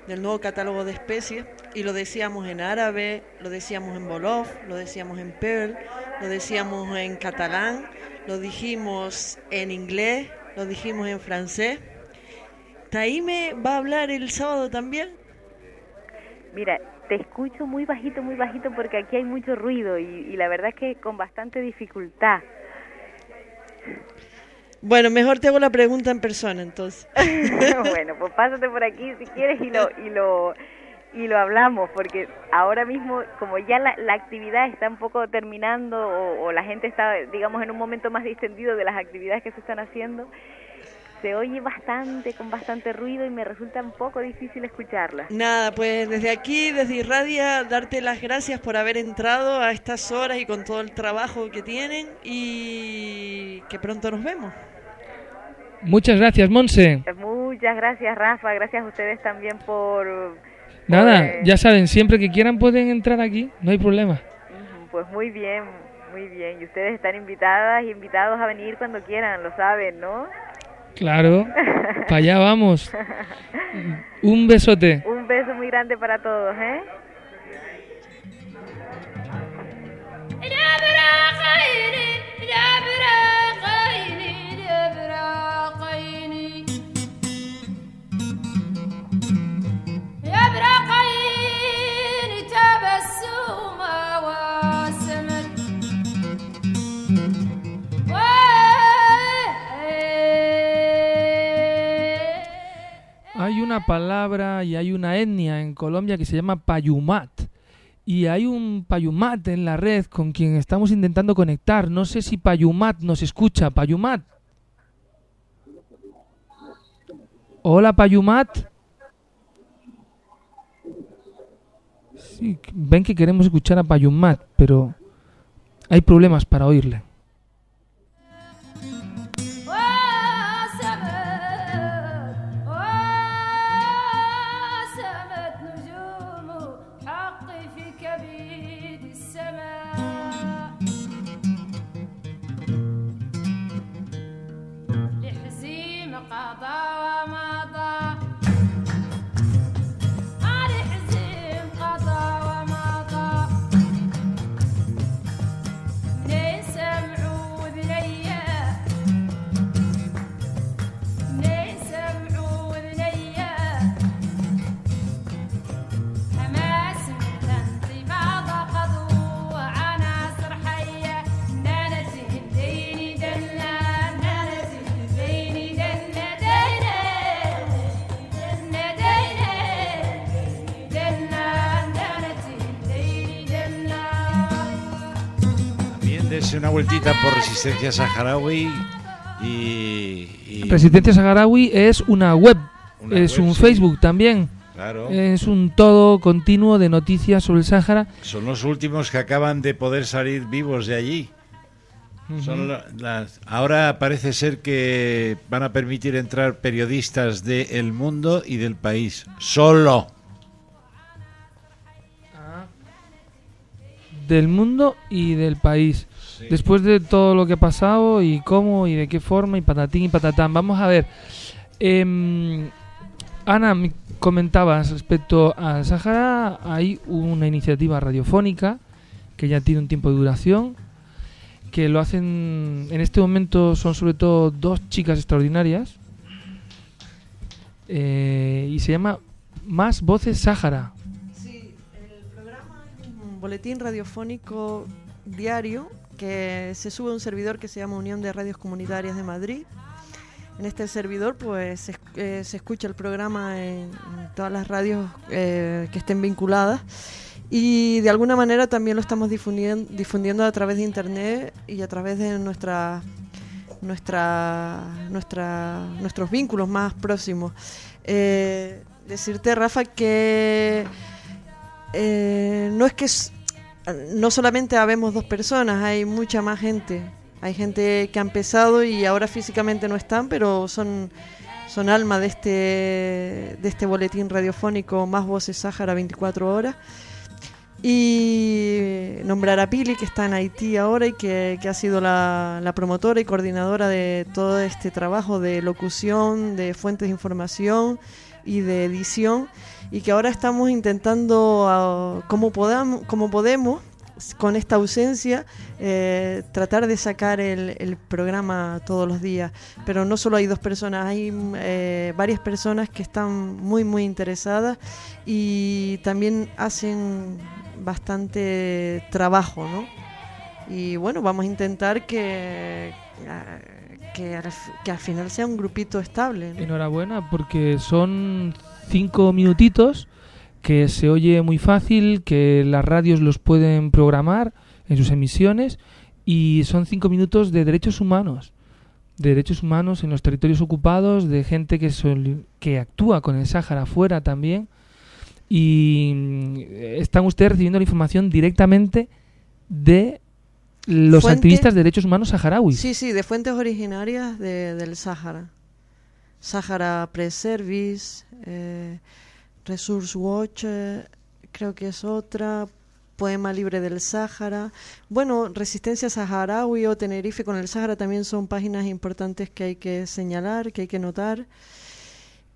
del nuevo catálogo de especies y lo decíamos en árabe, lo decíamos en Bolof, lo decíamos en Pearl, lo decíamos en catalán, lo dijimos en inglés, lo dijimos en francés. ¿Taime va a hablar el sábado también? Mira, te escucho muy bajito, muy bajito porque aquí hay mucho ruido y, y, la verdad es que con bastante dificultad. Bueno, mejor te hago la pregunta en persona entonces. [laughs] [laughs] bueno, pues pásate por aquí si quieres y lo y lo y lo hablamos porque ahora mismo como ya la, la actividad está un poco terminando o, o la gente está digamos en un momento más distendido de las actividades que se están haciendo se oye bastante, con bastante ruido y me resulta un poco difícil escucharla. Nada, pues desde aquí, desde Irradia, darte las gracias por haber entrado a estas horas y con todo el trabajo que tienen y que pronto nos vemos. Muchas gracias, Monse. Muchas gracias, Rafa. Gracias a ustedes también por... Nada, pues- ya saben, siempre que quieran pueden entrar aquí, no hay problema. Pues muy bien, muy bien. Y ustedes están invitadas y invitados a venir cuando quieran, lo saben, ¿no? Claro, [laughs] para allá vamos. Un besote. Un beso muy grande para todos, ¿eh? Hay una palabra y hay una etnia en Colombia que se llama payumat. Y hay un payumat en la red con quien estamos intentando conectar. No sé si payumat nos escucha. Payumat. Hola payumat. Sí, ven que queremos escuchar a payumat, pero hay problemas para oírle. Una vueltita por Resistencia Saharaui y, y- Resistencia Saharaui es una web, Una es web, un sí. Facebook también. Claro. Es un todo continuo de noticias sobre el Sáhara. son los últimos que acaban de poder salir vivos de allí. Son la- las- ahora parece ser que van a permitir entrar periodistas de El Mundo y del país. Solo. del mundo y del país. Después de todo lo que ha pasado y cómo y de qué forma y patatín y patatán. Vamos a ver. Em, Ana, me comentabas respecto al Sahara, hay una iniciativa radiofónica que ya tiene un tiempo de duración, que lo hacen, en este momento son sobre todo dos chicas extraordinarias, eh, y se llama Más Voces Sáhara. un boletín radiofónico diario que se sube un servidor que se llama Unión de Radios Comunitarias de Madrid. En este servidor pues eh, se escucha el programa en, todas las radios eh, que estén vinculadas y de alguna manera también lo estamos difundiendo, a través de internet y a través de nuestra nuestra, nuestra, nuestros vínculos más próximos. Eh, decirte, Rafa, que no es que no solamente habemos dos personas, hay mucha más gente. Hay gente que ha empezado y ahora físicamente no están, pero son, son alma de este, de este boletín radiofónico Más Voces Sáhara 24 horas. Y nombrar a Pili, que está en Haití ahora y que, que ha sido la, la promotora y coordinadora de todo este trabajo de locución, de fuentes de información y de edición. Y que ahora estamos intentando, ah, como, podamos, como podemos, con esta ausencia, eh, tratar de sacar el, programa todos los días. Pero no solo hay dos personas, hay eh, varias personas que están muy, muy interesadas y también hacen bastante trabajo, ¿no? Y bueno, vamos a intentar que, ah, que, al, final sea un grupito estable. Enhorabuena, porque son cinco minutitos que se oye muy fácil, que las radios los pueden programar en sus emisiones y son cinco minutos de derechos humanos, de derechos humanos en los territorios ocupados, de gente que, sol- que actúa con el Sáhara afuera también y están ustedes recibiendo la información directamente de los Fuente- activistas de derechos humanos saharauis. Sí, sí, de fuentes originarias de- del Sáhara. Sahara Press Service, eh, Resource Watch, eh, creo que es otra, Poema Libre del Sáhara. Bueno, Resistencia Saharaui o Tenerife con el Sáhara también son páginas importantes que hay que señalar, que hay que notar.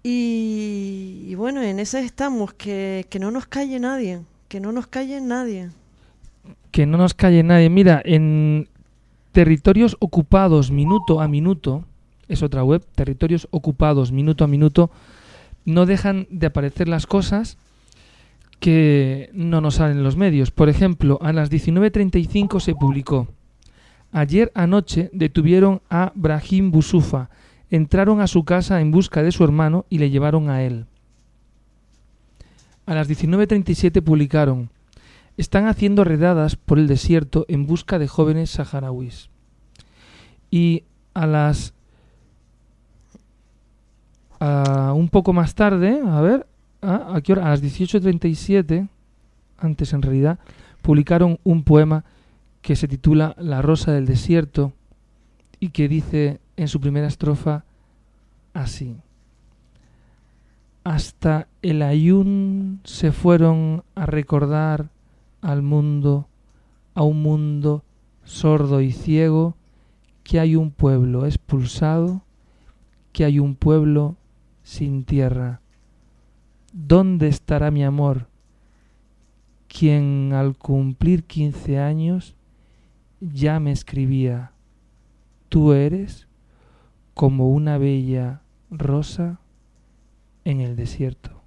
Y, y bueno, en esas estamos, que, que no nos calle nadie, que no nos calle nadie. Que no nos calle nadie. Mira, en territorios ocupados minuto a minuto, es otra web, territorios ocupados minuto a minuto, no dejan de aparecer las cosas que no nos salen en los medios. Por ejemplo, a las 19.35 se publicó. Ayer anoche detuvieron a Brahim Busufa. Entraron a su casa en busca de su hermano y le llevaron a él. A las 19.37 publicaron. Están haciendo redadas por el desierto en busca de jóvenes saharauis. Y a las un poco más tarde, a ver, a, ¿a qué hora? A las 18.37, antes en realidad, publicaron un poema que se titula La rosa del desierto y que dice en su primera estrofa así. Hasta el ayun se fueron a recordar al mundo, a un mundo sordo y ciego, que hay un pueblo expulsado, que hay un pueblo sin tierra. ¿Dónde estará mi amor? Quien al cumplir quince años ya me escribía, tú eres como una bella rosa en el desierto.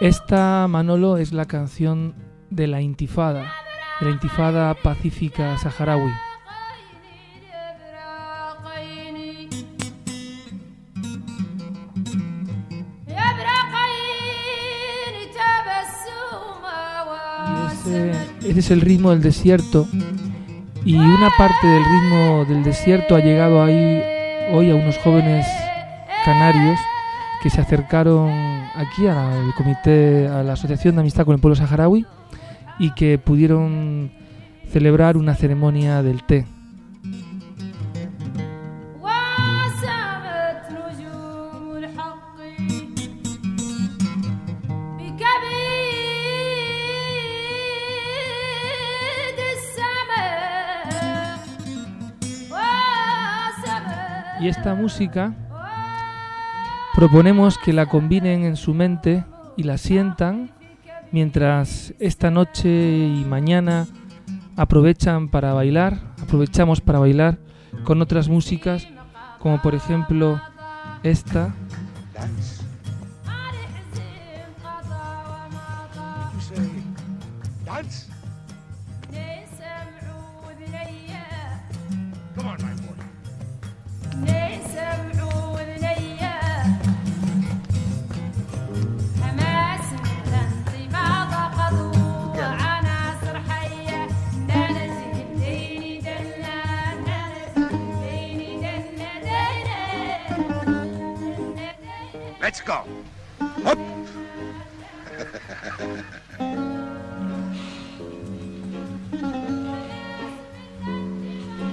Esta, Manolo, es la canción de la Intifada, de la Intifada Pacífica Saharaui. Ese es el ritmo del desierto y una parte del ritmo del desierto ha llegado ahí hoy a unos jóvenes canarios que se acercaron aquí al comité, a la Asociación de Amistad con el Pueblo Saharaui y que pudieron celebrar una ceremonia del té. Y esta música proponemos que la combinen en su mente y la sientan mientras esta noche y mañana aprovechan para bailar, aprovechamos para bailar con otras músicas como por ejemplo esta go. Up.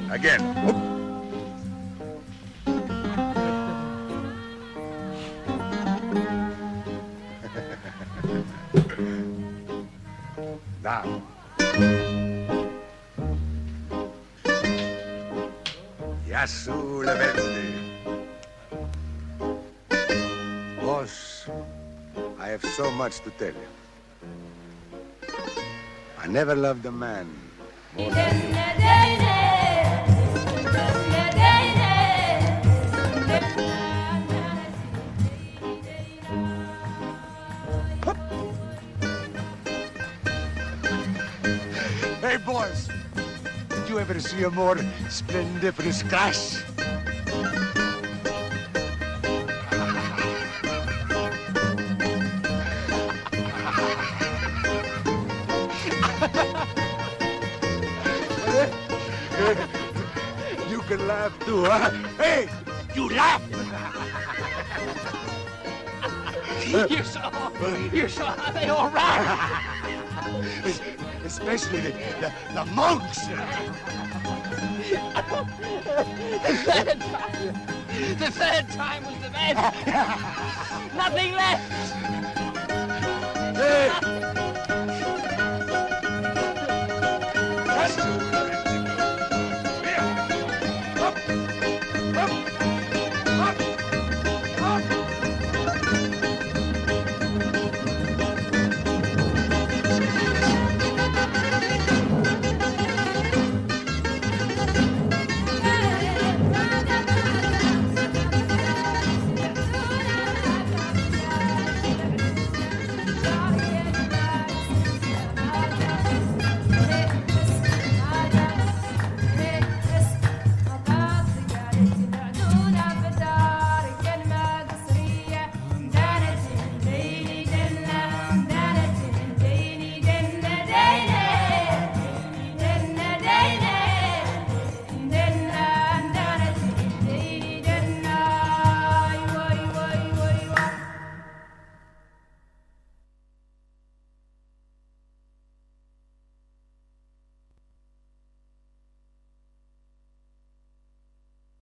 Again. Up. Down. Yasu. Have so much to tell you. I never loved a man more than Hey, boys, did you ever see a more splendiferous crash? Laugh too, huh? Hey, you laugh! [laughs] You're so, you're so, they all right. Especially the, the, the monks. the third time, the third time was the best. [laughs] Nothing left. Hey,